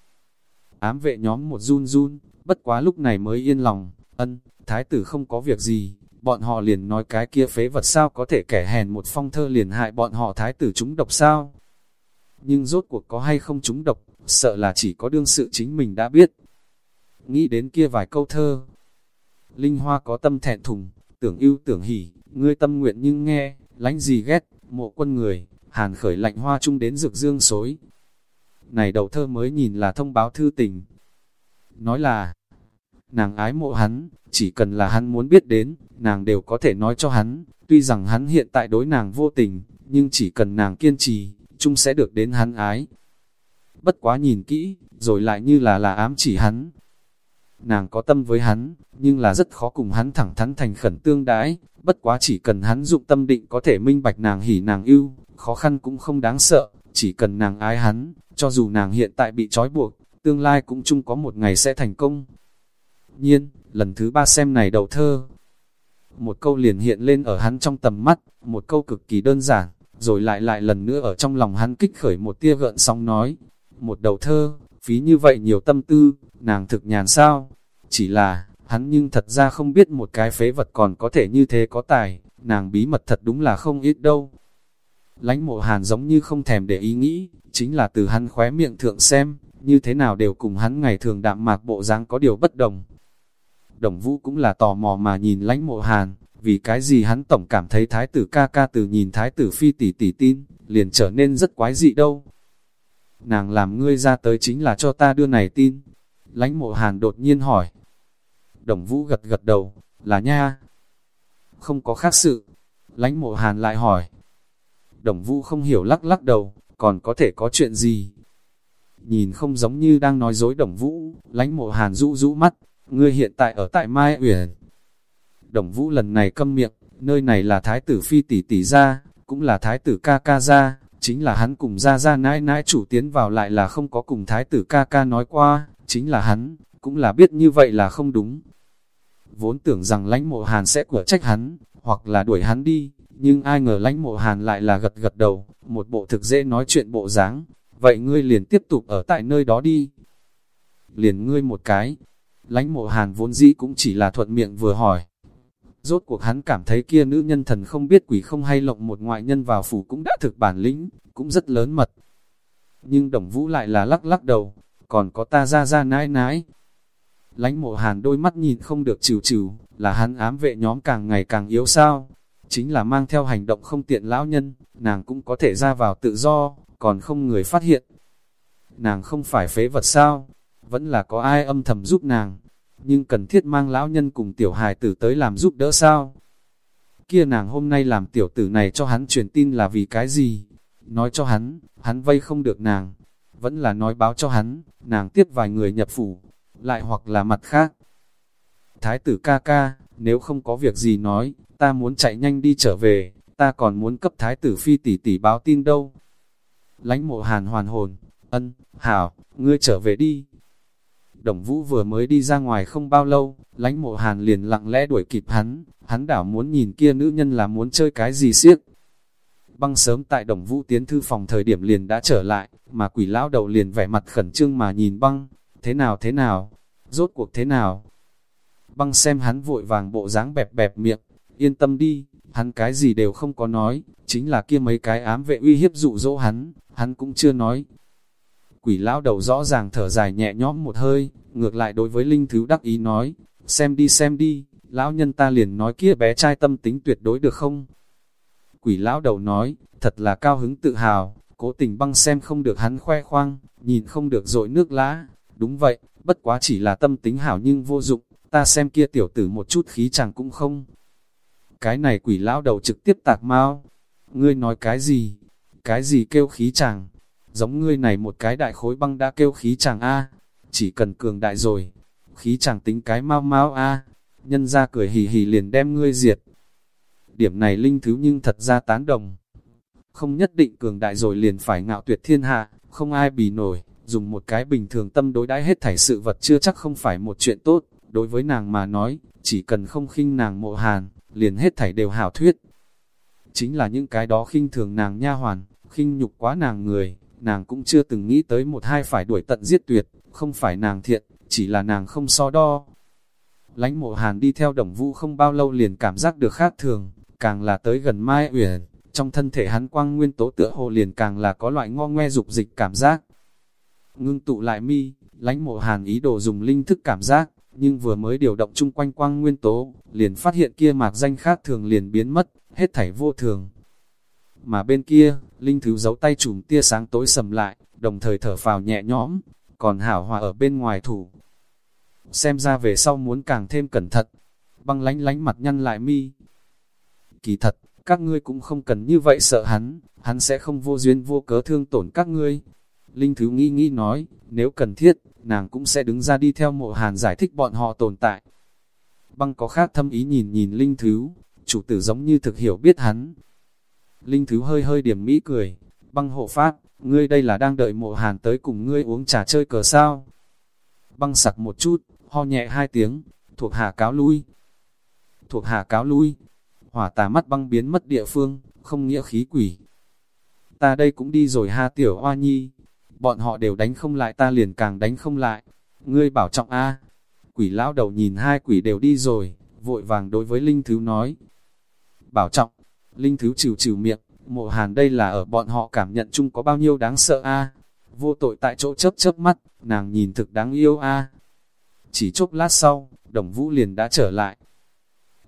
Ám vệ nhóm một run run, bất quá lúc này mới yên lòng, ân, thái tử không có việc gì, bọn họ liền nói cái kia phế vật sao có thể kẻ hèn một phong thơ liền hại bọn họ thái tử chúng độc sao. Nhưng rốt cuộc có hay không chúng độc, sợ là chỉ có đương sự chính mình đã biết. Nghĩ đến kia vài câu thơ, Linh Hoa có tâm thẹn thùng, tưởng yêu tưởng hỉ, ngươi tâm nguyện nhưng nghe, lánh gì ghét, mộ quân người, hàn khởi lạnh hoa chung đến rực dương xối. Này đầu thơ mới nhìn là thông báo thư tình, nói là nàng ái mộ hắn, chỉ cần là hắn muốn biết đến, nàng đều có thể nói cho hắn, tuy rằng hắn hiện tại đối nàng vô tình, nhưng chỉ cần nàng kiên trì, chung sẽ được đến hắn ái. Bất quá nhìn kỹ, rồi lại như là là ám chỉ hắn. Nàng có tâm với hắn, nhưng là rất khó cùng hắn thẳng thắn thành khẩn tương đãi, bất quá chỉ cần hắn dụng tâm định có thể minh bạch nàng hỉ nàng ưu, khó khăn cũng không đáng sợ, chỉ cần nàng ái hắn, cho dù nàng hiện tại bị trói buộc, tương lai cũng chung có một ngày sẽ thành công. Nhiên, lần thứ ba xem này đầu thơ, một câu liền hiện lên ở hắn trong tầm mắt, một câu cực kỳ đơn giản, rồi lại lại lần nữa ở trong lòng hắn kích khởi một tia gợn sóng nói, một đầu thơ, phí như vậy nhiều tâm tư, nàng thực nhàn sao, chỉ là, hắn nhưng thật ra không biết một cái phế vật còn có thể như thế có tài, nàng bí mật thật đúng là không ít đâu. Lánh mộ hàn giống như không thèm để ý nghĩ, chính là từ hắn khóe miệng thượng xem, như thế nào đều cùng hắn ngày thường đạm mạc bộ dáng có điều bất đồng. Đồng vũ cũng là tò mò mà nhìn lánh mộ hàn, vì cái gì hắn tổng cảm thấy thái tử ca ca từ nhìn thái tử phi tỷ tỷ tin, liền trở nên rất quái dị đâu. Nàng làm ngươi ra tới chính là cho ta đưa này tin. Lánh mộ hàn đột nhiên hỏi. Đồng vũ gật gật đầu, là nha. Không có khác sự. Lánh mộ hàn lại hỏi. Đồng vũ không hiểu lắc lắc đầu, còn có thể có chuyện gì? Nhìn không giống như đang nói dối đồng vũ, lánh mộ hàn rũ rũ mắt, ngươi hiện tại ở tại Mai Uyển. Đồng vũ lần này câm miệng, nơi này là thái tử phi tỷ tỷ ra, cũng là thái tử ca ca ra, chính là hắn cùng ra ra nãi nãi chủ tiến vào lại là không có cùng thái tử ca ca nói qua, chính là hắn, cũng là biết như vậy là không đúng. Vốn tưởng rằng lãnh mộ hàn sẽ của trách hắn, hoặc là đuổi hắn đi, nhưng ai ngờ lãnh mộ hàn lại là gật gật đầu, một bộ thực dễ nói chuyện bộ dáng vậy ngươi liền tiếp tục ở tại nơi đó đi. Liền ngươi một cái, lãnh mộ hàn vốn dĩ cũng chỉ là thuận miệng vừa hỏi. Rốt cuộc hắn cảm thấy kia nữ nhân thần không biết quỷ không hay lộng một ngoại nhân vào phủ cũng đã thực bản lĩnh, cũng rất lớn mật. Nhưng đồng vũ lại là lắc lắc đầu, còn có ta ra ra nãi nãi. Lánh mộ hàn đôi mắt nhìn không được chịu chịu, là hắn ám vệ nhóm càng ngày càng yếu sao. Chính là mang theo hành động không tiện lão nhân, nàng cũng có thể ra vào tự do, còn không người phát hiện. Nàng không phải phế vật sao, vẫn là có ai âm thầm giúp nàng, nhưng cần thiết mang lão nhân cùng tiểu hài tử tới làm giúp đỡ sao? Kia nàng hôm nay làm tiểu tử này cho hắn truyền tin là vì cái gì? Nói cho hắn, hắn vây không được nàng, vẫn là nói báo cho hắn, nàng tiếp vài người nhập phủ, lại hoặc là mặt khác. Thái tử ca ca, nếu không có việc gì nói, ta muốn chạy nhanh đi trở về, ta còn muốn cấp thái tử phi tỷ tỷ báo tin đâu. Lánh mộ hàn hoàn hồn, ân, hảo, ngươi trở về đi, Đồng Vũ vừa mới đi ra ngoài không bao lâu, lánh mộ hàn liền lặng lẽ đuổi kịp hắn, hắn đảo muốn nhìn kia nữ nhân là muốn chơi cái gì siếc. Băng sớm tại đồng Vũ tiến thư phòng thời điểm liền đã trở lại, mà quỷ lão đầu liền vẻ mặt khẩn trương mà nhìn băng, thế nào thế nào, rốt cuộc thế nào. Băng xem hắn vội vàng bộ dáng bẹp bẹp miệng, yên tâm đi, hắn cái gì đều không có nói, chính là kia mấy cái ám vệ uy hiếp dụ dỗ hắn, hắn cũng chưa nói, Quỷ lão đầu rõ ràng thở dài nhẹ nhõm một hơi, ngược lại đối với Linh Thứ đắc ý nói, xem đi xem đi, lão nhân ta liền nói kia bé trai tâm tính tuyệt đối được không? Quỷ lão đầu nói, thật là cao hứng tự hào, cố tình băng xem không được hắn khoe khoang, nhìn không được dội nước lá Đúng vậy, bất quá chỉ là tâm tính hảo nhưng vô dụng, ta xem kia tiểu tử một chút khí chẳng cũng không. Cái này quỷ lão đầu trực tiếp tạc mau. Ngươi nói cái gì? Cái gì kêu khí chàng? Giống ngươi này một cái đại khối băng đã kêu khí chàng A, chỉ cần cường đại rồi, khí chàng tính cái mau mau A, nhân ra cười hì hì liền đem ngươi diệt. Điểm này linh thứ nhưng thật ra tán đồng. Không nhất định cường đại rồi liền phải ngạo tuyệt thiên hạ, không ai bì nổi, dùng một cái bình thường tâm đối đãi hết thảy sự vật chưa chắc không phải một chuyện tốt, đối với nàng mà nói, chỉ cần không khinh nàng mộ hàn, liền hết thảy đều hảo thuyết. Chính là những cái đó khinh thường nàng nha hoàn, khinh nhục quá nàng người, nàng cũng chưa từng nghĩ tới một hai phải đuổi tận giết tuyệt, không phải nàng thiện, chỉ là nàng không so đo. Lánh mộ hàn đi theo đồng vũ không bao lâu liền cảm giác được khác thường, càng là tới gần Mai Uyển, trong thân thể hắn quang nguyên tố tựa hồ liền càng là có loại ngo ngoe dục dịch cảm giác. Ngưng tụ lại mi, lánh mộ hàn ý đồ dùng linh thức cảm giác, nhưng vừa mới điều động chung quanh quang nguyên tố, liền phát hiện kia mạc danh khác thường liền biến mất, hết thảy vô thường, mà bên kia, Linh Thứ giấu tay chùm tia sáng tối sầm lại, đồng thời thở phào nhẹ nhõm, còn Hảo Hòa ở bên ngoài thủ. Xem ra về sau muốn càng thêm cẩn thận, băng lánh lánh mặt nhăn lại mi. Kỳ thật, các ngươi cũng không cần như vậy sợ hắn, hắn sẽ không vô duyên vô cớ thương tổn các ngươi. Linh Thứ nghĩ nghĩ nói, nếu cần thiết, nàng cũng sẽ đứng ra đi theo mộ hàn giải thích bọn họ tồn tại. Băng có khác thâm ý nhìn nhìn Linh Thứ, chủ tử giống như thực hiểu biết hắn, Linh Thứ hơi hơi điểm mỹ cười, băng hộ phát, ngươi đây là đang đợi mộ hàn tới cùng ngươi uống trà chơi cờ sao. Băng sặc một chút, ho nhẹ hai tiếng, thuộc hạ cáo lui. Thuộc hạ cáo lui, hỏa tà mắt băng biến mất địa phương, không nghĩa khí quỷ. Ta đây cũng đi rồi ha tiểu hoa nhi, bọn họ đều đánh không lại ta liền càng đánh không lại. Ngươi bảo trọng a Quỷ lão đầu nhìn hai quỷ đều đi rồi, vội vàng đối với Linh Thứ nói, bảo trọng. Linh Thứ trừ trừ miệng, mộ hàn đây là ở bọn họ cảm nhận chung có bao nhiêu đáng sợ a Vô tội tại chỗ chớp chớp mắt, nàng nhìn thực đáng yêu a Chỉ chốc lát sau, đồng vũ liền đã trở lại.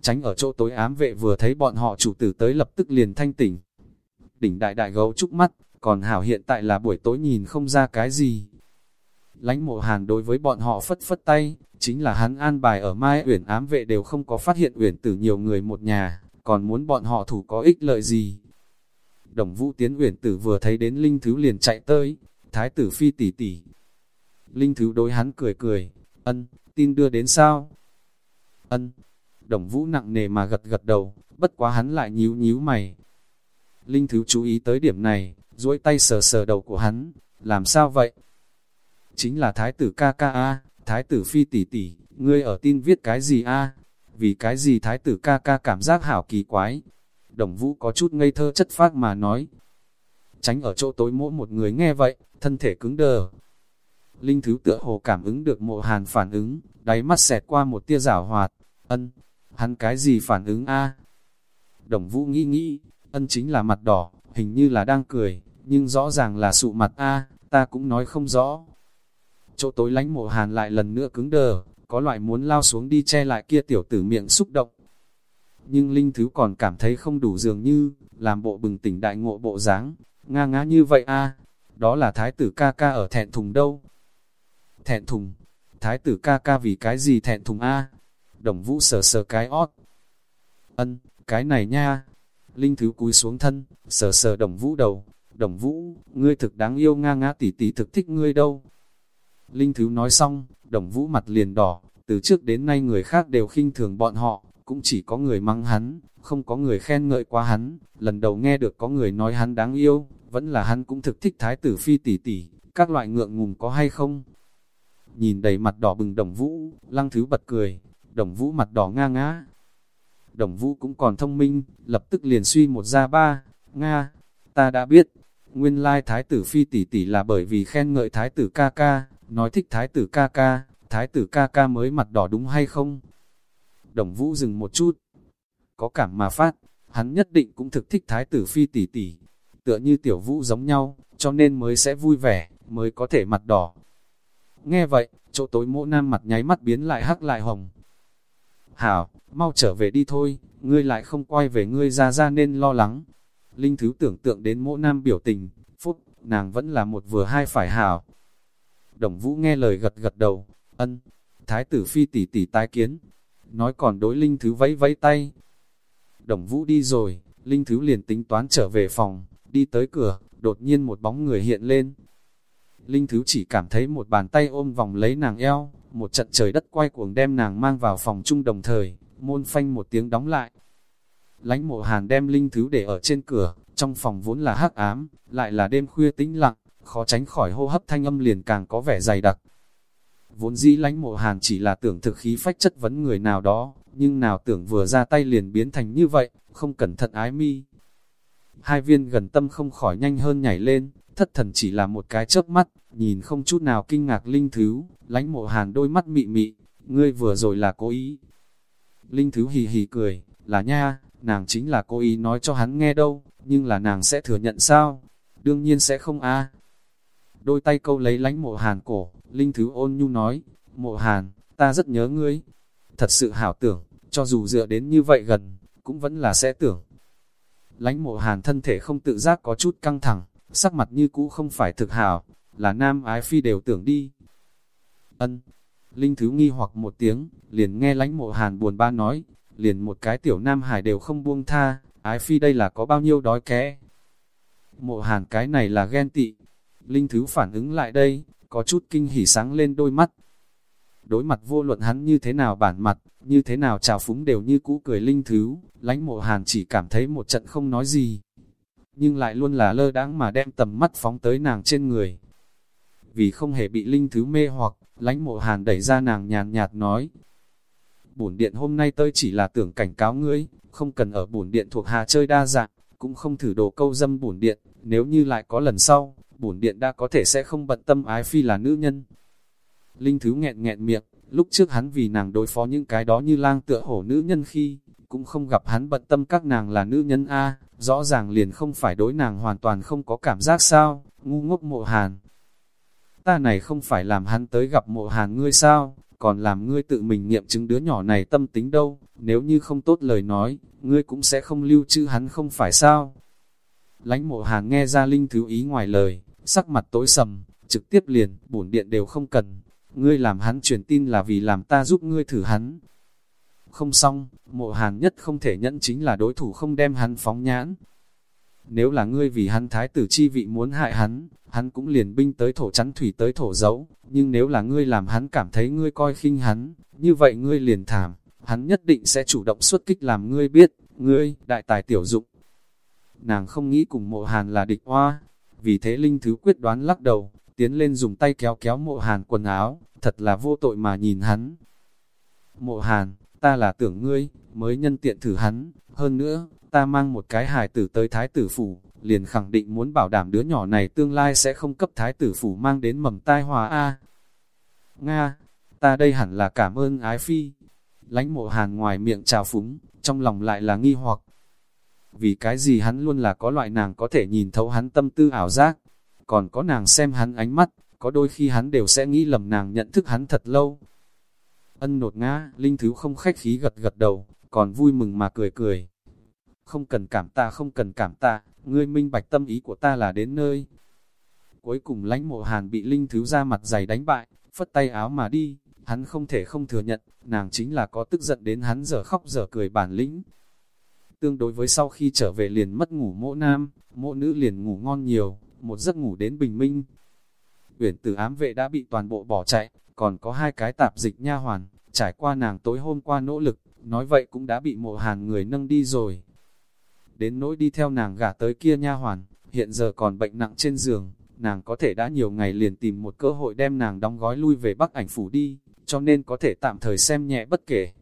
Tránh ở chỗ tối ám vệ vừa thấy bọn họ chủ tử tới lập tức liền thanh tỉnh. Đỉnh đại đại gấu trúc mắt, còn hảo hiện tại là buổi tối nhìn không ra cái gì. Lánh mộ hàn đối với bọn họ phất phất tay, chính là hắn an bài ở Mai Uyển ám vệ đều không có phát hiện Uyển tử nhiều người một nhà, còn muốn bọn họ thủ có ích lợi gì. Đồng vũ tiến Uyển tử vừa thấy đến Linh Thứ liền chạy tới, thái tử phi tỷ tỷ. Linh Thứ đối hắn cười cười, ân, tin đưa đến sao? Ân, đồng vũ nặng nề mà gật gật đầu, bất quá hắn lại nhíu nhíu mày. Linh Thứ chú ý tới điểm này, duỗi tay sờ sờ đầu của hắn, làm sao vậy? Chính là thái tử ca ca a, thái tử phi tỷ tỷ, ngươi ở tin viết cái gì a? Vì cái gì thái tử ca ca cảm giác hảo kỳ quái? Đồng vũ có chút ngây thơ chất phác mà nói. Tránh ở chỗ tối mỗi một người nghe vậy, thân thể cứng đờ. Linh thứ tựa hồ cảm ứng được mộ hàn phản ứng, đáy mắt xẹt qua một tia rảo hoạt. Ân, hắn cái gì phản ứng a? Đồng vũ nghĩ nghĩ, ân chính là mặt đỏ, hình như là đang cười, nhưng rõ ràng là sụ mặt a, ta cũng nói không rõ. Chỗ tối lánh mộ hàn lại lần nữa cứng đờ, có loại muốn lao xuống đi che lại kia tiểu tử miệng xúc động. Nhưng Linh Thứ còn cảm thấy không đủ dường như, làm bộ bừng tỉnh đại ngộ bộ dáng nga ngã như vậy a đó là thái tử ca ca ở thẹn thùng đâu. Thẹn thùng, thái tử ca ca vì cái gì thẹn thùng a Đồng vũ sờ sờ cái ót. Ân, cái này nha. Linh Thứ cúi xuống thân, sờ sờ đồng vũ đầu. Đồng vũ, ngươi thực đáng yêu nga ngã tỷ tỷ thực thích ngươi đâu. Linh Thứ nói xong, đồng vũ mặt liền đỏ, từ trước đến nay người khác đều khinh thường bọn họ, cũng chỉ có người mắng hắn, không có người khen ngợi quá hắn, lần đầu nghe được có người nói hắn đáng yêu, vẫn là hắn cũng thực thích thái tử phi tỷ tỷ, các loại ngượng ngùng có hay không? Nhìn đầy mặt đỏ bừng đồng vũ, lăng thứ bật cười, đồng vũ mặt đỏ nga ngã. Đồng vũ cũng còn thông minh, lập tức liền suy một ra ba, Nga, ta đã biết, nguyên lai thái tử phi tỷ tỷ là bởi vì khen ngợi thái tử ca ca, nói thích thái tử ca ca, thái tử ca ca mới mặt đỏ đúng hay không? Đồng vũ dừng một chút, có cảm mà phát, hắn nhất định cũng thực thích thái tử phi tỷ tỷ, tựa như tiểu vũ giống nhau, cho nên mới sẽ vui vẻ, mới có thể mặt đỏ. Nghe vậy, chỗ tối mỗ nam mặt nháy mắt biến lại hắc lại hồng. Hảo, mau trở về đi thôi, ngươi lại không quay về ngươi ra ra nên lo lắng. Linh Thứ tưởng tượng đến mỗ nam biểu tình, phúc, nàng vẫn là một vừa hai phải hảo. Đồng Vũ nghe lời gật gật đầu, ân, thái tử phi tỷ tỷ tái kiến, nói còn đối Linh Thứ vẫy vẫy tay. Đồng Vũ đi rồi, Linh Thứ liền tính toán trở về phòng, đi tới cửa, đột nhiên một bóng người hiện lên. Linh Thứ chỉ cảm thấy một bàn tay ôm vòng lấy nàng eo, một trận trời đất quay cuồng đem nàng mang vào phòng chung đồng thời, môn phanh một tiếng đóng lại. Lánh mộ hàn đem Linh Thứ để ở trên cửa, trong phòng vốn là hắc ám, lại là đêm khuya tĩnh lặng, khó tránh khỏi hô hấp thanh âm liền càng có vẻ dày đặc. Vốn dĩ lánh mộ hàn chỉ là tưởng thực khí phách chất vấn người nào đó, nhưng nào tưởng vừa ra tay liền biến thành như vậy, không cẩn thận ái mi. Hai viên gần tâm không khỏi nhanh hơn nhảy lên, thất thần chỉ là một cái chớp mắt, nhìn không chút nào kinh ngạc linh thứ, lánh mộ hàn đôi mắt mị mị, ngươi vừa rồi là cố ý. Linh thứ hì hì cười, là nha, nàng chính là cố ý nói cho hắn nghe đâu, nhưng là nàng sẽ thừa nhận sao? Đương nhiên sẽ không a Đôi tay câu lấy lánh mộ hàn cổ, Linh thứ ôn nhu nói, mộ hàn, ta rất nhớ ngươi. Thật sự hảo tưởng, cho dù dựa đến như vậy gần, cũng vẫn là sẽ tưởng. Lánh mộ hàn thân thể không tự giác có chút căng thẳng, sắc mặt như cũ không phải thực hảo, là nam ái phi đều tưởng đi. Ân, Linh Thứ nghi hoặc một tiếng, liền nghe lánh mộ hàn buồn ba nói, liền một cái tiểu nam hải đều không buông tha, ái phi đây là có bao nhiêu đói kẽ. Mộ hàn cái này là ghen tị. Linh Thứ phản ứng lại đây, có chút kinh hỉ sáng lên đôi mắt. Đối mặt vô luận hắn như thế nào bản mặt, như thế nào chào phúng đều như cũ cười Linh Thứ, lánh mộ hàn chỉ cảm thấy một trận không nói gì. Nhưng lại luôn là lơ đãng mà đem tầm mắt phóng tới nàng trên người. Vì không hề bị Linh Thứ mê hoặc, lánh mộ hàn đẩy ra nàng nhàn nhạt nói. Bổn điện hôm nay tôi chỉ là tưởng cảnh cáo ngươi, không cần ở bổn điện thuộc hạ chơi đa dạng, cũng không thử đồ câu dâm bổn điện, nếu như lại có lần sau, bổn điện đã có thể sẽ không bận tâm ái phi là nữ nhân. Linh Thứ nghẹn nghẹn miệng, lúc trước hắn vì nàng đối phó những cái đó như lang tựa hổ nữ nhân khi, cũng không gặp hắn bận tâm các nàng là nữ nhân A, rõ ràng liền không phải đối nàng hoàn toàn không có cảm giác sao, ngu ngốc mộ hàn. Ta này không phải làm hắn tới gặp mộ hàn ngươi sao, còn làm ngươi tự mình nghiệm chứng đứa nhỏ này tâm tính đâu, nếu như không tốt lời nói, ngươi cũng sẽ không lưu trữ hắn không phải sao. Lánh mộ hàn nghe ra linh thứ ý ngoài lời, sắc mặt tối sầm, trực tiếp liền, bổn điện đều không cần, ngươi làm hắn truyền tin là vì làm ta giúp ngươi thử hắn. Không xong, mộ hàn nhất không thể nhẫn chính là đối thủ không đem hắn phóng nhãn. Nếu là ngươi vì hắn thái tử chi vị muốn hại hắn, hắn cũng liền binh tới thổ chắn thủy tới thổ dấu, nhưng nếu là ngươi làm hắn cảm thấy ngươi coi khinh hắn, như vậy ngươi liền thảm, hắn nhất định sẽ chủ động xuất kích làm ngươi biết, ngươi, đại tài tiểu dụng. Nàng không nghĩ cùng mộ hàn là địch hoa, vì thế Linh Thứ quyết đoán lắc đầu, tiến lên dùng tay kéo kéo mộ hàn quần áo, thật là vô tội mà nhìn hắn. Mộ hàn, ta là tưởng ngươi, mới nhân tiện thử hắn, hơn nữa, ta mang một cái hài tử tới thái tử phủ, liền khẳng định muốn bảo đảm đứa nhỏ này tương lai sẽ không cấp thái tử phủ mang đến mầm tai hòa A. Nga, ta đây hẳn là cảm ơn ái phi. Lánh mộ hàn ngoài miệng trào phúng, trong lòng lại là nghi hoặc. Vì cái gì hắn luôn là có loại nàng có thể nhìn thấu hắn tâm tư ảo giác, còn có nàng xem hắn ánh mắt, có đôi khi hắn đều sẽ nghĩ lầm nàng nhận thức hắn thật lâu. Ân nột ngã, linh thứ không khách khí gật gật đầu, còn vui mừng mà cười cười. Không cần cảm ta, không cần cảm ta, ngươi minh bạch tâm ý của ta là đến nơi. Cuối cùng lãnh mộ hàn bị linh thứ ra mặt dày đánh bại, phất tay áo mà đi, hắn không thể không thừa nhận, nàng chính là có tức giận đến hắn giờ khóc giờ cười bản lĩnh. Tương đối với sau khi trở về liền mất ngủ mộ nam, mộ nữ liền ngủ ngon nhiều, một giấc ngủ đến bình minh. Uyển tử ám vệ đã bị toàn bộ bỏ chạy, còn có hai cái tạp dịch nha hoàn, trải qua nàng tối hôm qua nỗ lực, nói vậy cũng đã bị mộ hàn người nâng đi rồi. Đến nỗi đi theo nàng gả tới kia nha hoàn, hiện giờ còn bệnh nặng trên giường, nàng có thể đã nhiều ngày liền tìm một cơ hội đem nàng đóng gói lui về Bắc ảnh phủ đi, cho nên có thể tạm thời xem nhẹ bất kể.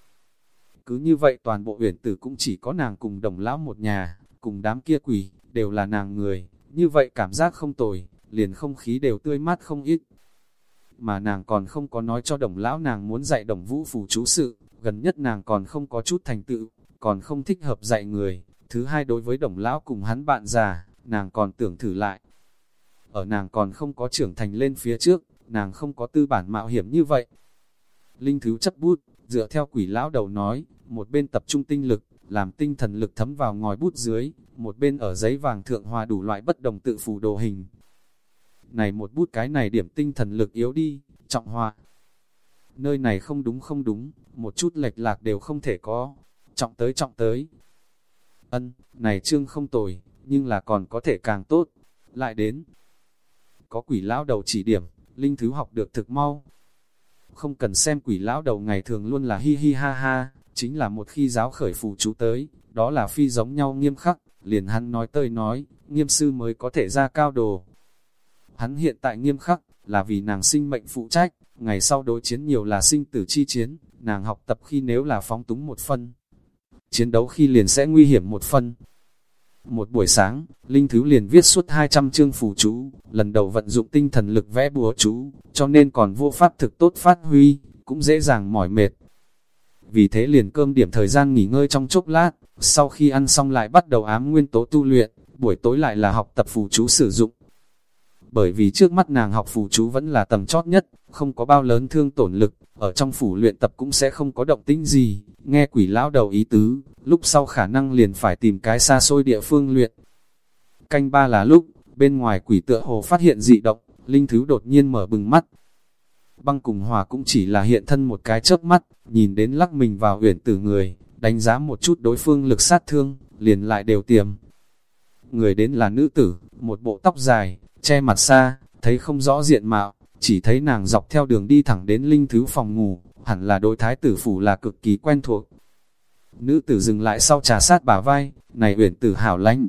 Cứ như vậy toàn bộ uyển tử cũng chỉ có nàng cùng đồng lão một nhà, cùng đám kia quỷ, đều là nàng người, như vậy cảm giác không tồi, liền không khí đều tươi mát không ít. Mà nàng còn không có nói cho đồng lão nàng muốn dạy đồng vũ phù chú sự, gần nhất nàng còn không có chút thành tựu, còn không thích hợp dạy người. Thứ hai đối với đồng lão cùng hắn bạn già, nàng còn tưởng thử lại. Ở nàng còn không có trưởng thành lên phía trước, nàng không có tư bản mạo hiểm như vậy. Linh thứ chấp bút, dựa theo quỷ lão đầu nói, một bên tập trung tinh lực, làm tinh thần lực thấm vào ngòi bút dưới, một bên ở giấy vàng thượng hòa đủ loại bất đồng tự phù đồ hình. Này một bút cái này điểm tinh thần lực yếu đi, trọng hòa. Nơi này không đúng không đúng, một chút lệch lạc đều không thể có. Trọng tới trọng tới. Ân, này trương không tồi, nhưng là còn có thể càng tốt. Lại đến. Có quỷ lão đầu chỉ điểm, linh thứ học được thực mau. Không cần xem quỷ lão đầu ngày thường luôn là hi hi ha ha, chính là một khi giáo khởi phù chú tới, đó là phi giống nhau nghiêm khắc, liền hắn nói tơi nói, nghiêm sư mới có thể ra cao đồ. Hắn hiện tại nghiêm khắc, là vì nàng sinh mệnh phụ trách, ngày sau đối chiến nhiều là sinh tử chi chiến, nàng học tập khi nếu là phóng túng một phân. Chiến đấu khi liền sẽ nguy hiểm một phân. Một buổi sáng, Linh Thứ liền viết suốt 200 chương phù chú, lần đầu vận dụng tinh thần lực vẽ búa chú, cho nên còn vô pháp thực tốt phát huy, cũng dễ dàng mỏi mệt. Vì thế liền cơm điểm thời gian nghỉ ngơi trong chốc lát, sau khi ăn xong lại bắt đầu ám nguyên tố tu luyện, buổi tối lại là học tập phù chú sử dụng. Bởi vì trước mắt nàng học phù chú vẫn là tầm chót nhất, không có bao lớn thương tổn lực, ở trong phủ luyện tập cũng sẽ không có động tĩnh gì, nghe quỷ lão đầu ý tứ, lúc sau khả năng liền phải tìm cái xa xôi địa phương luyện. Canh ba là lúc, bên ngoài quỷ tựa hồ phát hiện dị động, linh thứ đột nhiên mở bừng mắt. Băng cùng hòa cũng chỉ là hiện thân một cái chớp mắt, nhìn đến lắc mình vào uyển tử người, đánh giá một chút đối phương lực sát thương, liền lại đều tiềm. Người đến là nữ tử, một bộ tóc dài, che mặt xa, thấy không rõ diện mạo, chỉ thấy nàng dọc theo đường đi thẳng đến linh thứ phòng ngủ, hẳn là đối thái tử phủ là cực kỳ quen thuộc. Nữ tử dừng lại sau trà sát bả vai, này uyển tử hảo lãnh.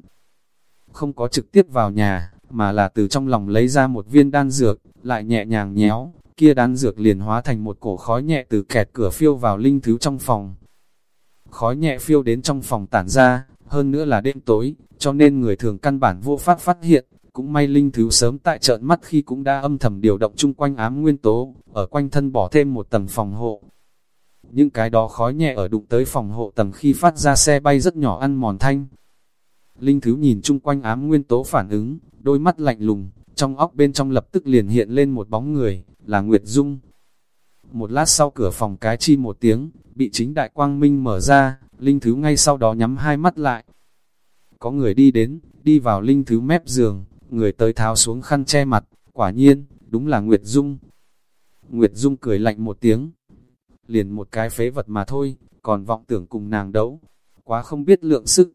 Không có trực tiếp vào nhà, mà là từ trong lòng lấy ra một viên đan dược, lại nhẹ nhàng nhéo, kia đan dược liền hóa thành một cổ khói nhẹ từ kẹt cửa phiêu vào linh thứ trong phòng. Khói nhẹ phiêu đến trong phòng tản ra, hơn nữa là đêm tối, cho nên người thường căn bản vô pháp phát hiện, cũng may linh thứ sớm tại trợn mắt khi cũng đã âm thầm điều động chung quanh ám nguyên tố, ở quanh thân bỏ thêm một tầng phòng hộ. những cái đó khói nhẹ ở đụng tới phòng hộ tầng khi phát ra xe bay rất nhỏ ăn mòn thanh. Linh Thứ nhìn chung quanh ám nguyên tố phản ứng, đôi mắt lạnh lùng, trong óc bên trong lập tức liền hiện lên một bóng người, là Nguyệt Dung. Một lát sau cửa phòng cái chi một tiếng, bị chính đại quang minh mở ra, Linh Thứ ngay sau đó nhắm hai mắt lại. Có người đi đến, đi vào Linh Thứ mép giường, người tới tháo xuống khăn che mặt, quả nhiên, đúng là Nguyệt Dung. Nguyệt Dung cười lạnh một tiếng, liền một cái phế vật mà thôi, còn vọng tưởng cùng nàng đấu, quá không biết lượng sức.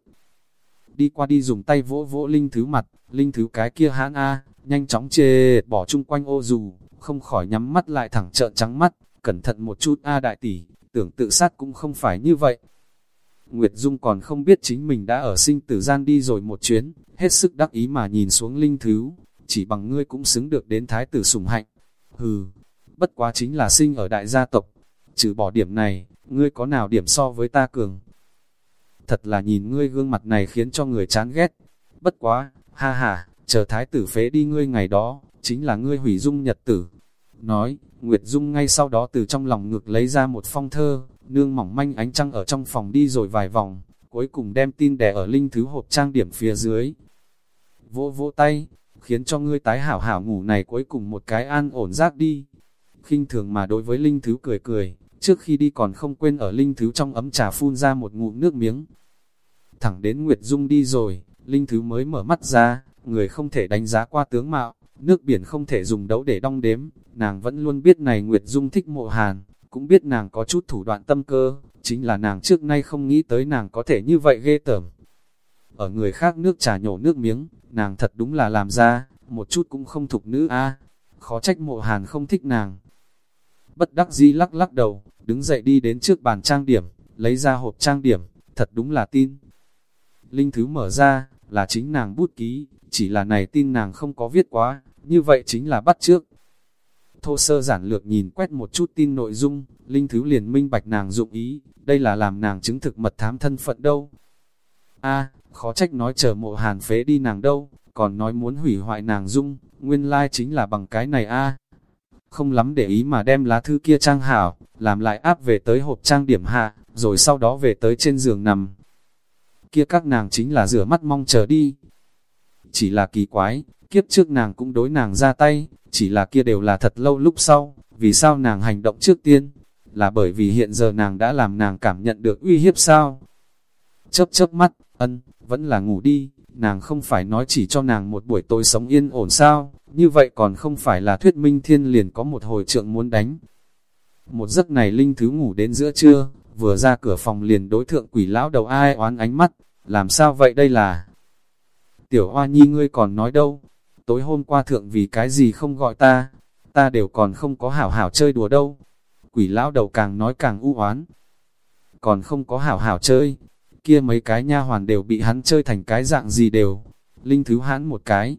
Đi qua đi dùng tay vỗ vỗ Linh Thứ mặt, Linh Thứ cái kia hãn A, nhanh chóng chê bỏ chung quanh ô dù, không khỏi nhắm mắt lại thẳng trợn trắng mắt, cẩn thận một chút A đại tỷ, tưởng tự sát cũng không phải như vậy. Nguyệt Dung còn không biết chính mình đã ở sinh tử gian đi rồi một chuyến, hết sức đắc ý mà nhìn xuống Linh Thứ, chỉ bằng ngươi cũng xứng được đến thái tử sủng hạnh. Hừ, bất quá chính là sinh ở đại gia tộc, trừ bỏ điểm này, ngươi có nào điểm so với ta cường. Thật là nhìn ngươi gương mặt này khiến cho người chán ghét. Bất quá, ha ha, chờ thái tử phế đi ngươi ngày đó, chính là ngươi hủy dung nhật tử. Nói, Nguyệt Dung ngay sau đó từ trong lòng ngực lấy ra một phong thơ, nương mỏng manh ánh trăng ở trong phòng đi rồi vài vòng, cuối cùng đem tin đè ở linh thứ hộp trang điểm phía dưới. Vỗ vỗ tay, khiến cho ngươi tái hảo hảo ngủ này cuối cùng một cái an ổn giác đi. khinh thường mà đối với linh thứ cười cười, trước khi đi còn không quên ở linh thứ trong ấm trà phun ra một ngụm nước miếng. Thẳng đến Nguyệt Dung đi rồi, linh thứ mới mở mắt ra, người không thể đánh giá qua tướng mạo, nước biển không thể dùng đấu để đong đếm, nàng vẫn luôn biết này Nguyệt Dung thích mộ hàn, cũng biết nàng có chút thủ đoạn tâm cơ, chính là nàng trước nay không nghĩ tới nàng có thể như vậy ghê tởm. Ở người khác nước trà nhổ nước miếng, nàng thật đúng là làm ra, một chút cũng không thục nữ a khó trách mộ hàn không thích nàng. Bất đắc dĩ lắc lắc đầu, đứng dậy đi đến trước bàn trang điểm, lấy ra hộp trang điểm, thật đúng là tin. Linh thứ mở ra, là chính nàng bút ký, chỉ là này tin nàng không có viết quá, như vậy chính là bắt trước. Thô sơ giản lược nhìn quét một chút tin nội dung, Linh Thứ liền minh bạch nàng dụng ý, đây là làm nàng chứng thực mật thám thân phận đâu. a khó trách nói chờ mộ hàn phế đi nàng đâu, còn nói muốn hủy hoại nàng dung, nguyên lai chính là bằng cái này a Không lắm để ý mà đem lá thư kia trang hảo, làm lại áp về tới hộp trang điểm hạ, rồi sau đó về tới trên giường nằm. Kia các nàng chính là rửa mắt mong chờ đi. Chỉ là kỳ quái, kiếp trước nàng cũng đối nàng ra tay, chỉ là kia đều là thật lâu lúc sau, vì sao nàng hành động trước tiên, là bởi vì hiện giờ nàng đã làm nàng cảm nhận được uy hiếp sao. Chớp chớp mắt, ân, vẫn là ngủ đi, nàng không phải nói chỉ cho nàng một buổi tối sống yên ổn sao, như vậy còn không phải là thuyết minh thiên liền có một hồi trượng muốn đánh. Một giấc này linh thứ ngủ đến giữa trưa, vừa ra cửa phòng liền đối thượng quỷ lão đầu ai oán ánh mắt, làm sao vậy đây là... Tiểu hoa nhi ngươi còn nói đâu, tối hôm qua thượng vì cái gì không gọi ta, ta đều còn không có hảo hảo chơi đùa đâu. Quỷ lão đầu càng nói càng u oán còn không có hảo hảo chơi, kia mấy cái nha hoàn đều bị hắn chơi thành cái dạng gì đều. Linh thứ hắn một cái.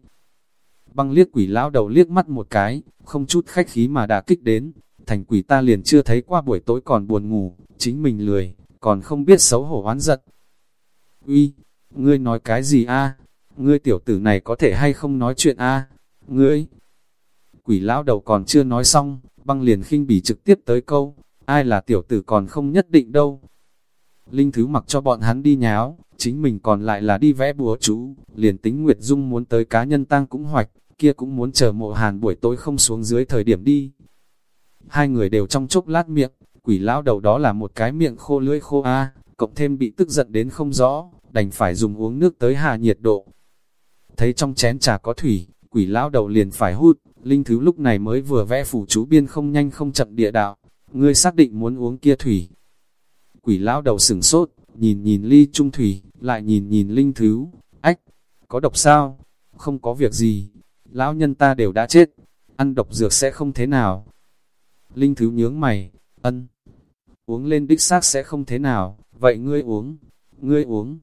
Băng liếc quỷ lão đầu liếc mắt một cái, không chút khách khí mà đã kích đến. Thành quỷ ta liền chưa thấy qua buổi tối còn buồn ngủ, chính mình lười, còn không biết xấu hổ oán giận. Uy, ngươi nói cái gì a? Ngươi tiểu tử này có thể hay không nói chuyện a? Ngươi! Quỷ lão đầu còn chưa nói xong, băng liền khinh bỉ trực tiếp tới câu, ai là tiểu tử còn không nhất định đâu. Linh Thứ mặc cho bọn hắn đi nháo, chính mình còn lại là đi vẽ búa chú, liền tính Nguyệt Dung muốn tới cá nhân tang cũng hoạch, kia cũng muốn chờ mộ hàn buổi tối không xuống dưới thời điểm đi. Hai người đều trong chốc lát miệng, quỷ lão đầu đó là một cái miệng khô lưỡi khô a cộng thêm bị tức giận đến không rõ, đành phải dùng uống nước tới hạ nhiệt độ. Thấy trong chén trà có thủy, quỷ lão đầu liền phải hút, Linh Thứ lúc này mới vừa vẽ phủ chú biên không nhanh không chậm địa đạo, ngươi xác định muốn uống kia thủy, Quỷ lão đầu sửng sốt, nhìn nhìn ly trung thủy, lại nhìn nhìn linh thứ, ách, có độc sao? Không có việc gì, lão nhân ta đều đã chết, ăn độc dược sẽ không thế nào. Linh thứ nhướng mày, ân, uống lên đích xác sẽ không thế nào, vậy ngươi uống, ngươi uống.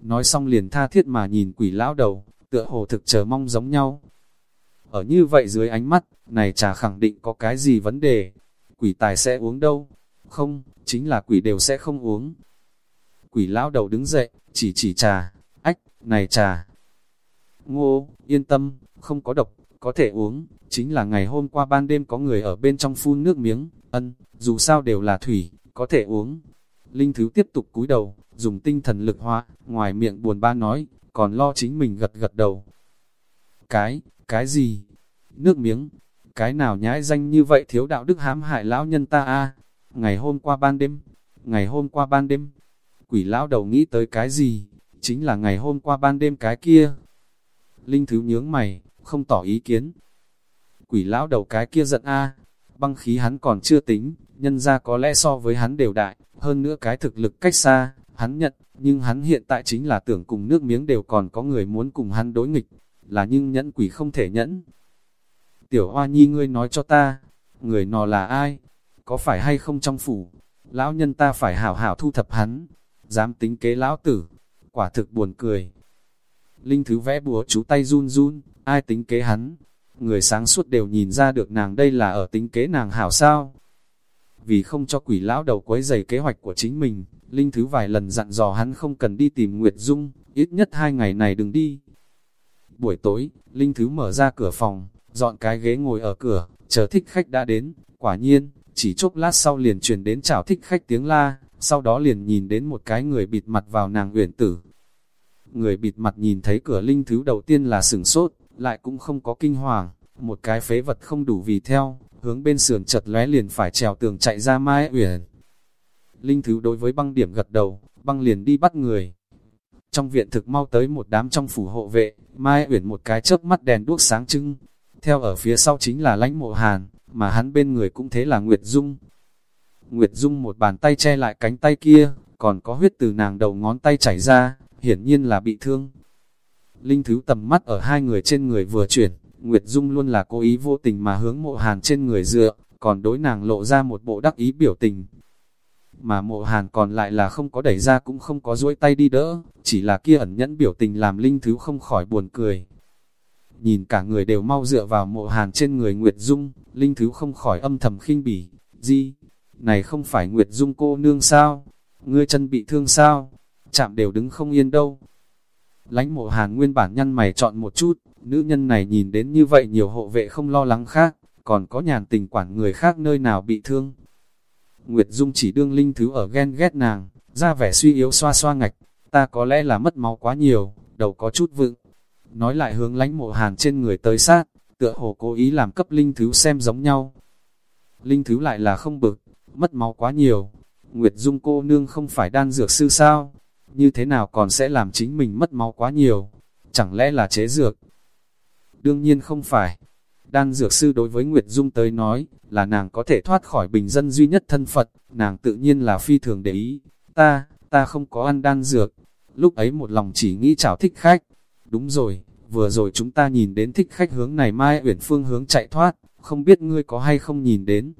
Nói xong liền tha thiết mà nhìn quỷ lão đầu, tựa hồ thực chờ mong giống nhau. Ở như vậy dưới ánh mắt, này chả khẳng định có cái gì vấn đề, quỷ tài sẽ uống đâu, không, chính là quỷ đều sẽ không uống. Quỷ lão đầu đứng dậy, chỉ chỉ trà, ách, này trà. Ngô, yên tâm, không có độc, có thể uống, chính là ngày hôm qua ban đêm có người ở bên trong phun nước miếng, ân, dù sao đều là thủy, có thể uống. Linh Thứ tiếp tục cúi đầu, dùng tinh thần lực hóa, ngoài miệng buồn ba nói, còn lo chính mình gật gật đầu. Cái, cái gì? Nước miếng, cái nào nhãi danh như vậy thiếu đạo đức hãm hại lão nhân ta a Ngày hôm qua ban đêm, ngày hôm qua ban đêm, quỷ lão đầu nghĩ tới cái gì? Chính là ngày hôm qua ban đêm cái kia. Linh Thứ nhướng mày, không tỏ ý kiến. Quỷ lão đầu cái kia giận a băng khí hắn còn chưa tính, nhân ra có lẽ so với hắn đều đại, hơn nữa cái thực lực cách xa, hắn nhận, nhưng hắn hiện tại chính là tưởng cùng nước miếng đều còn có người muốn cùng hắn đối nghịch, là nhưng nhẫn quỷ không thể nhẫn. Tiểu Hoa Nhi ngươi nói cho ta, người nọ là ai? Có phải hay không trong phủ? Lão nhân ta phải hảo hảo thu thập hắn, dám tính kế lão tử, quả thực buồn cười. Linh Thứ vẽ búa chú tay run run, ai tính kế hắn? Người sáng suốt đều nhìn ra được nàng đây là ở tính kế nàng hảo sao? Vì không cho quỷ lão đầu quấy giày kế hoạch của chính mình, Linh Thứ vài lần dặn dò hắn không cần đi tìm Nguyệt Dung, ít nhất hai ngày này đừng đi. Buổi tối, Linh Thứ mở ra cửa phòng, dọn cái ghế ngồi ở cửa, chờ thích khách đã đến, quả nhiên, chỉ chốc lát sau liền truyền đến chào thích khách tiếng la, sau đó liền nhìn đến một cái người bịt mặt vào nàng uyển tử. Người bịt mặt nhìn thấy cửa Linh Thứ đầu tiên là sửng sốt, lại cũng không có kinh hoàng, một cái phế vật không đủ vì theo, hướng bên sườn chật lóe liền phải trèo tường chạy ra Mai Uyển. Linh Thứ đối với băng điểm gật đầu, băng liền đi bắt người. Trong viện thực mau tới một đám trong phủ hộ vệ, Mai Uyển một cái chớp mắt đèn đuốc sáng trưng. Theo ở phía sau chính là lãnh mộ hàn, mà hắn bên người cũng thế là Nguyệt Dung. Nguyệt Dung một bàn tay che lại cánh tay kia, còn có huyết từ nàng đầu ngón tay chảy ra, hiển nhiên là bị thương. Linh Thứ tầm mắt ở hai người trên người vừa chuyển, Nguyệt Dung luôn là cố ý vô tình mà hướng mộ hàn trên người dựa, còn đối nàng lộ ra một bộ đắc ý biểu tình. Mà mộ hàn còn lại là không có đẩy ra cũng không có duỗi tay đi đỡ, chỉ là kia ẩn nhẫn biểu tình làm Linh Thứ không khỏi buồn cười. Nhìn cả người đều mau dựa vào mộ hàn trên người Nguyệt Dung, Linh Thứ không khỏi âm thầm khinh bỉ, gì? Này không phải Nguyệt Dung cô nương sao? Ngươi chân bị thương sao? Chạm đều đứng không yên đâu. Lánh mộ hàn nguyên bản nhăn mày chọn một chút, nữ nhân này nhìn đến như vậy nhiều hộ vệ không lo lắng khác, còn có nhàn tình quản người khác nơi nào bị thương. Nguyệt Dung chỉ đương linh thứ ở ghen ghét nàng, ra vẻ suy yếu xoa xoa ngạch, ta có lẽ là mất máu quá nhiều, đầu có chút vựng. Nói lại hướng lánh mộ hàn trên người tới sát, tựa hồ cố ý làm cấp linh thứ xem giống nhau. Linh thứ lại là không bực, mất máu quá nhiều. Nguyệt Dung cô nương không phải đan dược sư sao? Như thế nào còn sẽ làm chính mình mất máu quá nhiều? Chẳng lẽ là chế dược? Đương nhiên không phải. Đan dược sư đối với Nguyệt Dung tới nói, là nàng có thể thoát khỏi bình dân duy nhất thân Phật, nàng tự nhiên là phi thường để ý. Ta, ta không có ăn đan dược. Lúc ấy một lòng chỉ nghĩ chào thích khách. Đúng rồi, vừa rồi chúng ta nhìn đến thích khách hướng này Mai Uyển Phương hướng chạy thoát, không biết ngươi có hay không nhìn đến.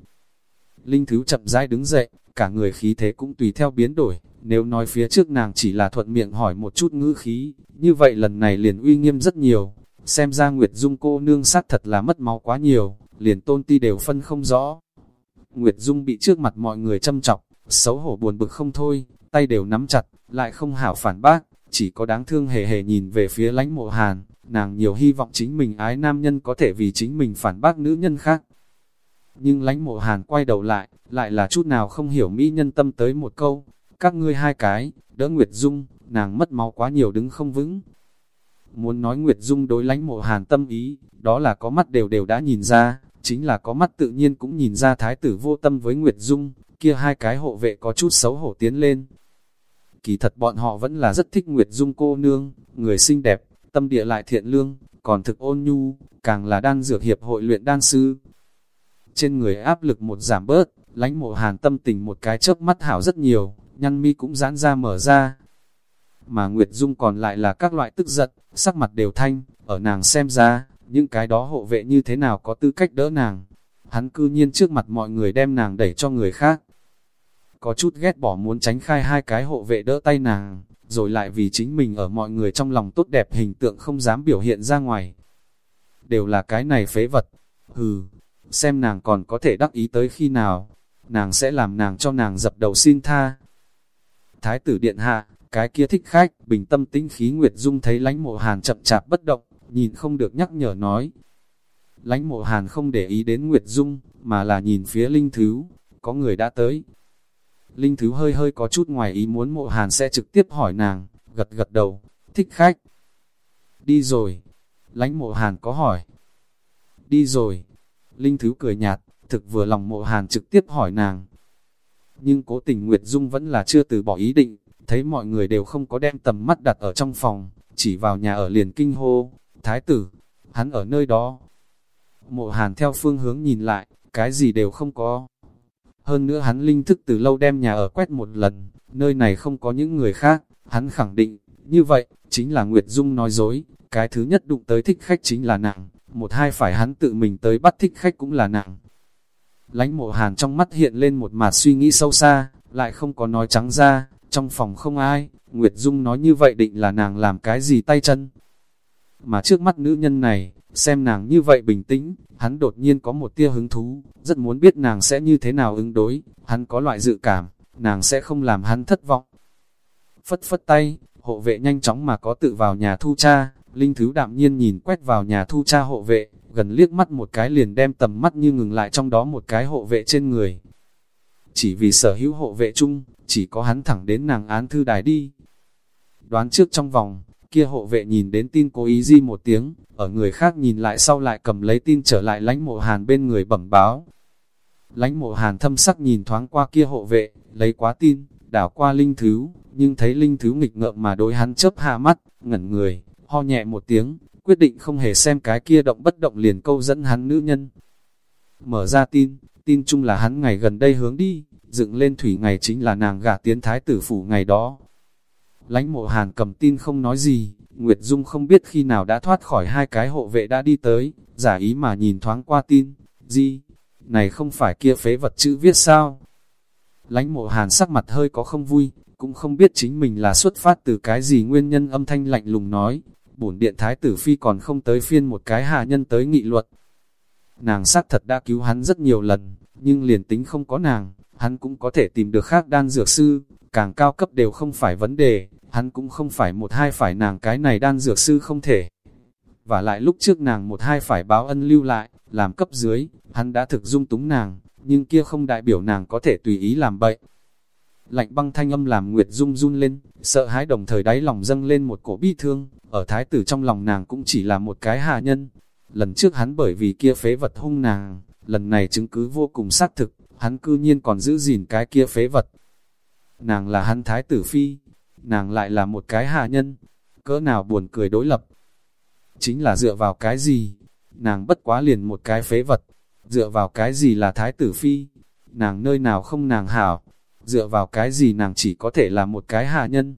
Linh Thứ chậm rãi đứng dậy, cả người khí thế cũng tùy theo biến đổi, nếu nói phía trước nàng chỉ là thuận miệng hỏi một chút ngữ khí, như vậy lần này liền uy nghiêm rất nhiều, xem ra Nguyệt Dung cô nương sát thật là mất máu quá nhiều, liền tôn ti đều phân không rõ. Nguyệt Dung bị trước mặt mọi người châm chọc, xấu hổ buồn bực không thôi, tay đều nắm chặt, lại không hảo phản bác, chỉ có đáng thương hề hề nhìn về phía lánh mộ hàn, nàng nhiều hy vọng chính mình ái nam nhân có thể vì chính mình phản bác nữ nhân khác. Nhưng lánh mộ hàn quay đầu lại, lại là chút nào không hiểu mỹ nhân tâm tới một câu, các ngươi hai cái, đỡ Nguyệt Dung, nàng mất máu quá nhiều đứng không vững. Muốn nói Nguyệt Dung đối lánh mộ hàn tâm ý, đó là có mắt đều đều đã nhìn ra, chính là có mắt tự nhiên cũng nhìn ra thái tử vô tâm với Nguyệt Dung, kia hai cái hộ vệ có chút xấu hổ tiến lên. Kỳ thật bọn họ vẫn là rất thích Nguyệt Dung cô nương, người xinh đẹp, tâm địa lại thiện lương, còn thực ôn nhu, càng là đang dược hiệp hội luyện đan sư. Trên người áp lực một giảm bớt, lánh mộ hàn tâm tình một cái chớp mắt hảo rất nhiều, nhăn mi cũng giãn ra mở ra. Mà Nguyệt Dung còn lại là các loại tức giận, sắc mặt đều thanh, ở nàng xem ra, những cái đó hộ vệ như thế nào có tư cách đỡ nàng. Hắn cư nhiên trước mặt mọi người đem nàng đẩy cho người khác. Có chút ghét bỏ muốn tránh khai hai cái hộ vệ đỡ tay nàng, rồi lại vì chính mình ở mọi người trong lòng tốt đẹp hình tượng không dám biểu hiện ra ngoài. Đều là cái này phế vật. Hừ, xem nàng còn có thể đắc ý tới khi nào, nàng sẽ làm nàng cho nàng dập đầu xin tha. Thái tử điện hạ, cái kia thích khách, bình tâm tĩnh khí Nguyệt Dung thấy lánh mộ hàn chậm chạp bất động, nhìn không được nhắc nhở nói. Lánh mộ hàn không để ý đến Nguyệt Dung, mà là nhìn phía linh thứ, có người đã tới. Linh Thứ hơi hơi có chút ngoài ý muốn mộ hàn sẽ trực tiếp hỏi nàng, gật gật đầu, thích khách. Đi rồi. Lánh mộ hàn có hỏi. Đi rồi. Linh Thứ cười nhạt, thực vừa lòng mộ hàn trực tiếp hỏi nàng. Nhưng cố tình Nguyệt Dung vẫn là chưa từ bỏ ý định, thấy mọi người đều không có đem tầm mắt đặt ở trong phòng, chỉ vào nhà ở liền kinh hô, thái tử, hắn ở nơi đó. Mộ hàn theo phương hướng nhìn lại, cái gì đều không có. Hơn nữa hắn linh thức từ lâu đem nhà ở quét một lần, nơi này không có những người khác, hắn khẳng định, như vậy, chính là Nguyệt Dung nói dối, cái thứ nhất đụng tới thích khách chính là nàng một hai phải hắn tự mình tới bắt thích khách cũng là nàng Lánh mộ hàn trong mắt hiện lên một mặt suy nghĩ sâu xa, lại không có nói trắng ra, trong phòng không ai, Nguyệt Dung nói như vậy định là nàng làm cái gì tay chân. Mà trước mắt nữ nhân này, xem nàng như vậy bình tĩnh, hắn đột nhiên có một tia hứng thú, rất muốn biết nàng sẽ như thế nào ứng đối, hắn có loại dự cảm, nàng sẽ không làm hắn thất vọng. Phất phất tay, hộ vệ nhanh chóng mà có tự vào nhà thu cha, Linh Thứ đạm nhiên nhìn quét vào nhà thu cha hộ vệ, gần liếc mắt một cái liền đem tầm mắt như ngừng lại trong đó một cái hộ vệ trên người. Chỉ vì sở hữu hộ vệ chung, chỉ có hắn thẳng đến nàng án thư đài đi. Đoán trước trong vòng, kia hộ vệ nhìn đến tin cố ý di một tiếng, ở người khác nhìn lại sau lại cầm lấy tin trở lại lánh mộ hàn bên người bẩm báo. Lánh mộ hàn thâm sắc nhìn thoáng qua kia hộ vệ, lấy quá tin, đảo qua linh thứ, nhưng thấy linh thứ nghịch ngợm mà đối hắn chớp hạ mắt, ngẩn người, ho nhẹ một tiếng, quyết định không hề xem cái kia động bất động liền câu dẫn hắn nữ nhân. Mở ra tin, tin chung là hắn ngày gần đây hướng đi, dựng lên thủy ngày chính là nàng gả tiến thái tử phủ ngày đó. Lánh mộ hàn cầm tin không nói gì, Nguyệt Dung không biết khi nào đã thoát khỏi hai cái hộ vệ đã đi tới, giả ý mà nhìn thoáng qua tin, gì, này không phải kia phế vật chữ viết sao? Lánh mộ hàn sắc mặt hơi có không vui, cũng không biết chính mình là xuất phát từ cái gì nguyên nhân âm thanh lạnh lùng nói, bổn điện thái tử phi còn không tới phiên một cái hạ nhân tới nghị luật. Nàng xác thật đã cứu hắn rất nhiều lần, nhưng liền tính không có nàng, hắn cũng có thể tìm được khác đan dược sư, càng cao cấp đều không phải vấn đề, hắn cũng không phải một hai phải nàng cái này đan dược sư không thể. Và lại lúc trước nàng một hai phải báo ân lưu lại, làm cấp dưới, hắn đã thực dung túng nàng, nhưng kia không đại biểu nàng có thể tùy ý làm bậy. Lạnh băng thanh âm làm Nguyệt Dung run lên, sợ hãi đồng thời đáy lòng dâng lên một cổ bi thương, ở thái tử trong lòng nàng cũng chỉ là một cái hạ nhân. Lần trước hắn bởi vì kia phế vật hung nàng, lần này chứng cứ vô cùng xác thực, hắn cư nhiên còn giữ gìn cái kia phế vật. Nàng là hắn thái tử phi, nàng lại là một cái hạ nhân, cỡ nào buồn cười đối lập. Chính là dựa vào cái gì, nàng bất quá liền một cái phế vật, dựa vào cái gì là thái tử phi, nàng nơi nào không nàng hảo, dựa vào cái gì nàng chỉ có thể là một cái hạ nhân.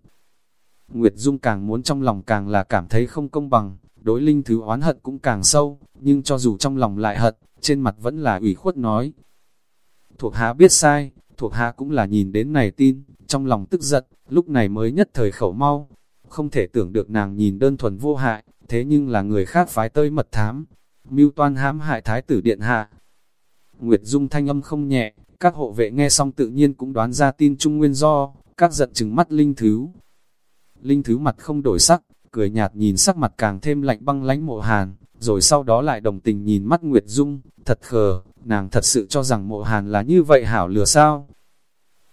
Nguyệt Dung càng muốn trong lòng càng là cảm thấy không công bằng, đối linh thứ oán hận cũng càng sâu, nhưng cho dù trong lòng lại hận, trên mặt vẫn là ủy khuất nói. Thuộc hạ biết sai, thuộc hạ cũng là nhìn đến này tin, trong lòng tức giận, lúc này mới nhất thời khẩu mau. Không thể tưởng được nàng nhìn đơn thuần vô hại, thế nhưng là người khác phái tơi mật thám, mưu toan hãm hại thái tử điện hạ. Nguyệt Dung thanh âm không nhẹ, các hộ vệ nghe xong tự nhiên cũng đoán ra tin trung nguyên do, các giận chừng mắt Linh Thứ. Linh Thứ mặt không đổi sắc, cười nhạt nhìn sắc mặt càng thêm lạnh băng lánh mộ hàn, rồi sau đó lại đồng tình nhìn mắt Nguyệt Dung, thật khờ, nàng thật sự cho rằng mộ hàn là như vậy hảo lừa sao.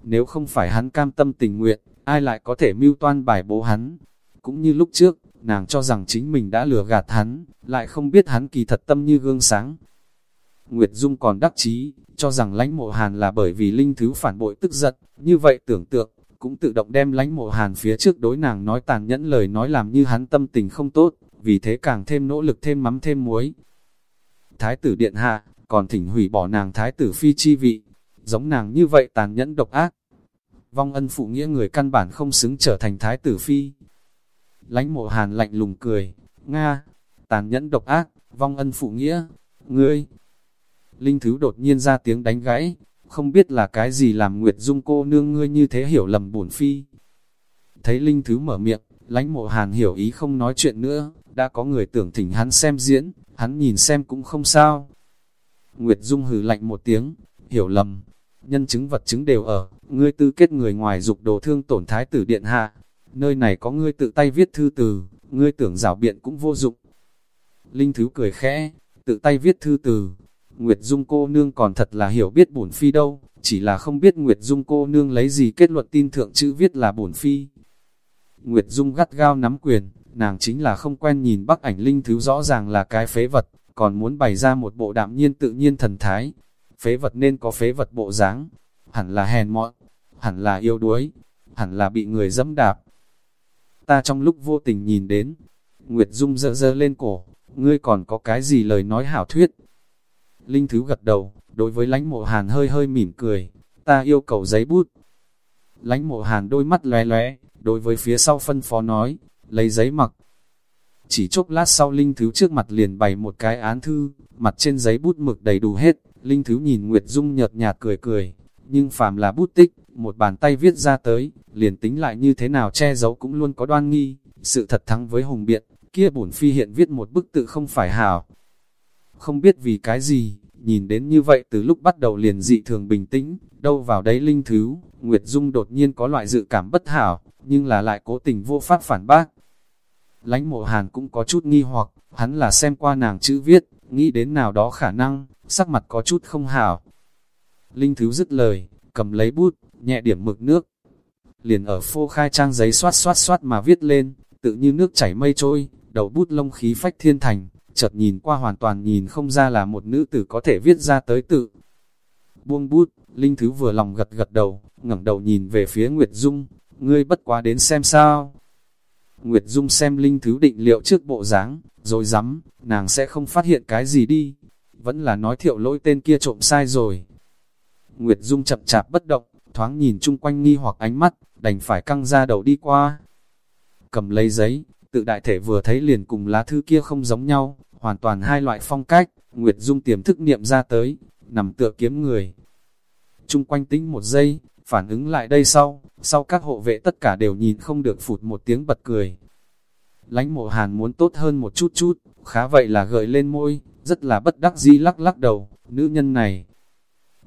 Nếu không phải hắn cam tâm tình nguyện, ai lại có thể mưu toan bài bố hắn. Cũng như lúc trước, nàng cho rằng chính mình đã lừa gạt hắn, lại không biết hắn kỳ thật tâm như gương sáng. Nguyệt Dung còn đắc chí cho rằng lãnh mộ hàn là bởi vì linh thứ phản bội tức giận, như vậy tưởng tượng, cũng tự động đem lãnh mộ hàn phía trước đối nàng nói tàn nhẫn lời nói làm như hắn tâm tình không tốt, vì thế càng thêm nỗ lực thêm mắm thêm muối. Thái tử điện hạ, còn thỉnh hủy bỏ nàng thái tử phi chi vị, giống nàng như vậy tàn nhẫn độc ác. Vong ân phụ nghĩa người căn bản không xứng trở thành thái tử phi. Lánh mộ hàn lạnh lùng cười, Nga, tàn nhẫn độc ác, vong ân phụ nghĩa, ngươi. Linh Thứ đột nhiên ra tiếng đánh gãy, không biết là cái gì làm Nguyệt Dung cô nương ngươi như thế hiểu lầm bổn phi. Thấy Linh Thứ mở miệng, lãnh mộ hàn hiểu ý không nói chuyện nữa, đã có người tưởng thỉnh hắn xem diễn, hắn nhìn xem cũng không sao. Nguyệt Dung hừ lạnh một tiếng, hiểu lầm, nhân chứng vật chứng đều ở, ngươi tư kết người ngoài dục đồ thương tổn thái tử điện hạ, nơi này có ngươi tự tay viết thư từ, ngươi tưởng rảo biện cũng vô dụng. Linh Thứ cười khẽ, tự tay viết thư từ, Nguyệt Dung cô nương còn thật là hiểu biết bổn phi đâu, chỉ là không biết Nguyệt Dung cô nương lấy gì kết luận tin thượng chữ viết là bổn phi. Nguyệt Dung gắt gao nắm quyền, nàng chính là không quen nhìn bắc ảnh linh thứ rõ ràng là cái phế vật, còn muốn bày ra một bộ đạm nhiên tự nhiên thần thái. Phế vật nên có phế vật bộ dáng, hẳn là hèn mọn, hẳn là yêu đuối, hẳn là bị người dẫm đạp. Ta trong lúc vô tình nhìn đến, Nguyệt Dung dơ dơ lên cổ, ngươi còn có cái gì lời nói hảo thuyết. Linh Thứ gật đầu, đối với lãnh mộ hàn hơi hơi mỉm cười, ta yêu cầu giấy bút. Lãnh mộ hàn đôi mắt lóe lóe, đối với phía sau phân phó nói, lấy giấy mặc. Chỉ chốc lát sau Linh Thứ trước mặt liền bày một cái án thư, mặt trên giấy bút mực đầy đủ hết, Linh Thứ nhìn Nguyệt Dung nhợt nhạt cười cười, nhưng phàm là bút tích, một bàn tay viết ra tới, liền tính lại như thế nào che giấu cũng luôn có đoan nghi, sự thật thắng với hùng biện, kia bổn phi hiện viết một bức tự không phải hảo. Không biết vì cái gì, nhìn đến như vậy từ lúc bắt đầu liền dị thường bình tĩnh, đâu vào đấy linh thứ, Nguyệt Dung đột nhiên có loại dự cảm bất hảo, nhưng là lại cố tình vô pháp phản bác. Lánh mộ hàn cũng có chút nghi hoặc, hắn là xem qua nàng chữ viết, nghĩ đến nào đó khả năng, sắc mặt có chút không hảo. Linh thứ dứt lời, cầm lấy bút, nhẹ điểm mực nước. Liền ở phô khai trang giấy xoát xoát xoát mà viết lên, tự như nước chảy mây trôi, đầu bút lông khí phách thiên thành, chợt nhìn qua hoàn toàn nhìn không ra là một nữ tử có thể viết ra tới tự. Buông bút, Linh Thứ vừa lòng gật gật đầu, ngẩng đầu nhìn về phía Nguyệt Dung, ngươi bất quá đến xem sao. Nguyệt Dung xem Linh Thứ định liệu trước bộ dáng, rồi dám, nàng sẽ không phát hiện cái gì đi. Vẫn là nói thiệu lỗi tên kia trộm sai rồi. Nguyệt Dung chậm chạp bất động, thoáng nhìn chung quanh nghi hoặc ánh mắt, đành phải căng ra đầu đi qua. Cầm lấy giấy, tự đại thể vừa thấy liền cùng lá thư kia không giống nhau, hoàn toàn hai loại phong cách, Nguyệt Dung tiềm thức niệm ra tới, nằm tựa kiếm người. Trung quanh tính một giây, phản ứng lại đây sau, sau các hộ vệ tất cả đều nhìn không được phụt một tiếng bật cười. Lánh mộ hàn muốn tốt hơn một chút chút, khá vậy là gợi lên môi, rất là bất đắc dĩ lắc lắc đầu, nữ nhân này.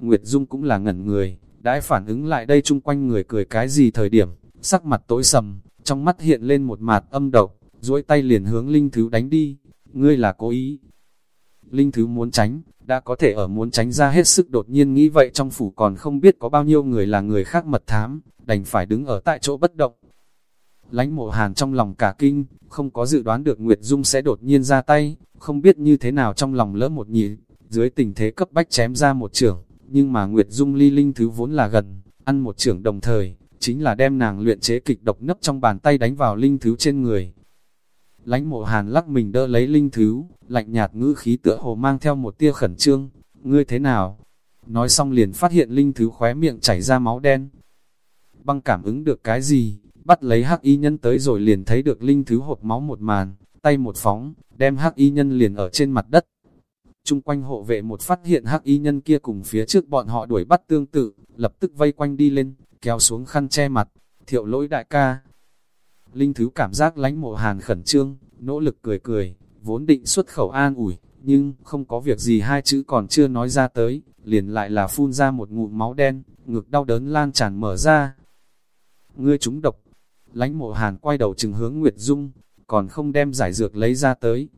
Nguyệt Dung cũng là ngẩn người, đãi phản ứng lại đây chung quanh người cười cái gì thời điểm, sắc mặt tối sầm, trong mắt hiện lên một mạt âm độc, duỗi tay liền hướng Linh Thứ đánh đi, ngươi là cố ý. Linh Thứ muốn tránh, đã có thể ở muốn tránh ra hết sức đột nhiên nghĩ vậy trong phủ còn không biết có bao nhiêu người là người khác mật thám, đành phải đứng ở tại chỗ bất động. Lánh mộ hàn trong lòng cả kinh, không có dự đoán được Nguyệt Dung sẽ đột nhiên ra tay, không biết như thế nào trong lòng lỡ một nhị, dưới tình thế cấp bách chém ra một trưởng, nhưng mà Nguyệt Dung ly linh thứ vốn là gần, ăn một trưởng đồng thời, chính là đem nàng luyện chế kịch độc nấp trong bàn tay đánh vào linh thứ trên người. Lánh mộ hàn lắc mình đỡ lấy linh thứ, lạnh nhạt ngữ khí tựa hồ mang theo một tia khẩn trương, ngươi thế nào? Nói xong liền phát hiện linh thứ khóe miệng chảy ra máu đen. Băng cảm ứng được cái gì, bắt lấy hắc y nhân tới rồi liền thấy được linh thứ hột máu một màn, tay một phóng, đem hắc y nhân liền ở trên mặt đất. Trung quanh hộ vệ một phát hiện hắc y nhân kia cùng phía trước bọn họ đuổi bắt tương tự, lập tức vây quanh đi lên, kéo xuống khăn che mặt, thiệu lỗi đại ca. Linh Thứ cảm giác lánh mộ hàn khẩn trương, nỗ lực cười cười, vốn định xuất khẩu an ủi, nhưng không có việc gì hai chữ còn chưa nói ra tới, liền lại là phun ra một ngụm máu đen, ngực đau đớn lan tràn mở ra. Ngươi trúng độc, lánh mộ hàn quay đầu chừng hướng Nguyệt Dung, còn không đem giải dược lấy ra tới.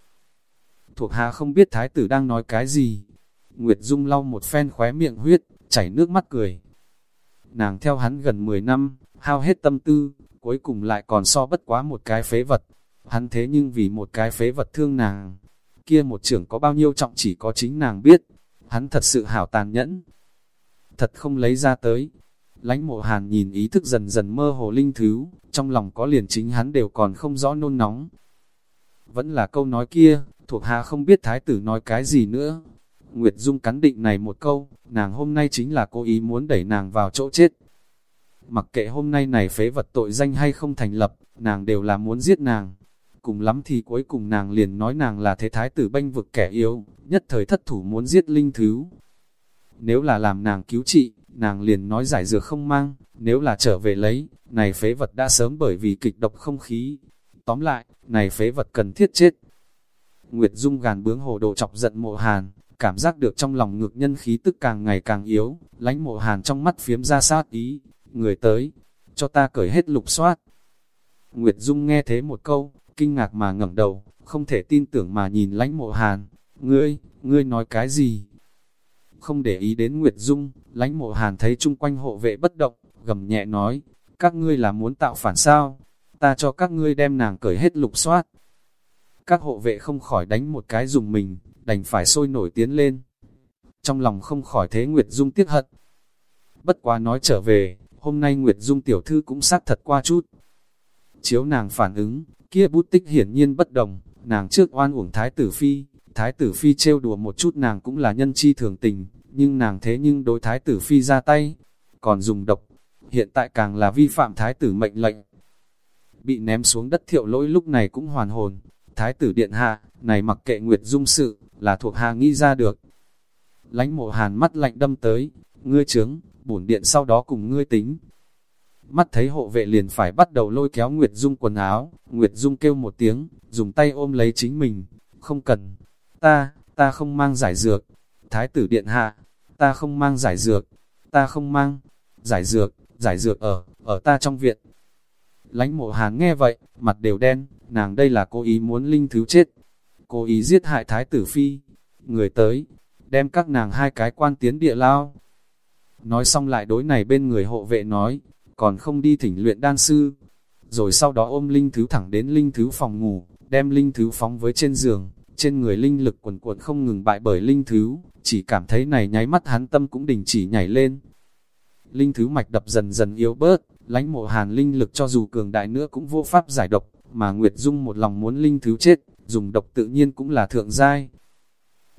Thuộc hạ không biết thái tử đang nói cái gì. Nguyệt Dung lau một phen khóe miệng huyết, chảy nước mắt cười, nàng theo hắn gần 10 năm, hao hết tâm tư, cuối cùng lại còn so bất quá một cái phế vật. Hắn thế nhưng vì một cái phế vật thương nàng, kia một trưởng có bao nhiêu trọng chỉ có chính nàng biết, hắn thật sự hảo tàn nhẫn. Thật không lấy ra tới. Lánh mộ hàn nhìn ý thức dần dần mơ hồ linh thứ, trong lòng có liền chính hắn đều còn không rõ nôn nóng. Vẫn là câu nói kia, thuộc hạ không biết thái tử nói cái gì nữa, Nguyệt Dung cắn định này một câu, nàng hôm nay chính là cố ý muốn đẩy nàng vào chỗ chết. Mặc kệ hôm nay này phế vật tội danh hay không thành lập, nàng đều là muốn giết nàng. Cùng lắm thì cuối cùng nàng liền nói nàng là thế thái tử banh vực kẻ yếu, nhất thời thất thủ muốn giết linh thứ. Nếu là làm nàng cứu trị, nàng liền nói giải dược không mang, nếu là trở về lấy, này phế vật đã sớm bởi vì kịch độc không khí. Tóm lại, này phế vật cần thiết chết. Nguyệt Dung gàn bướng hồ đồ chọc giận mộ hàn, cảm giác được trong lòng ngược nhân khí tức càng ngày càng yếu, lánh mộ hàn trong mắt phiếm ra sát ý, người tới, cho ta cởi hết lục soát. Nguyệt Dung nghe thế một câu, kinh ngạc mà ngẩng đầu, không thể tin tưởng mà nhìn lánh mộ hàn, ngươi, ngươi nói cái gì? không để ý đến Nguyệt Dung, lánh mộ hàn thấy chung quanh hộ vệ bất động, gầm nhẹ nói, các ngươi là muốn tạo phản sao, ta cho các ngươi đem nàng cởi hết lục soát. Các hộ vệ không khỏi đánh một cái dùng mình, đành phải sôi nổi tiến lên. Trong lòng không khỏi thế Nguyệt Dung tiếc hận. Bất quá nói trở về, hôm nay Nguyệt Dung tiểu thư cũng xác thật qua chút. Chiếu nàng phản ứng, kia bút tích hiển nhiên bất đồng, nàng trước oan uổng thái tử phi, thái tử phi trêu đùa một chút nàng cũng là nhân chi thường tình, nhưng nàng thế nhưng đối thái tử phi ra tay, còn dùng độc, hiện tại càng là vi phạm thái tử mệnh lệnh. Bị ném xuống đất thiệu lỗi lúc này cũng hoàn hồn, thái tử điện hạ, này mặc kệ Nguyệt Dung sự, là thuộc hạ nghĩ ra được. Lánh mộ hàn mắt lạnh đâm tới, ngươi trướng, bổn điện sau đó cùng ngươi tính. Mắt thấy hộ vệ liền phải bắt đầu lôi kéo Nguyệt Dung quần áo, Nguyệt Dung kêu một tiếng, dùng tay ôm lấy chính mình, không cần, ta, ta không mang giải dược, thái tử điện hạ, ta không mang giải dược, ta không mang, giải dược, giải dược ở, ở ta trong viện. Lánh mộ hàn nghe vậy, mặt đều đen, nàng đây là cố ý muốn linh thứ chết, cố ý giết hại thái tử phi, người tới, đem các nàng hai cái quan tiến địa lao. Nói xong lại đối này bên người hộ vệ nói, còn không đi thỉnh luyện đan sư, rồi sau đó ôm linh thứ thẳng đến linh thứ phòng ngủ, đem linh thứ phóng với trên giường, trên người linh lực quần cuộn không ngừng bại bởi linh thứ, chỉ cảm thấy này nháy mắt hắn tâm cũng đình chỉ nhảy lên. Linh thứ mạch đập dần dần yếu bớt, lánh mộ hàn linh lực cho dù cường đại nữa cũng vô pháp giải độc, mà Nguyệt Dung một lòng muốn linh thứ chết, dùng độc tự nhiên cũng là thượng giai.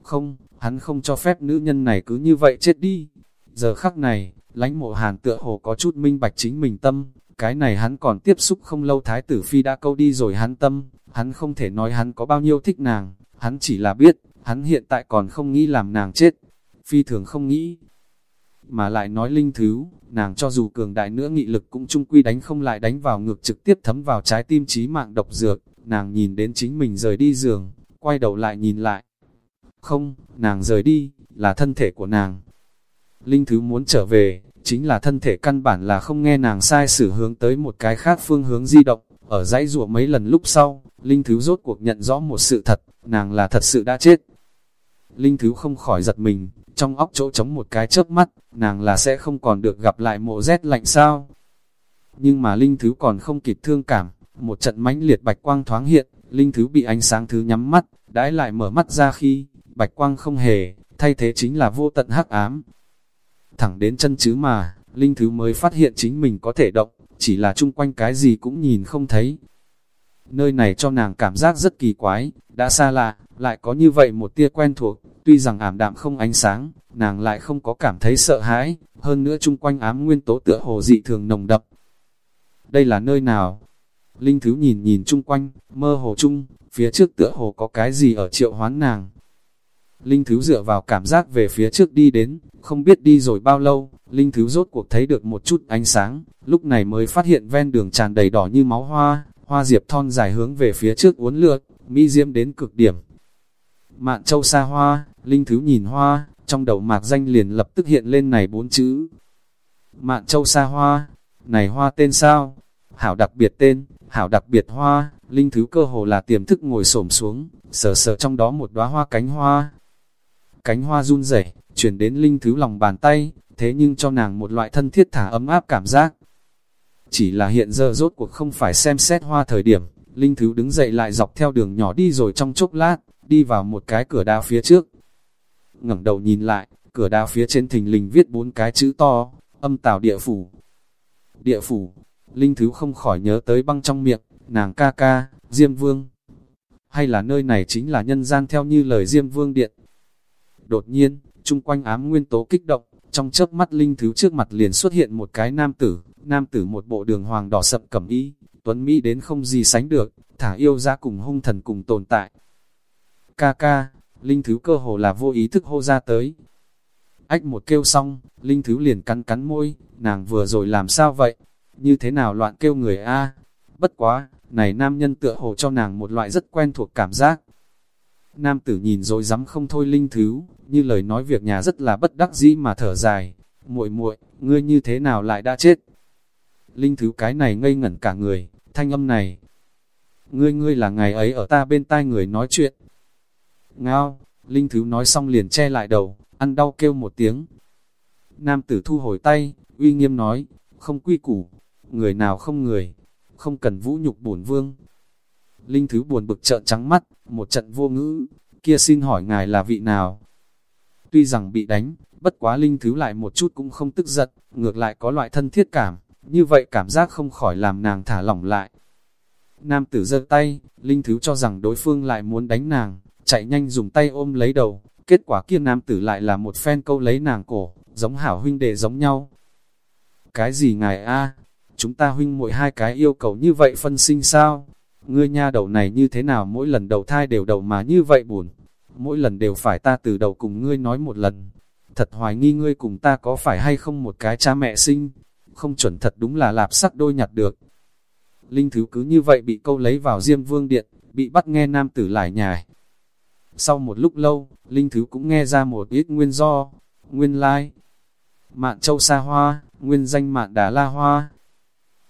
Không, hắn không cho phép nữ nhân này cứ như vậy chết đi. Giờ khắc này, lánh mộ hàn tựa hồ có chút minh bạch chính mình tâm, cái này hắn còn tiếp xúc không lâu thái tử phi đã câu đi rồi hắn tâm, hắn không thể nói hắn có bao nhiêu thích nàng, hắn chỉ là biết, hắn hiện tại còn không nghĩ làm nàng chết, phi thường không nghĩ. Mà lại nói linh thứ, nàng cho dù cường đại nữa nghị lực cũng chung quy đánh không lại đánh vào ngược trực tiếp thấm vào trái tim trí mạng độc dược, nàng nhìn đến chính mình rời đi giường, quay đầu lại nhìn lại. Không, nàng rời đi, là thân thể của nàng. Linh thứ muốn trở về, chính là thân thể căn bản là không nghe nàng sai sử hướng tới một cái khác phương hướng di động, ở dãy rùa mấy lần lúc sau, Linh Thứ rốt cuộc nhận rõ một sự thật, nàng là thật sự đã chết. Linh Thứ không khỏi giật mình, trong óc chỗ trống một cái chớp mắt, nàng là sẽ không còn được gặp lại mộ rét lạnh sao. Nhưng mà Linh Thứ còn không kịp thương cảm, một trận mãnh liệt bạch quang thoáng hiện, Linh Thứ bị ánh sáng thứ nhắm mắt, đãi lại mở mắt ra khi, bạch quang không hề, thay thế chính là vô tận hắc ám. Thẳng đến chân chứ mà, Linh Thứ mới phát hiện chính mình có thể động, chỉ là chung quanh cái gì cũng nhìn không thấy. Nơi này cho nàng cảm giác rất kỳ quái, đã xa lạ, lại có như vậy một tia quen thuộc, tuy rằng ảm đạm không ánh sáng, nàng lại không có cảm thấy sợ hãi, hơn nữa chung quanh ám nguyên tố tựa hồ dị thường nồng đậm. Đây là nơi nào? Linh Thứ nhìn nhìn chung quanh, mơ hồ chung, phía trước tựa hồ có cái gì ở triệu hoán nàng. Linh Thứ dựa vào cảm giác về phía trước đi đến, không biết đi rồi bao lâu, Linh Thứ rốt cuộc thấy được một chút ánh sáng, lúc này mới phát hiện ven đường tràn đầy đỏ như máu hoa, hoa diệp thon dài hướng về phía trước uốn lượt, mỹ diễm đến cực điểm. Mạn châu xa hoa, Linh Thứ nhìn hoa, trong đầu mạc danh liền lập tức hiện lên này bốn chữ. Mạn châu xa hoa, này hoa tên sao? Hảo đặc biệt tên, hảo đặc biệt hoa, Linh Thứ cơ hồ là tiềm thức ngồi xổm xuống, sờ sờ trong đó một đóa hoa cánh hoa. Cánh hoa run rẩy chuyển đến Linh Thứ lòng bàn tay, thế nhưng cho nàng một loại thân thiết thả ấm áp cảm giác. Chỉ là hiện giờ rốt cuộc không phải xem xét hoa thời điểm, Linh Thứ đứng dậy lại dọc theo đường nhỏ đi rồi trong chốc lát, đi vào một cái cửa đá phía trước. ngẩng đầu nhìn lại, cửa đá phía trên thình lình viết bốn cái chữ to, âm tào địa phủ. Địa phủ, Linh Thứ không khỏi nhớ tới băng trong miệng, nàng ca ca, Diêm Vương. Hay là nơi này chính là nhân gian theo như lời Diêm Vương Điện. Đột nhiên, chung quanh ám nguyên tố kích động, trong chớp mắt Linh Thứ trước mặt liền xuất hiện một cái nam tử, nam tử một bộ đường hoàng đỏ sậm cẩm y, tuấn Mỹ đến không gì sánh được, thả yêu ra cùng hung thần cùng tồn tại. Ca ca, Linh Thứ cơ hồ là vô ý thức hô ra tới. Ách một kêu xong, Linh Thứ liền cắn cắn môi, nàng vừa rồi làm sao vậy? Như thế nào loạn kêu người A? Bất quá, này nam nhân tựa hồ cho nàng một loại rất quen thuộc cảm giác. Nam tử nhìn rồi dám không thôi Linh Thứ, như lời nói việc nhà rất là bất đắc dĩ mà thở dài. muội muội ngươi như thế nào lại đã chết? Linh Thứ cái này ngây ngẩn cả người, thanh âm này. Ngươi ngươi là ngày ấy ở ta bên tai người nói chuyện. Ngao, Linh Thứ nói xong liền che lại đầu, ăn đau kêu một tiếng. Nam tử thu hồi tay, uy nghiêm nói, không quy củ, người nào không người, không cần vũ nhục bổn vương. Linh Thứ buồn bực trợn trắng mắt, một trận vô ngữ, kia xin hỏi ngài là vị nào? Tuy rằng bị đánh, bất quá Linh Thứ lại một chút cũng không tức giận, ngược lại có loại thân thiết cảm, như vậy cảm giác không khỏi làm nàng thả lỏng lại. Nam tử giơ tay, Linh Thứ cho rằng đối phương lại muốn đánh nàng, chạy nhanh dùng tay ôm lấy đầu, kết quả kia nam tử lại là một phen câu lấy nàng cổ, giống hảo huynh đệ giống nhau. Cái gì ngài a? Chúng ta huynh muội hai cái yêu cầu như vậy phân sinh sao? Ngươi nha đầu này như thế nào mỗi lần đầu thai đều đầu mà như vậy buồn? Mỗi lần đều phải ta từ đầu cùng ngươi nói một lần. Thật hoài nghi ngươi cùng ta có phải hay không một cái cha mẹ sinh? Không chuẩn thật đúng là lạp sắc đôi nhặt được. Linh Thứ cứ như vậy bị câu lấy vào Diêm Vương Điện, bị bắt nghe nam tử lại nhài. Sau một lúc lâu, Linh Thứ cũng nghe ra một ít nguyên do, nguyên lai. Mạn Châu Sa Hoa, nguyên danh Mạn Đà La Hoa.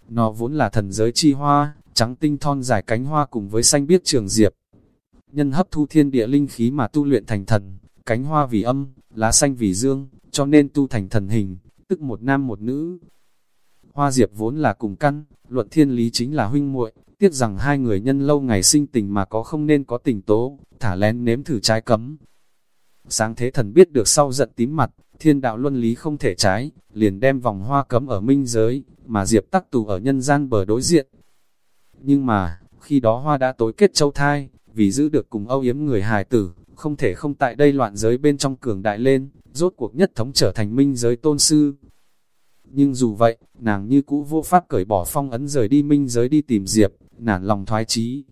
Nó vốn là thần giới chi hoa, trắng tinh thon dài cánh hoa cùng với xanh biếc trường diệp. Nhân hấp thu thiên địa linh khí mà tu luyện thành thần, cánh hoa vì âm, lá xanh vì dương, cho nên tu thành thần hình, tức một nam một nữ. Hoa diệp vốn là cùng căn, luận thiên lý chính là huynh muội, tiếc rằng hai người nhân lâu ngày sinh tình mà có không nên có tình tố, thả lén nếm thử trái cấm. Sáng thế thần biết được sau giận tím mặt, thiên đạo luân lý không thể trái, liền đem vòng hoa cấm ở minh giới, mà diệp tắc tù ở nhân gian bờ đối diện. Nhưng mà, khi đó hoa đã tối kết châu thai, vì giữ được cùng âu yếm người hài tử, không thể không tại đây loạn giới bên trong cường đại lên, rốt cuộc nhất thống trở thành minh giới tôn sư. Nhưng dù vậy, nàng như cũ vô pháp cởi bỏ phong ấn rời đi minh giới đi tìm Diệp, nản lòng thoái trí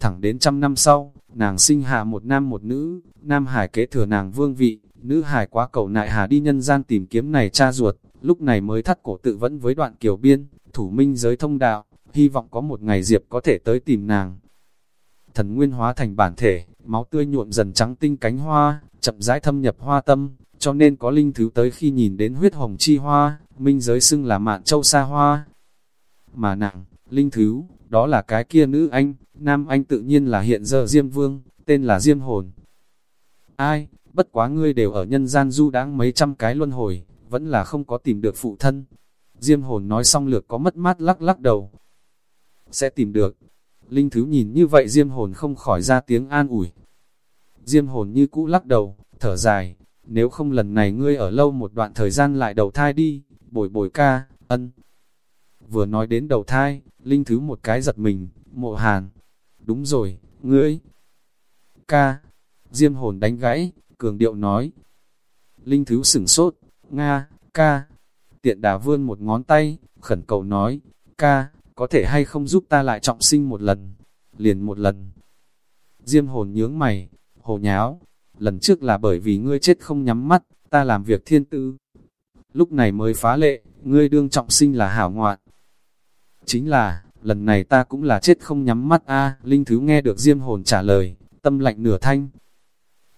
Thẳng đến trăm năm sau, nàng sinh hạ một nam một nữ, nam hải kế thừa nàng vương vị, nữ hải quá cầu nại hà đi nhân gian tìm kiếm này cha ruột, lúc này mới thắt cổ tự vẫn với đoạn kiều biên, thủ minh giới thông đạo, hy vọng có một ngày Diệp có thể tới tìm nàng. Thần nguyên hóa thành bản thể, máu tươi nhuộm dần trắng tinh cánh hoa, chậm rãi thâm nhập hoa tâm, cho nên có linh thứ tới khi nhìn đến huyết hồng chi hoa, minh giới xưng là mạn châu sa hoa. Mà nặng, linh thứ, đó là cái kia nữ anh, nam anh tự nhiên là hiện giờ Diêm Vương, tên là Diêm Hồn. Ai, bất quá ngươi đều ở nhân gian du đáng mấy trăm cái luân hồi, vẫn là không có tìm được phụ thân. Diêm Hồn nói xong lược có mất mát lắc lắc đầu. Sẽ tìm được. Linh Thứ nhìn như vậy Diêm Hồn không khỏi ra tiếng an ủi. Diêm Hồn như cũ lắc đầu, thở dài, nếu không lần này ngươi ở lâu một đoạn thời gian lại đầu thai đi, bồi bồi ca, ân. Vừa nói đến đầu thai, Linh Thứ một cái giật mình, mộ hàn. Đúng rồi, ngươi. Ca. Diêm hồn đánh gãy, cường điệu nói. Linh Thứ sửng sốt, Nga, ca. Tiện đà vươn một ngón tay, khẩn cầu nói, ca, có thể hay không giúp ta lại trọng sinh một lần, liền một lần. Diêm hồn nhướng mày, hồ nháo, lần trước là bởi vì ngươi chết không nhắm mắt, ta làm việc thiên tư. Lúc này mới phá lệ, ngươi đương trọng sinh là hảo ngoạn. Chính là, lần này ta cũng là chết không nhắm mắt a Linh Thứ nghe được Diêm hồn trả lời, tâm lạnh nửa thanh.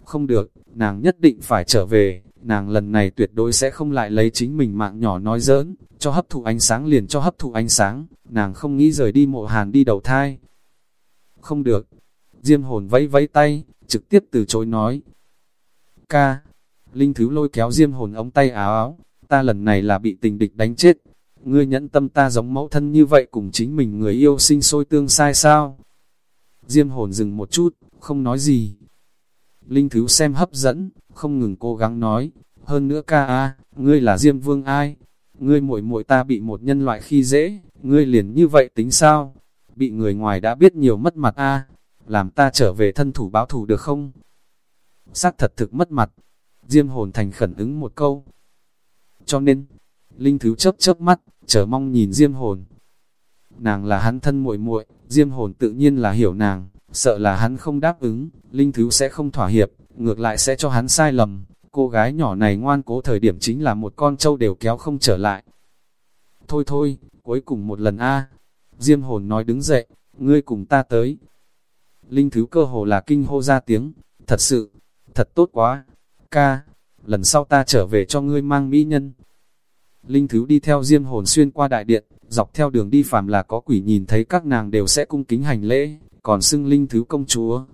Không được, nàng nhất định phải trở về, nàng lần này tuyệt đối sẽ không lại lấy chính mình mạng nhỏ nói giỡn, cho hấp thụ ánh sáng liền cho hấp thụ ánh sáng, nàng không nghĩ rời đi mộ hàn đi đầu thai. Không được, Diêm hồn vẫy vẫy tay, trực tiếp từ chối nói. Ca, Linh Thứ lôi kéo Diêm hồn ống tay áo áo, ta lần này là bị tình địch đánh chết. Ngươi nhẫn tâm ta giống mẫu thân như vậy cùng chính mình người yêu sinh sôi tương sai sao? Diêm hồn dừng một chút, không nói gì. Linh Thứ xem hấp dẫn, không ngừng cố gắng nói, hơn nữa ca a, ngươi là Diêm Vương ai? Ngươi muội muội ta bị một nhân loại khi dễ, ngươi liền như vậy tính sao? Bị người ngoài đã biết nhiều mất mặt a, làm ta trở về thân thủ báo thù được không? Xác thật thực mất mặt. Diêm hồn thành khẩn ứng một câu. Cho nên, Linh Thứ chớp chớp mắt, chờ mong nhìn Diêm hồn. Nàng là hắn thân muội muội, Diêm hồn tự nhiên là hiểu nàng, sợ là hắn không đáp ứng, Linh Thứ sẽ không thỏa hiệp, ngược lại sẽ cho hắn sai lầm. Cô gái nhỏ này ngoan cố thời điểm chính là một con trâu đều kéo không trở lại. Thôi thôi, cuối cùng một lần a Diêm hồn nói đứng dậy, ngươi cùng ta tới. Linh Thứ cơ hồ là kinh hô ra tiếng, thật sự, thật tốt quá, ca, lần sau ta trở về cho ngươi mang mỹ nhân. Linh Thứ đi theo Diêm hồn xuyên qua đại điện, dọc theo đường đi phàm là có quỷ nhìn thấy các nàng đều sẽ cung kính hành lễ, còn xưng Linh Thứ công chúa.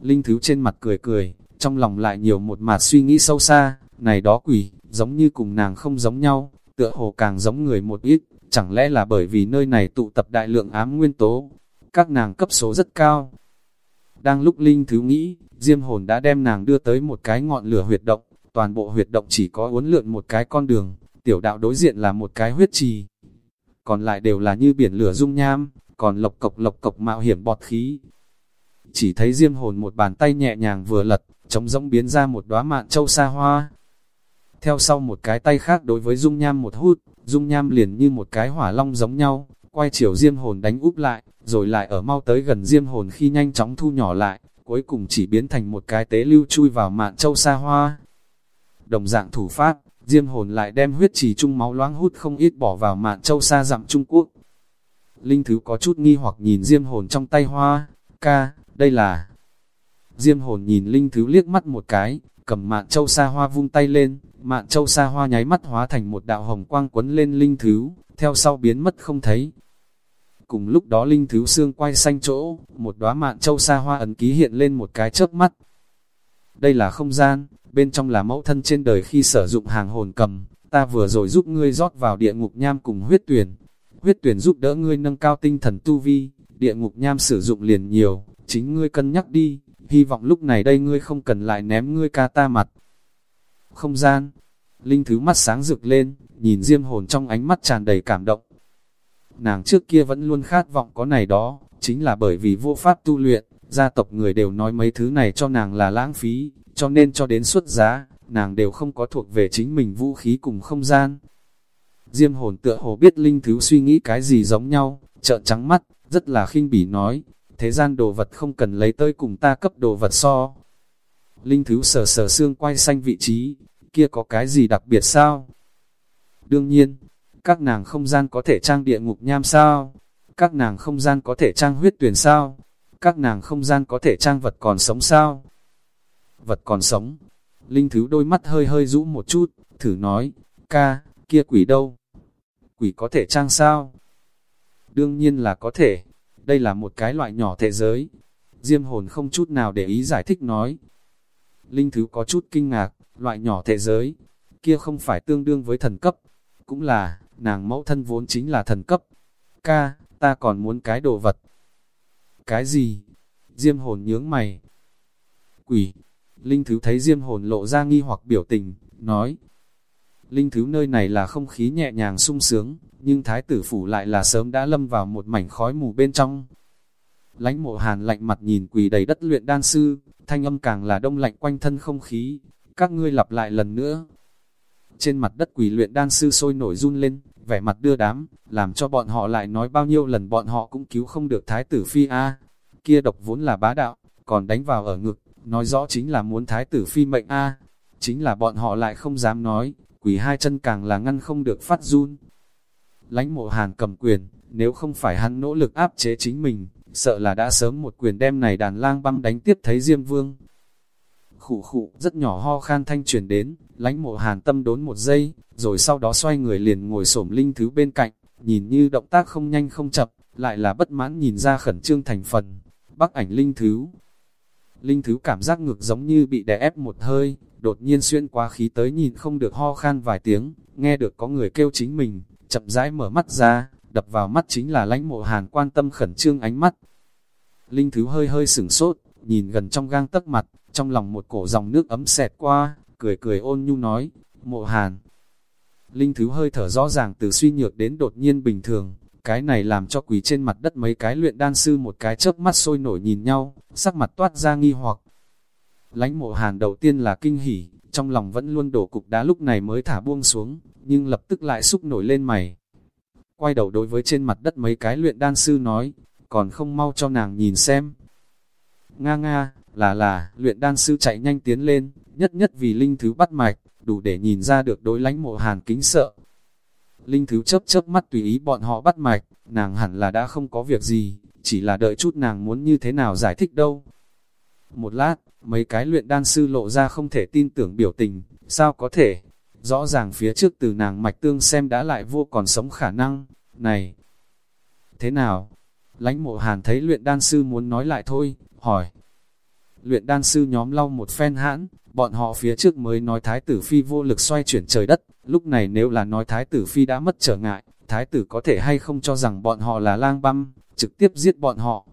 Linh Thứ trên mặt cười cười, trong lòng lại nhiều một mạt suy nghĩ sâu xa, này đó quỷ, giống như cùng nàng không giống nhau, tựa hồ càng giống người một ít, chẳng lẽ là bởi vì nơi này tụ tập đại lượng ám nguyên tố, các nàng cấp số rất cao. Đang lúc Linh Thứ nghĩ, Diêm hồn đã đem nàng đưa tới một cái ngọn lửa huyệt động, toàn bộ huyệt động chỉ có uốn lượn một cái con đường, tiểu đạo đối diện là một cái huyết trì. Còn lại đều là như biển lửa dung nham, còn lộc cộc lộc cộc mạo hiểm bọt khí. Chỉ thấy Diêm hồn một bàn tay nhẹ nhàng vừa lật, trống rỗng biến ra một đóa mạn châu sa hoa. Theo sau một cái tay khác đối với dung nham một hút, dung nham liền như một cái hỏa long giống nhau, quay chiều diêm hồn đánh úp lại, rồi lại ở mau tới gần diêm hồn khi nhanh chóng thu nhỏ lại, cuối cùng chỉ biến thành một cái tế lưu chui vào mạn châu sa hoa. Đồng dạng thủ pháp, diêm hồn lại đem huyết trì trung máu loáng hút không ít bỏ vào mạn châu sa dặm Trung Quốc. Linh Thứ có chút nghi hoặc nhìn diêm hồn trong tay hoa, ca, đây là... Diêm hồn nhìn Linh Thứ liếc mắt một cái, cầm mạn châu sa hoa vung tay lên, mạn châu sa hoa nháy mắt hóa thành một đạo hồng quang quấn lên Linh Thứ, theo sau biến mất không thấy. Cùng lúc đó Linh Thứ xương quay xanh chỗ, một đóa mạn châu sa hoa ấn ký hiện lên một cái chớp mắt. Đây là không gian, bên trong là mẫu thân trên đời khi sử dụng hàng hồn cầm, ta vừa rồi giúp ngươi rót vào địa ngục nham cùng huyết tuyển. Huyết tuyển giúp đỡ ngươi nâng cao tinh thần tu vi, địa ngục nham sử dụng liền nhiều, chính ngươi cân nhắc đi, hy vọng lúc này đây ngươi không cần lại ném ngươi ca ta mặt. Không gian, Linh Thứ mắt sáng rực lên, nhìn diêm hồn trong ánh mắt tràn đầy cảm động. Nàng trước kia vẫn luôn khát vọng có này đó, chính là bởi vì vô pháp tu luyện, gia tộc người đều nói mấy thứ này cho nàng là lãng phí, cho nên cho đến xuất giá, nàng đều không có thuộc về chính mình vũ khí cùng không gian. Diêm hồn tựa hồ biết Linh Thứ suy nghĩ cái gì giống nhau, trợn trắng mắt, rất là khinh bỉ nói, thế gian đồ vật không cần lấy tới cùng ta cấp đồ vật so. Linh Thứ sờ sờ xương quay xanh vị trí, kia có cái gì đặc biệt sao? Đương nhiên, các nàng không gian có thể trang địa ngục nham sao? Các nàng không gian có thể trang huyết tuyển sao? Các nàng không gian có thể trang vật còn sống sao? Vật còn sống. Linh Thứ đôi mắt hơi hơi rũ một chút, thử nói, ca, kia quỷ đâu? Quỷ có thể trang sao? Đương nhiên là có thể. Đây là một cái loại nhỏ thế giới. Diêm hồn không chút nào để ý giải thích nói. Linh Thứ có chút kinh ngạc, loại nhỏ thế giới, kia không phải tương đương với thần cấp, cũng là, nàng mẫu thân vốn chính là thần cấp. Ca, ta còn muốn cái đồ vật. Cái gì? Diêm hồn nhướng mày. Quỷ. Linh Thứ thấy Diêm hồn lộ ra nghi hoặc biểu tình, nói. Linh Thứ nơi này là không khí nhẹ nhàng sung sướng, nhưng Thái tử phủ lại là sớm đã lâm vào một mảnh khói mù bên trong. Lánh mộ hàn lạnh mặt nhìn quỳ đầy đất luyện đan sư, thanh âm càng là đông lạnh quanh thân không khí, các ngươi lặp lại lần nữa. Trên mặt đất quỳ luyện đan sư sôi nổi run lên, vẻ mặt đưa đám, làm cho bọn họ lại nói bao nhiêu lần bọn họ cũng cứu không được thái tử phi A. Kia độc vốn là bá đạo, còn đánh vào ở ngực, nói rõ chính là muốn thái tử phi mệnh A. Chính là bọn họ lại không dám nói, quỳ hai chân càng là ngăn không được phát run. Lánh mộ hàn cầm quyền, nếu không phải hắn nỗ lực áp chế chính mình, sợ là đã sớm một quyền đem này đàn lang băm đánh tiếp thấy Diêm Vương khụ khụ, rất nhỏ ho khan thanh truyền đến, lánh mộ hàn tâm đốn một giây, rồi sau đó xoay người liền ngồi xổm linh thứ bên cạnh, nhìn như động tác không nhanh không chậm, lại là bất mãn nhìn ra khẩn trương thành phần, bắc ảnh linh thứ. Linh thứ cảm giác ngược giống như bị đè ép một hơi, đột nhiên xuyên qua khí tới nhìn không được ho khan vài tiếng, nghe được có người kêu chính mình, chậm rãi mở mắt ra, đập vào mắt chính là lãnh mộ hàn quan tâm khẩn trương ánh mắt. Linh thứ hơi hơi sửng sốt, nhìn gần trong gang tấc mặt, trong lòng một cổ dòng nước ấm xẹt qua, cười cười ôn nhu nói, mộ hàn. Linh thứ hơi thở rõ ràng từ suy nhược đến đột nhiên bình thường, cái này làm cho quỷ trên mặt đất mấy cái luyện đan sư một cái chớp mắt sôi nổi nhìn nhau, sắc mặt toát ra nghi hoặc. Lánh mộ hàn đầu tiên là kinh hỉ, trong lòng vẫn luôn đổ cục đá lúc này mới thả buông xuống, nhưng lập tức lại xúc nổi lên mày. Quay đầu đối với trên mặt đất mấy cái luyện đan sư nói, còn không mau cho nàng nhìn xem. Nga nga, là là, luyện đan sư chạy nhanh tiến lên, nhất nhất vì linh thứ bắt mạch, đủ để nhìn ra được đối lánh mộ hàn kính sợ. Linh thứ chớp chớp mắt tùy ý bọn họ bắt mạch, nàng hẳn là đã không có việc gì, chỉ là đợi chút nàng muốn như thế nào giải thích đâu. Một lát, mấy cái luyện đan sư lộ ra không thể tin tưởng biểu tình, sao có thể? Rõ ràng phía trước từ nàng mạch tương xem đã lại vô còn sống khả năng, này. Thế nào? lãnh mộ hàn thấy luyện đan sư muốn nói lại thôi, hỏi, Luyện đan sư nhóm lau một phen hãn, bọn họ phía trước mới nói Thái tử Phi vô lực xoay chuyển trời đất, lúc này nếu là nói Thái tử Phi đã mất trở ngại, Thái tử có thể hay không cho rằng bọn họ là lang băm, trực tiếp giết bọn họ.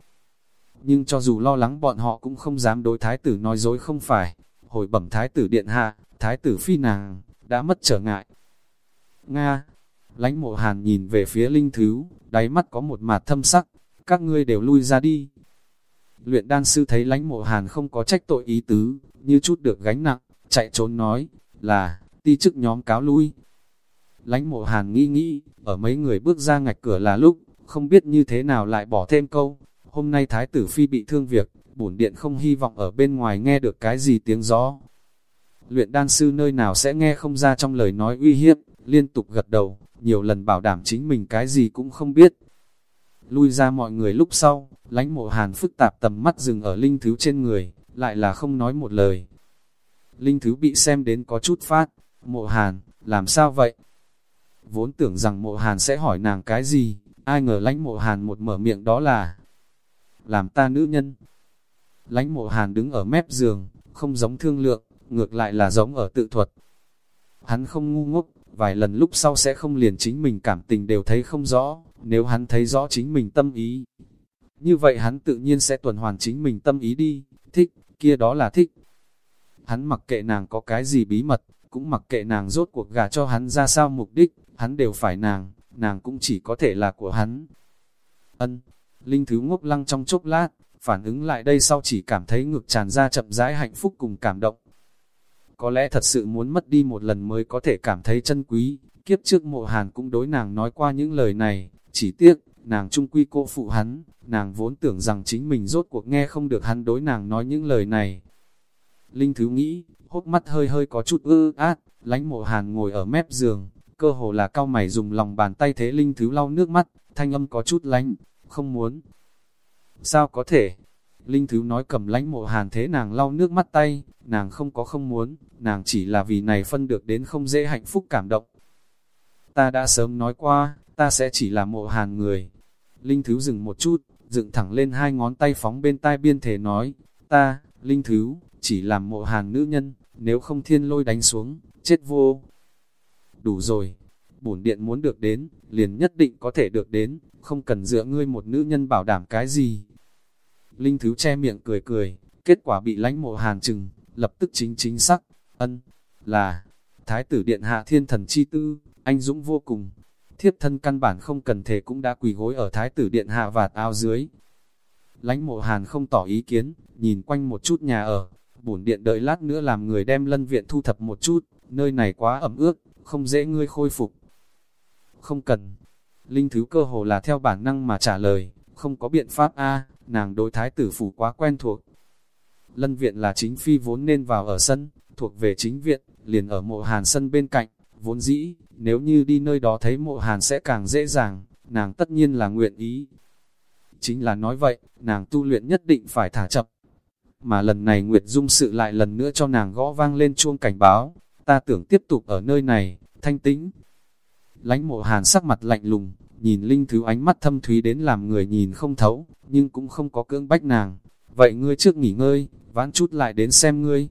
Nhưng cho dù lo lắng bọn họ cũng không dám đối Thái tử nói dối không phải, hồi bẩm Thái tử Điện Hạ, Thái tử Phi nàng, đã mất trở ngại. Nga, lãnh mộ hàn nhìn về phía linh thứ, đáy mắt có một mạt thâm sắc, các ngươi đều lui ra đi. Luyện đan sư thấy lãnh mộ hàn không có trách tội ý tứ, như chút được gánh nặng, chạy trốn nói, là, ti chức nhóm cáo lui. Lánh mộ hàn nghĩ nghĩ, ở mấy người bước ra ngạch cửa là lúc, không biết như thế nào lại bỏ thêm câu, hôm nay thái tử phi bị thương việc, bổn điện không hy vọng ở bên ngoài nghe được cái gì tiếng gió. Luyện đan sư nơi nào sẽ nghe không ra trong lời nói uy hiếp, liên tục gật đầu, nhiều lần bảo đảm chính mình cái gì cũng không biết. Lui ra mọi người lúc sau, lánh mộ hàn phức tạp tầm mắt dừng ở linh thứ trên người, lại là không nói một lời. Linh thứ bị xem đến có chút phát, mộ hàn, làm sao vậy? Vốn tưởng rằng mộ hàn sẽ hỏi nàng cái gì, ai ngờ lánh mộ hàn một mở miệng đó là làm ta nữ nhân. Lánh mộ hàn đứng ở mép giường, không giống thương lượng, ngược lại là giống ở tự thuật. Hắn không ngu ngốc, vài lần lúc sau sẽ không liền chính mình cảm tình đều thấy không rõ, nếu hắn thấy rõ chính mình tâm ý. Như vậy hắn tự nhiên sẽ tuần hoàn chính mình tâm ý đi, thích, kia đó là thích. Hắn mặc kệ nàng có cái gì bí mật, cũng mặc kệ nàng rốt cuộc gà cho hắn ra sao mục đích, hắn đều phải nàng, nàng cũng chỉ có thể là của hắn. Ân, Linh Thứ ngốc lăng trong chốc lát, phản ứng lại đây sau chỉ cảm thấy ngực tràn ra chậm rãi hạnh phúc cùng cảm động. Có lẽ thật sự muốn mất đi một lần mới có thể cảm thấy chân quý, kiếp trước mộ hàn cũng đối nàng nói qua những lời này, chỉ tiếc, nàng trung quy cô phụ hắn, nàng vốn tưởng rằng chính mình rốt cuộc nghe không được hắn đối nàng nói những lời này. Linh Thứ nghĩ, hốc mắt hơi hơi có chút ư át, lánh mộ hàn ngồi ở mép giường, cơ hồ là cao mày dùng lòng bàn tay thế Linh Thứ lau nước mắt, thanh âm có chút lánh, không muốn. Sao có thể? Linh Thứ nói cầm lánh mộ hàn thế nàng lau nước mắt tay, nàng không có không muốn, nàng chỉ là vì này phân được đến không dễ hạnh phúc cảm động. Ta đã sớm nói qua, ta sẽ chỉ là mộ hàn người. Linh Thứ dừng một chút, dựng thẳng lên hai ngón tay phóng bên tai biên thể nói, ta, Linh Thứ, chỉ làm mộ hàn nữ nhân, nếu không thiên lôi đánh xuống, chết vô. Đủ rồi, bổn điện muốn được đến, liền nhất định có thể được đến, không cần dựa ngươi một nữ nhân bảo đảm cái gì. Linh Thứ che miệng cười cười, kết quả bị lãnh mộ hàn trừng, lập tức chính chính sắc, ân, là, Thái tử Điện Hạ Thiên Thần Chi Tư, anh dũng vô cùng, thiếp thân căn bản không cần thể cũng đã quỳ gối ở Thái tử Điện Hạ vạt áo dưới. lãnh mộ hàn không tỏ ý kiến, nhìn quanh một chút nhà ở, bổn điện đợi lát nữa làm người đem lân viện thu thập một chút, nơi này quá ẩm ướt, không dễ ngươi khôi phục. Không cần. Linh thứ cơ hồ là theo bản năng mà trả lời, không có biện pháp a nàng đối thái tử phủ quá quen thuộc. Lân viện là chính phi vốn nên vào ở sân, thuộc về chính viện, liền ở mộ hàn sân bên cạnh, vốn dĩ, nếu như đi nơi đó thấy mộ hàn sẽ càng dễ dàng, nàng tất nhiên là nguyện ý. Chính là nói vậy, nàng tu luyện nhất định phải thả chậm. Mà lần này Nguyệt Dung sự lại lần nữa cho nàng gõ vang lên chuông cảnh báo, ta tưởng tiếp tục ở nơi này, thanh tĩnh lãnh mộ hàn sắc mặt lạnh lùng, nhìn linh thứ ánh mắt thâm thúy đến làm người nhìn không thấu, nhưng cũng không có cưỡng bách nàng. Vậy ngươi trước nghỉ ngơi, vãn chút lại đến xem ngươi.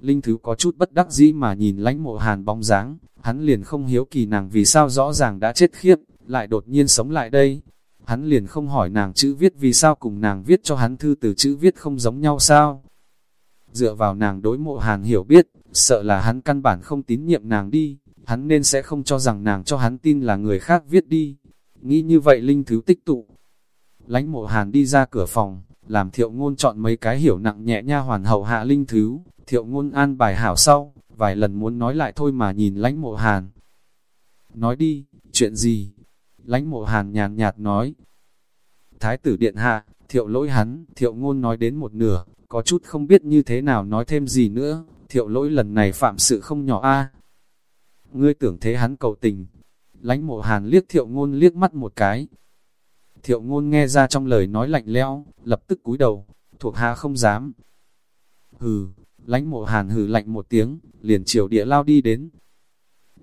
Linh thứ có chút bất đắc dĩ mà nhìn lãnh mộ hàn bóng dáng, hắn liền không hiếu kỳ nàng vì sao rõ ràng đã chết khiếp, lại đột nhiên sống lại đây. Hắn liền không hỏi nàng chữ viết vì sao cùng nàng viết cho hắn thư từ chữ viết không giống nhau sao. Dựa vào nàng đối mộ hàn hiểu biết, sợ là hắn căn bản không tín nhiệm nàng đi, hắn nên sẽ không cho rằng nàng cho hắn tin là người khác viết đi. Nghĩ như vậy Linh Thứ tích tụ. Lánh mộ hàn đi ra cửa phòng, làm thiệu ngôn chọn mấy cái hiểu nặng nhẹ nha hoàn hậu hạ Linh Thứ, thiệu ngôn an bài hảo sau, vài lần muốn nói lại thôi mà nhìn lánh mộ hàn. Nói đi, chuyện gì? Lánh mộ hàn nhàn nhạt nói. Thái tử điện hạ, thiệu lỗi hắn, thiệu ngôn nói đến một nửa, có chút không biết như thế nào nói thêm gì nữa, thiệu lỗi lần này phạm sự không nhỏ a Ngươi tưởng thế hắn cầu tình. Lánh mộ hàn liếc thiệu ngôn liếc mắt một cái. Thiệu ngôn nghe ra trong lời nói lạnh lẽo, lập tức cúi đầu, thuộc hạ không dám. Hừ, lánh mộ hàn hừ lạnh một tiếng, liền chiều địa lao đi đến.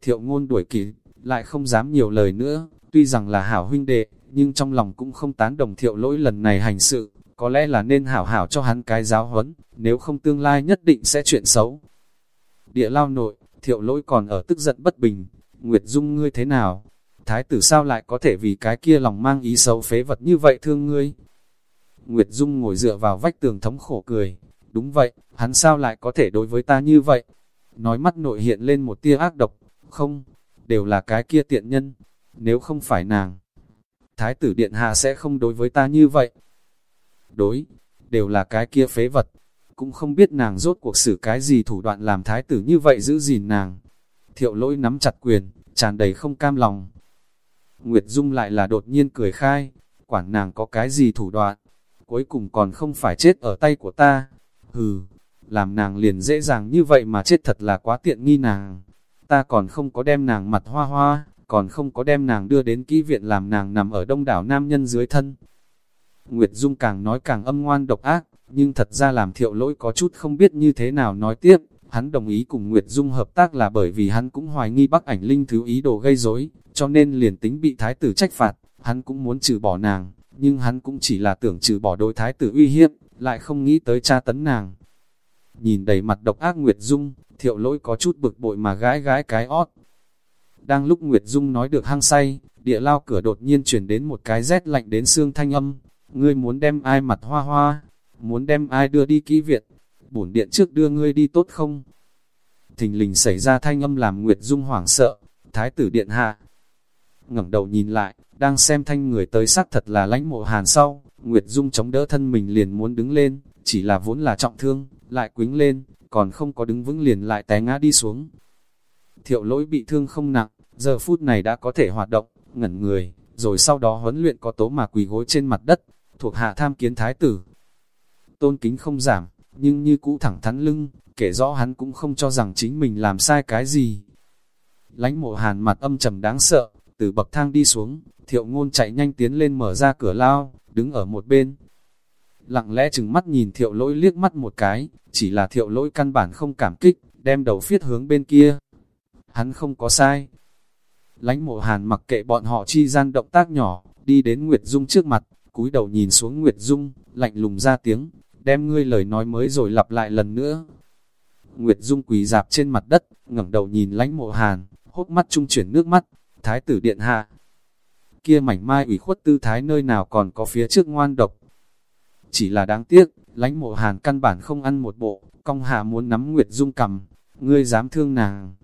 Thiệu ngôn đuổi kịp, lại không dám nhiều lời nữa, tuy rằng là hảo huynh đệ, nhưng trong lòng cũng không tán đồng thiệu lỗi lần này hành sự, có lẽ là nên hảo hảo cho hắn cái giáo huấn, nếu không tương lai nhất định sẽ chuyện xấu. Địa lao nội, thiệu lỗi còn ở tức giận bất bình, Nguyệt Dung ngươi thế nào? Thái tử sao lại có thể vì cái kia lòng mang ý xấu phế vật như vậy thương ngươi? Nguyệt Dung ngồi dựa vào vách tường thống khổ cười, đúng vậy, hắn sao lại có thể đối với ta như vậy? Nói mắt nội hiện lên một tia ác độc, không, đều là cái kia tiện nhân, nếu không phải nàng. Thái tử điện hạ sẽ không đối với ta như vậy. Đối, đều là cái kia phế vật, cũng không biết nàng rốt cuộc xử cái gì thủ đoạn làm thái tử như vậy giữ gìn nàng. Thiệu lỗi nắm chặt quyền, tràn đầy không cam lòng. Nguyệt Dung lại là đột nhiên cười khai, quản nàng có cái gì thủ đoạn, cuối cùng còn không phải chết ở tay của ta. Hừ, làm nàng liền dễ dàng như vậy mà chết thật là quá tiện nghi nàng. Ta còn không có đem nàng mặt hoa hoa, còn không có đem nàng đưa đến kỹ viện làm nàng nằm ở đông đảo nam nhân dưới thân. Nguyệt Dung càng nói càng âm ngoan độc ác, nhưng thật ra làm thiệu lỗi có chút không biết như thế nào nói tiếp. Hắn đồng ý cùng Nguyệt Dung hợp tác là bởi vì hắn cũng hoài nghi Bắc ảnh linh thứ ý đồ gây rối, cho nên liền tính bị thái tử trách phạt, hắn cũng muốn trừ bỏ nàng, nhưng hắn cũng chỉ là tưởng trừ bỏ đối thái tử uy hiếp, lại không nghĩ tới tra tấn nàng. Nhìn đầy mặt độc ác Nguyệt Dung, thiệu lỗi có chút bực bội mà gái gái cái ót. Đang lúc Nguyệt Dung nói được hăng say, địa lao cửa đột nhiên chuyển đến một cái rét lạnh đến xương thanh âm. Ngươi muốn đem ai mặt hoa hoa, muốn đem ai đưa đi kỹ viện, bổn điện trước đưa ngươi đi tốt không? Thình lình xảy ra thanh âm làm Nguyệt Dung hoảng sợ, thái tử điện hạ. ngẩng đầu nhìn lại, đang xem thanh người tới sát thật là lãnh mộ hàn sau, Nguyệt Dung chống đỡ thân mình liền muốn đứng lên, chỉ là vốn là trọng thương, lại quính lên, còn không có đứng vững liền lại té ngã đi xuống. Thiệu lỗi bị thương không nặng, giờ phút này đã có thể hoạt động, ngẩn người, rồi sau đó huấn luyện có tố mà quỳ gối trên mặt đất, thuộc hạ tham kiến thái tử. Tôn kính không giảm, nhưng như cũ thẳng thắn lưng, kể rõ hắn cũng không cho rằng chính mình làm sai cái gì. Lánh mộ hàn mặt âm trầm đáng sợ, từ bậc thang đi xuống, thiệu ngôn chạy nhanh tiến lên mở ra cửa lao, đứng ở một bên. Lặng lẽ chừng mắt nhìn thiệu lỗi liếc mắt một cái, chỉ là thiệu lỗi căn bản không cảm kích, đem đầu phiết hướng bên kia. Hắn không có sai. Lánh mộ hàn mặc kệ bọn họ chi gian động tác nhỏ, đi đến Nguyệt Dung trước mặt, cúi đầu nhìn xuống Nguyệt Dung, lạnh lùng ra tiếng, đem ngươi lời nói mới rồi lặp lại lần nữa. Nguyệt Dung quỳ dạp trên mặt đất, ngẩng đầu nhìn lánh mộ hàn, hốt mắt trung chuyển nước mắt, thái tử điện hạ. Kia mảnh mai ủy khuất tư thái nơi nào còn có phía trước ngoan độc. Chỉ là đáng tiếc, lánh mộ hàn căn bản không ăn một bộ, cong hạ muốn nắm Nguyệt Dung cầm, ngươi dám thương nàng.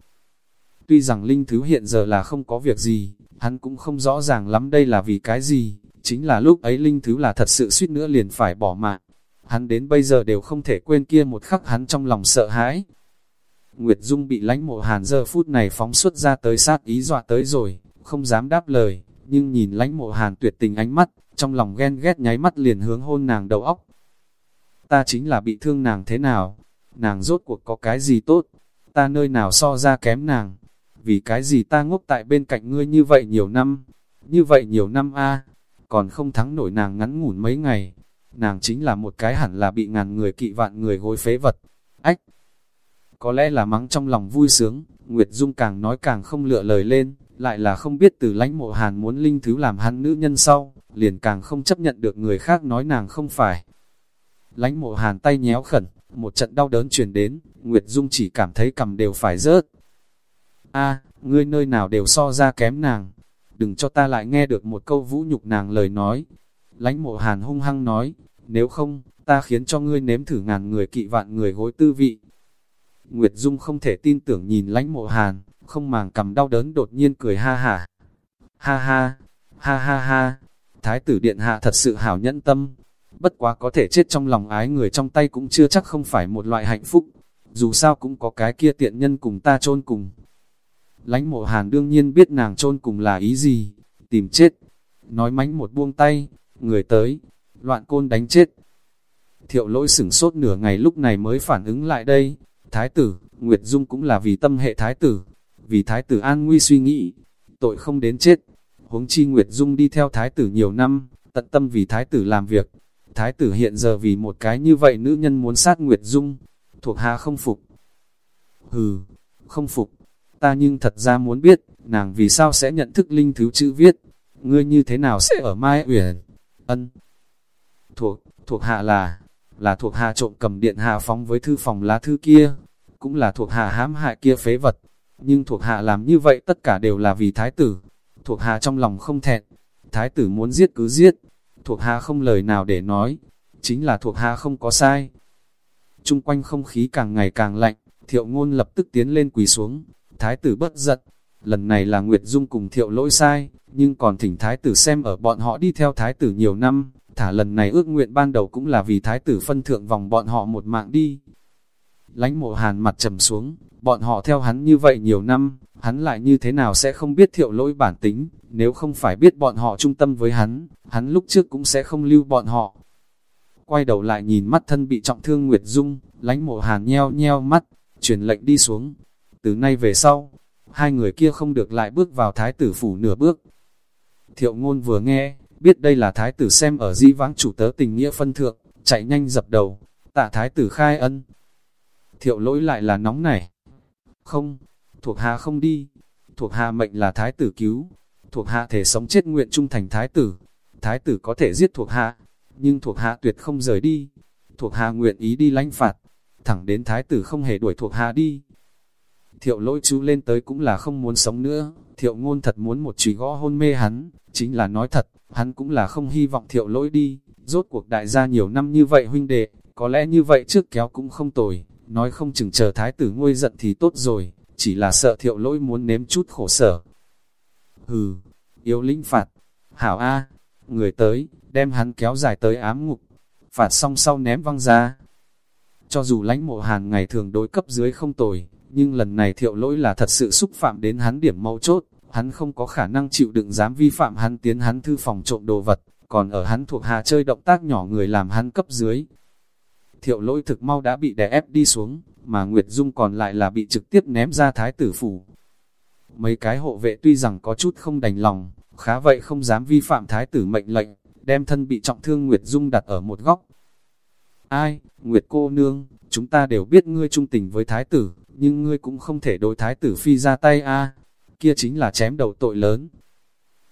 Tuy rằng linh thứ hiện giờ là không có việc gì, hắn cũng không rõ ràng lắm đây là vì cái gì, chính là lúc ấy linh thứ là thật sự suýt nữa liền phải bỏ mạng. Hắn đến bây giờ đều không thể quên kia một khắc hắn trong lòng sợ hãi. Nguyệt Dung bị lánh mộ hàn giờ phút này phóng xuất ra tới sát ý dọa tới rồi, không dám đáp lời, nhưng nhìn lánh mộ hàn tuyệt tình ánh mắt, trong lòng ghen ghét nháy mắt liền hướng hôn nàng đầu óc. Ta chính là bị thương nàng thế nào? Nàng rốt cuộc có cái gì tốt? Ta nơi nào so ra kém nàng? Vì cái gì ta ngốc tại bên cạnh ngươi như vậy nhiều năm? Như vậy nhiều năm a còn không thắng nổi nàng ngắn ngủn mấy ngày. Nàng chính là một cái hẳn là bị ngàn người kỵ vạn người gối phế vật. Ách! Có lẽ là mắng trong lòng vui sướng, Nguyệt Dung càng nói càng không lựa lời lên, lại là không biết từ lãnh mộ hàn muốn linh thứ làm hắn nữ nhân sau, liền càng không chấp nhận được người khác nói nàng không phải. Lãnh mộ hàn tay nhéo khẩn, một trận đau đớn truyền đến, Nguyệt Dung chỉ cảm thấy cầm đều phải rớt. a ngươi nơi nào đều so ra kém nàng, đừng cho ta lại nghe được một câu vũ nhục nàng lời nói. Lãnh mộ hàn hung hăng nói, nếu không, ta khiến cho ngươi nếm thử ngàn người kỵ vạn người gối tư vị. Nguyệt Dung không thể tin tưởng nhìn lãnh mộ hàn, không màng cầm đau đớn đột nhiên cười ha hả. Ha ha, ha ha ha, thái tử điện hạ thật sự hảo nhẫn tâm, bất quá có thể chết trong lòng ái người trong tay cũng chưa chắc không phải một loại hạnh phúc, dù sao cũng có cái kia tiện nhân cùng ta chôn cùng. Lánh mộ hàn đương nhiên biết nàng chôn cùng là ý gì, tìm chết, nói mánh một buông tay, người tới, loạn côn đánh chết. Thiệu lỗi sửng sốt nửa ngày lúc này mới phản ứng lại đây, thái tử, Nguyệt Dung cũng là vì tâm hệ thái tử, vì thái tử an nguy suy nghĩ, tội không đến chết. Huống chi Nguyệt Dung đi theo thái tử nhiều năm, tận tâm vì thái tử làm việc. Thái tử hiện giờ vì một cái như vậy nữ nhân muốn sát Nguyệt Dung, thuộc hạ không phục. Hừ, không phục, ta nhưng thật ra muốn biết, nàng vì sao sẽ nhận thức linh thứ chữ viết, ngươi như thế nào sẽ ở Mai Uyển? Ân. thuộc, thuộc hạ là, là thuộc hạ trộm cầm điện hạ phóng với thư phòng lá thư kia, cũng là thuộc hạ hãm hại kia phế vật. Nhưng thuộc hạ làm như vậy tất cả đều là vì thái tử. Thuộc hạ trong lòng không thẹn, thái tử muốn giết cứ giết, thuộc hạ không lời nào để nói, chính là thuộc hạ không có sai. Trung quanh không khí càng ngày càng lạnh, thiệu ngôn lập tức tiến lên quỳ xuống, thái tử bất giận, lần này là Nguyệt Dung cùng thiệu lỗi sai, nhưng còn thỉnh thái tử xem ở bọn họ đi theo thái tử nhiều năm, thả lần này ước nguyện ban đầu cũng là vì thái tử phân thượng vòng bọn họ một mạng đi. Lánh mộ hàn mặt trầm xuống, bọn họ theo hắn như vậy nhiều năm, hắn lại như thế nào sẽ không biết thiệu lỗi bản tính, nếu không phải biết bọn họ trung tâm với hắn, hắn lúc trước cũng sẽ không lưu bọn họ. Quay đầu lại nhìn mắt thân bị trọng thương Nguyệt Dung, lánh mộ hàn nheo nheo mắt, truyền lệnh đi xuống. Từ nay về sau, hai người kia không được lại bước vào thái tử phủ nửa bước. Thiệu ngôn vừa nghe, biết đây là thái tử xem ở di vãng chủ tớ tình nghĩa phân thượng, chạy nhanh dập đầu, tạ thái tử khai ân. Thiệu lỗi lại là nóng này. Không, thuộc hạ không đi, thuộc hạ mệnh là thái tử cứu, thuộc hạ thể sống chết nguyện trung thành thái tử, thái tử có thể giết thuộc hạ, nhưng thuộc hạ tuyệt không rời đi, thuộc hạ nguyện ý đi lãnh phạt, thẳng đến thái tử không hề đuổi thuộc hạ đi. Thiệu lỗi chú lên tới cũng là không muốn sống nữa, thiệu ngôn thật muốn một chùy gõ hôn mê hắn, chính là nói thật, hắn cũng là không hy vọng thiệu lỗi đi, rốt cuộc đại gia nhiều năm như vậy huynh đệ, có lẽ như vậy trước kéo cũng không tồi, nói không chừng chờ thái tử ngôi giận thì tốt rồi, chỉ là sợ thiệu lỗi muốn nếm chút khổ sở. Hừ, yếu linh phạt, hảo A, người tới, đem hắn kéo dài tới ám ngục, phạt xong sau ném văng ra. Cho dù lãnh mộ hàng ngày thường đối cấp dưới không tồi, nhưng lần này thiệu lỗi là thật sự xúc phạm đến hắn điểm mấu chốt, hắn không có khả năng chịu đựng dám vi phạm hắn tiến hắn thư phòng trộm đồ vật, còn ở hắn thuộc hạ chơi động tác nhỏ người làm hắn cấp dưới. Thiệu lỗi thực mau đã bị đè ép đi xuống, mà Nguyệt Dung còn lại là bị trực tiếp ném ra thái tử phủ. Mấy cái hộ vệ tuy rằng có chút không đành lòng, khá vậy không dám vi phạm thái tử mệnh lệnh, đem thân bị trọng thương Nguyệt Dung đặt ở một góc. Ai, Nguyệt cô nương, chúng ta đều biết ngươi trung tình với thái tử, nhưng ngươi cũng không thể đối thái tử phi ra tay a kia chính là chém đầu tội lớn.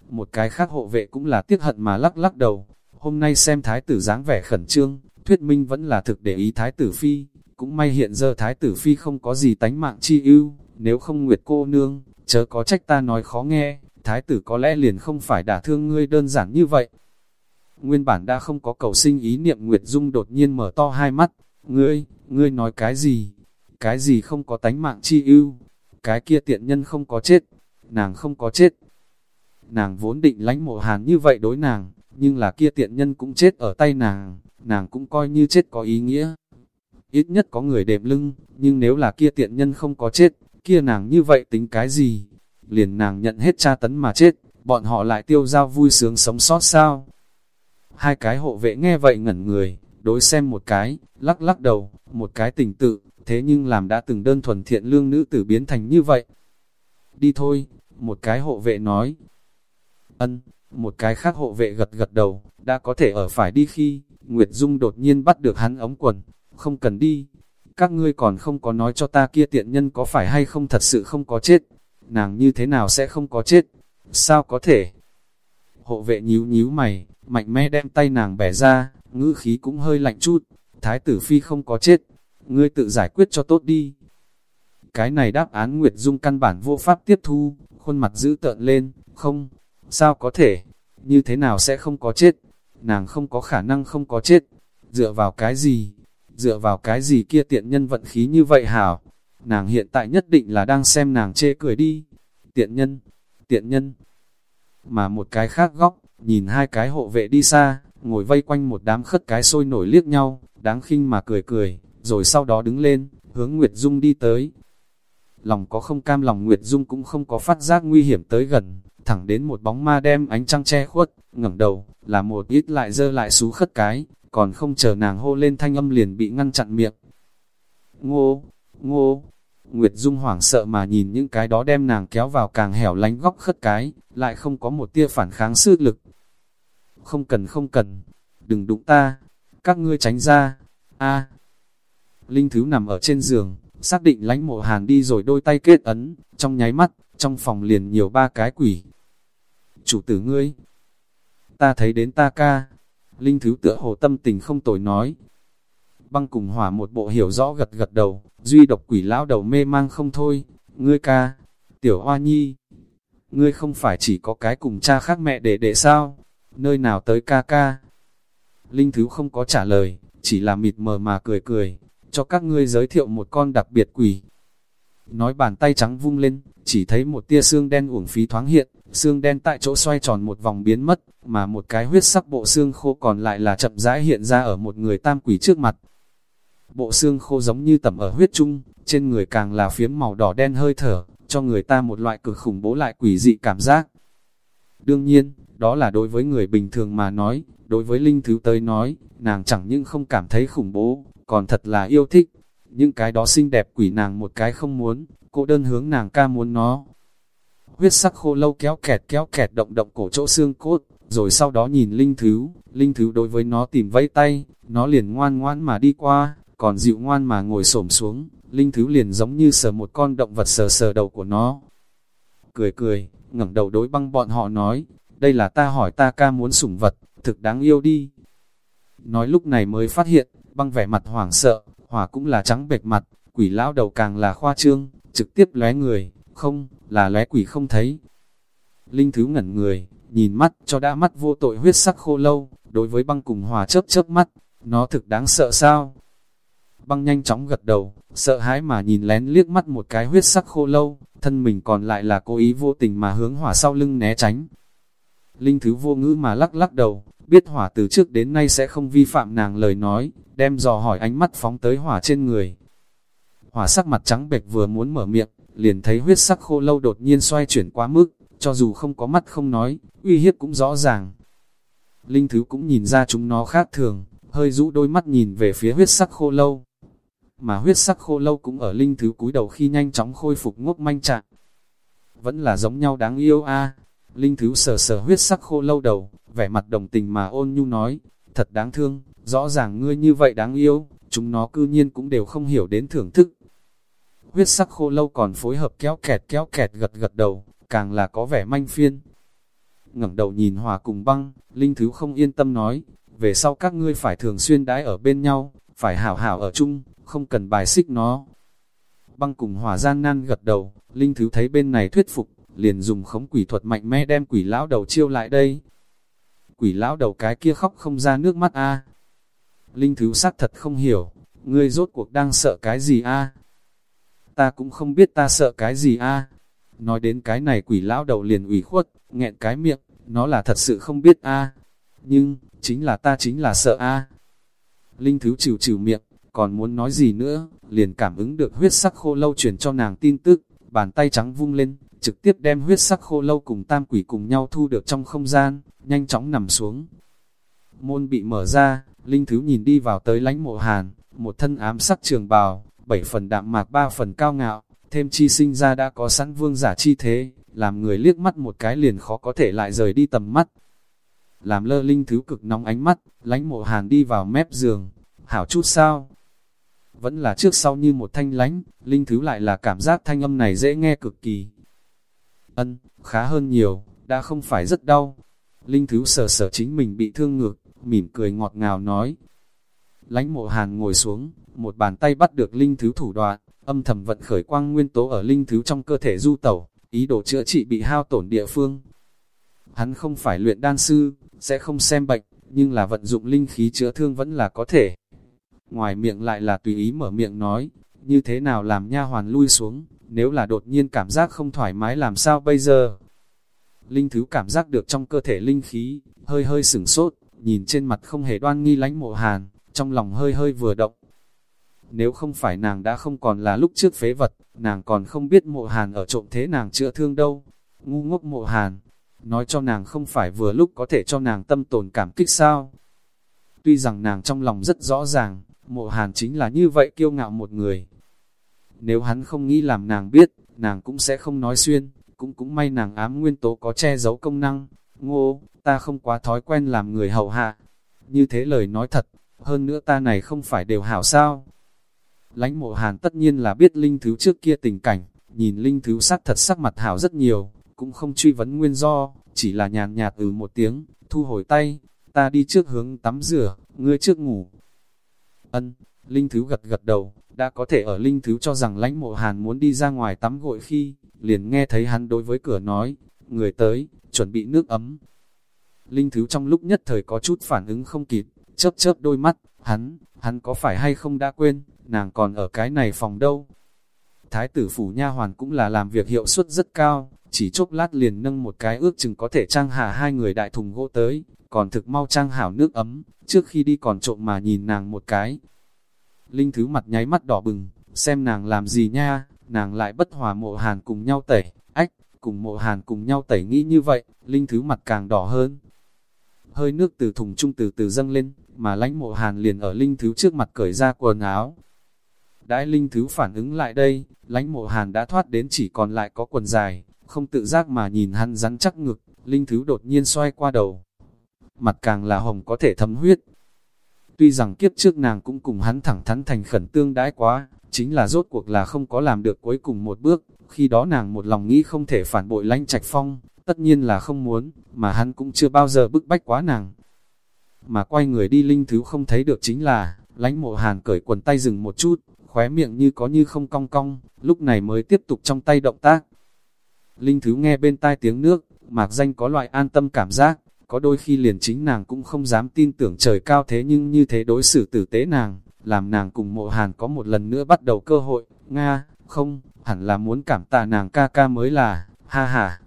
Một cái khác hộ vệ cũng là tiếc hận mà lắc lắc đầu, hôm nay xem thái tử dáng vẻ khẩn trương, thuyết minh vẫn là thực để ý thái tử phi, cũng may hiện giờ thái tử phi không có gì tánh mạng chi ưu, nếu không nguyệt cô nương, chớ có trách ta nói khó nghe, thái tử có lẽ liền không phải đả thương ngươi đơn giản như vậy. Nguyên bản đã không có cầu sinh ý niệm Nguyệt Dung đột nhiên mở to hai mắt, ngươi, ngươi nói cái gì? Cái gì không có tánh mạng chi ưu? Cái kia tiện nhân không có chết, nàng không có chết. Nàng vốn định lánh mộ hàn như vậy đối nàng, nhưng là kia tiện nhân cũng chết ở tay nàng, nàng cũng coi như chết có ý nghĩa. Ít nhất có người đệm lưng, nhưng nếu là kia tiện nhân không có chết, kia nàng như vậy tính cái gì? Liền nàng nhận hết tra tấn mà chết, bọn họ lại tiêu giao vui sướng sống sót sao? Hai cái hộ vệ nghe vậy ngẩn người, đối xem một cái, lắc lắc đầu, một cái tình tự, thế nhưng làm đã từng đơn thuần thiện lương nữ tử biến thành như vậy. Đi thôi, một cái hộ vệ nói. Ân, một cái khác hộ vệ gật gật đầu, đã có thể ở phải đi khi, Nguyệt Dung đột nhiên bắt được hắn ống quần, không cần đi. Các ngươi còn không có nói cho ta kia tiện nhân có phải hay không thật sự không có chết. Nàng như thế nào sẽ không có chết? Sao có thể? Hộ vệ nhíu nhíu mày, mạnh mẽ đem tay nàng bẻ ra, ngữ khí cũng hơi lạnh chút. Thái tử phi không có chết, ngươi tự giải quyết cho tốt đi. Cái này đáp án Nguyệt Dung căn bản vô pháp tiếp thu, khuôn mặt giữ tợn lên, không, sao có thể, như thế nào sẽ không có chết, nàng không có khả năng không có chết, dựa vào cái gì, dựa vào cái gì kia tiện nhân vận khí như vậy hảo, nàng hiện tại nhất định là đang xem nàng chê cười đi, tiện nhân, tiện nhân, mà một cái khác góc, nhìn hai cái hộ vệ đi xa, ngồi vây quanh một đám khất cái sôi nổi liếc nhau, đáng khinh mà cười cười, rồi sau đó đứng lên, hướng Nguyệt Dung đi tới, lòng có không cam lòng Nguyệt Dung cũng không có phát giác nguy hiểm tới gần, thẳng đến một bóng ma đem ánh trăng che khuất, ngẩng đầu, là một ít lại dơ lại xú khất cái, còn không chờ nàng hô lên thanh âm liền bị ngăn chặn miệng. Ngô, ngô, Nguyệt Dung hoảng sợ mà nhìn những cái đó đem nàng kéo vào càng hẻo lánh góc khất cái, lại không có một tia phản kháng sư lực. Không cần không cần, đừng đụng ta, các ngươi tránh ra, a Linh Thứ nằm ở trên giường, xác định lánh mộ hàn đi rồi đôi tay kết ấn, trong nháy mắt, trong phòng liền nhiều ba cái quỷ. Chủ tử ngươi, ta thấy đến ta ca, Linh Thứ tựa hồ tâm tình không tồi nói. Băng cùng hỏa một bộ hiểu rõ gật gật đầu, duy độc quỷ lão đầu mê mang không thôi. Ngươi ca, tiểu hoa nhi, ngươi không phải chỉ có cái cùng cha khác mẹ để để sao? Nơi nào tới ca ca? Linh Thứ không có trả lời, chỉ là mịt mờ mà cười cười, cho các ngươi giới thiệu một con đặc biệt quỷ. Nói bàn tay trắng vung lên, chỉ thấy một tia xương đen uổng phí thoáng hiện, xương đen tại chỗ xoay tròn một vòng biến mất, mà một cái huyết sắc bộ xương khô còn lại là chậm rãi hiện ra ở một người tam quỷ trước mặt. Bộ xương khô giống như tẩm ở huyết chung, trên người càng là phiếm màu đỏ đen hơi thở, cho người ta một loại cực khủng bố lại quỷ dị cảm giác. Đương nhiên, đó là đối với người bình thường mà nói, đối với Linh Thứ tới nói, nàng chẳng những không cảm thấy khủng bố, còn thật là yêu thích. Những cái đó xinh đẹp quỷ nàng một cái không muốn, cô đơn hướng nàng ca muốn nó. Huyết sắc khô lâu kéo kẹt kéo kẹt động động cổ chỗ xương cốt, rồi sau đó nhìn Linh Thứ, Linh Thứ đối với nó tìm vẫy tay, nó liền ngoan ngoan mà đi qua, còn dịu ngoan mà ngồi xổm xuống, Linh Thứ liền giống như sờ một con động vật sờ sờ đầu của nó. Cười cười, ngẩng đầu đối băng bọn họ nói, đây là ta hỏi ta ca muốn sủng vật, thực đáng yêu đi. Nói lúc này mới phát hiện, băng vẻ mặt hoảng sợ, hỏa cũng là trắng bệch mặt, quỷ lão đầu càng là khoa trương, trực tiếp lóe người, không, là lóe quỷ không thấy. Linh Thứ ngẩn người, nhìn mắt cho đã mắt vô tội huyết sắc khô lâu, đối với băng cùng hòa chớp chớp mắt, nó thực đáng sợ sao? Băng nhanh chóng gật đầu, sợ hãi mà nhìn lén liếc mắt một cái huyết sắc khô lâu, thân mình còn lại là cố ý vô tình mà hướng hỏa sau lưng né tránh. Linh Thứ vô ngữ mà lắc lắc đầu, biết hỏa từ trước đến nay sẽ không vi phạm nàng lời nói, đem dò hỏi ánh mắt phóng tới hỏa trên người. Hỏa sắc mặt trắng bệch vừa muốn mở miệng, liền thấy huyết sắc khô lâu đột nhiên xoay chuyển quá mức, cho dù không có mắt không nói, uy hiếp cũng rõ ràng. Linh Thứ cũng nhìn ra chúng nó khác thường, hơi rũ đôi mắt nhìn về phía huyết sắc khô lâu. Mà huyết sắc khô lâu cũng ở Linh Thứ cúi đầu khi nhanh chóng khôi phục ngốc manh trạng. Vẫn là giống nhau đáng yêu a Linh Thứ sờ sờ huyết sắc khô lâu đầu, vẻ mặt đồng tình mà ôn nhu nói, thật đáng thương, rõ ràng ngươi như vậy đáng yêu, chúng nó cư nhiên cũng đều không hiểu đến thưởng thức. Huyết sắc khô lâu còn phối hợp kéo kẹt kéo kẹt gật gật đầu, càng là có vẻ manh phiên. ngẩng đầu nhìn hòa cùng băng, Linh Thứ không yên tâm nói, về sau các ngươi phải thường xuyên đãi ở bên nhau, phải hảo hảo ở chung, không cần bài xích nó. Băng cùng hòa gian nan gật đầu, Linh Thứ thấy bên này thuyết phục, liền dùng khống quỷ thuật mạnh mẽ đem quỷ lão đầu chiêu lại đây. Quỷ lão đầu cái kia khóc không ra nước mắt a. Linh Thứ sắc thật không hiểu, ngươi rốt cuộc đang sợ cái gì a? Ta cũng không biết ta sợ cái gì a. Nói đến cái này quỷ lão đầu liền ủy khuất, nghẹn cái miệng, nó là thật sự không biết a. Nhưng, chính là ta chính là sợ a. Linh Thứ chịu chịu miệng, còn muốn nói gì nữa, liền cảm ứng được huyết sắc khô lâu truyền cho nàng tin tức, bàn tay trắng vung lên, trực tiếp đem huyết sắc khô lâu cùng tam quỷ cùng nhau thu được trong không gian, nhanh chóng nằm xuống. Môn bị mở ra, Linh Thứ nhìn đi vào tới lánh mộ hàn, một thân ám sắc trường bào, bảy phần đạm mạc ba phần cao ngạo, thêm chi sinh ra đã có sẵn vương giả chi thế, làm người liếc mắt một cái liền khó có thể lại rời đi tầm mắt. Làm lơ Linh Thứ cực nóng ánh mắt, lánh mộ hàn đi vào mép giường, hảo chút sao? Vẫn là trước sau như một thanh lánh, Linh Thứ lại là cảm giác thanh âm này dễ nghe cực kỳ, Ân, khá hơn nhiều, đã không phải rất đau. Linh Thứ sờ sờ chính mình bị thương ngược, mỉm cười ngọt ngào nói. Lánh mộ hàn ngồi xuống, một bàn tay bắt được Linh Thứ thủ đoạn, âm thầm vận khởi quang nguyên tố ở Linh Thứ trong cơ thể du tẩu, ý đồ chữa trị bị hao tổn địa phương. Hắn không phải luyện đan sư, sẽ không xem bệnh, nhưng là vận dụng linh khí chữa thương vẫn là có thể. Ngoài miệng lại là tùy ý mở miệng nói, như thế nào làm nha hoàn lui xuống, nếu là đột nhiên cảm giác không thoải mái làm sao bây giờ? Linh Thứ cảm giác được trong cơ thể linh khí, hơi hơi sửng sốt, nhìn trên mặt không hề đoan nghi lánh mộ hàn, trong lòng hơi hơi vừa động. Nếu không phải nàng đã không còn là lúc trước phế vật, nàng còn không biết mộ hàn ở trộm thế nàng chữa thương đâu. Ngu ngốc mộ hàn, nói cho nàng không phải vừa lúc có thể cho nàng tâm tồn cảm kích sao. Tuy rằng nàng trong lòng rất rõ ràng, mộ hàn chính là như vậy kiêu ngạo một người, nếu hắn không nghĩ làm nàng biết, nàng cũng sẽ không nói xuyên, cũng cũng may nàng ám nguyên tố có che giấu công năng. Ngô, ta không quá thói quen làm người hậu hạ. Như thế lời nói thật, hơn nữa ta này không phải đều hảo sao. Lánh mộ hàn tất nhiên là biết linh thứ trước kia tình cảnh, nhìn linh thứ sắc thật sắc mặt hảo rất nhiều, cũng không truy vấn nguyên do, chỉ là nhàn nhạt ừ một tiếng, thu hồi tay, ta đi trước hướng tắm rửa, ngươi trước ngủ. Ân, Linh Thứ gật gật đầu, đã có thể ở Linh Thứ cho rằng lãnh mộ hàn muốn đi ra ngoài tắm gội khi, liền nghe thấy hắn đối với cửa nói, người tới, chuẩn bị nước ấm. Linh Thứ trong lúc nhất thời có chút phản ứng không kịp, chớp chớp đôi mắt, hắn, hắn có phải hay không đã quên, nàng còn ở cái này phòng đâu. Thái tử phủ nha hoàn cũng là làm việc hiệu suất rất cao, chỉ chốc lát liền nâng một cái ước chừng có thể trang hạ hai người đại thùng gỗ tới, còn thực mau trang hảo nước ấm, trước khi đi còn trộm mà nhìn nàng một cái. Linh Thứ mặt nháy mắt đỏ bừng, xem nàng làm gì nha, nàng lại bất hòa mộ hàn cùng nhau tẩy, ách, cùng mộ hàn cùng nhau tẩy nghĩ như vậy, Linh Thứ mặt càng đỏ hơn. Hơi nước từ thùng trung từ từ dâng lên, mà lãnh mộ hàn liền ở Linh Thứ trước mặt cởi ra quần áo. Đãi Linh Thứ phản ứng lại đây, lãnh mộ hàn đã thoát đến chỉ còn lại có quần dài, không tự giác mà nhìn hắn rắn chắc ngực, Linh Thứ đột nhiên xoay qua đầu. Mặt càng là hồng có thể thấm huyết. Tuy rằng kiếp trước nàng cũng cùng hắn thẳng thắn thành khẩn tương đãi quá, chính là rốt cuộc là không có làm được cuối cùng một bước, khi đó nàng một lòng nghĩ không thể phản bội lãnh trạch phong, tất nhiên là không muốn, mà hắn cũng chưa bao giờ bức bách quá nàng. Mà quay người đi linh thứ không thấy được chính là, lãnh mộ hàn cởi quần tay dừng một chút, khóe miệng như có như không cong cong, lúc này mới tiếp tục trong tay động tác. Linh Thứ nghe bên tai tiếng nước, mạc danh có loại an tâm cảm giác, có đôi khi liền chính nàng cũng không dám tin tưởng trời cao thế nhưng như thế đối xử tử tế nàng, làm nàng cùng mộ hàn có một lần nữa bắt đầu cơ hội, Nga, không, hẳn là muốn cảm tạ nàng ca ca mới là, ha ha.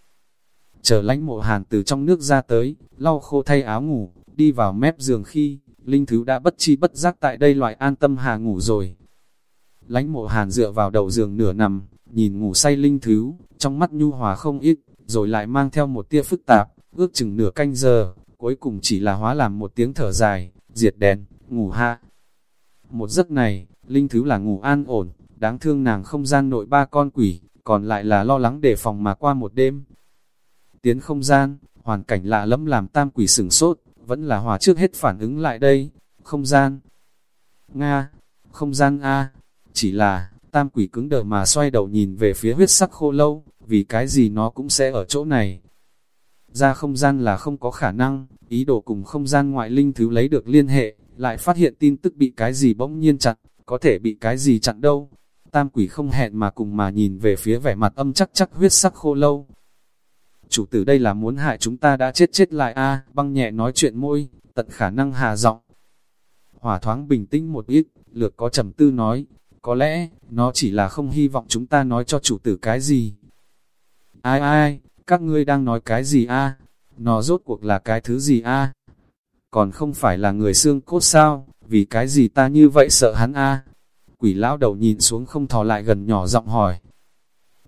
Chờ lánh mộ hàn từ trong nước ra tới, lau khô thay áo ngủ, đi vào mép giường khi, Linh Thứ đã bất chi bất giác tại đây loại an tâm hà ngủ rồi. Lánh mộ hàn dựa vào đầu giường nửa nằm, nhìn ngủ say Linh Thứ, trong mắt nhu hòa không ít, rồi lại mang theo một tia phức tạp, ước chừng nửa canh giờ, cuối cùng chỉ là hóa làm một tiếng thở dài, diệt đèn, ngủ ha. Một giấc này, Linh Thứ là ngủ an ổn, đáng thương nàng không gian nội ba con quỷ, còn lại là lo lắng đề phòng mà qua một đêm. Tiến không gian, hoàn cảnh lạ lẫm làm tam quỷ sửng sốt, vẫn là hòa trước hết phản ứng lại đây, không gian. Nga, không gian A, chỉ là, tam quỷ cứng đờ mà xoay đầu nhìn về phía huyết sắc khô lâu, vì cái gì nó cũng sẽ ở chỗ này. Ra không gian là không có khả năng, ý đồ cùng không gian ngoại linh thứ lấy được liên hệ, lại phát hiện tin tức bị cái gì bỗng nhiên chặn, có thể bị cái gì chặn đâu. Tam quỷ không hẹn mà cùng mà nhìn về phía vẻ mặt âm chắc chắc huyết sắc khô lâu. Chủ tử đây là muốn hại chúng ta đã chết chết lại a băng nhẹ nói chuyện môi, tận khả năng hà giọng. Hỏa thoáng bình tĩnh một ít, lược có trầm tư nói, có lẽ, nó chỉ là không hy vọng chúng ta nói cho chủ tử cái gì. Ai ai, các ngươi đang nói cái gì a? Nó rốt cuộc là cái thứ gì a? Còn không phải là người xương cốt sao? Vì cái gì ta như vậy sợ hắn a? Quỷ lão đầu nhìn xuống không thò lại gần nhỏ giọng hỏi.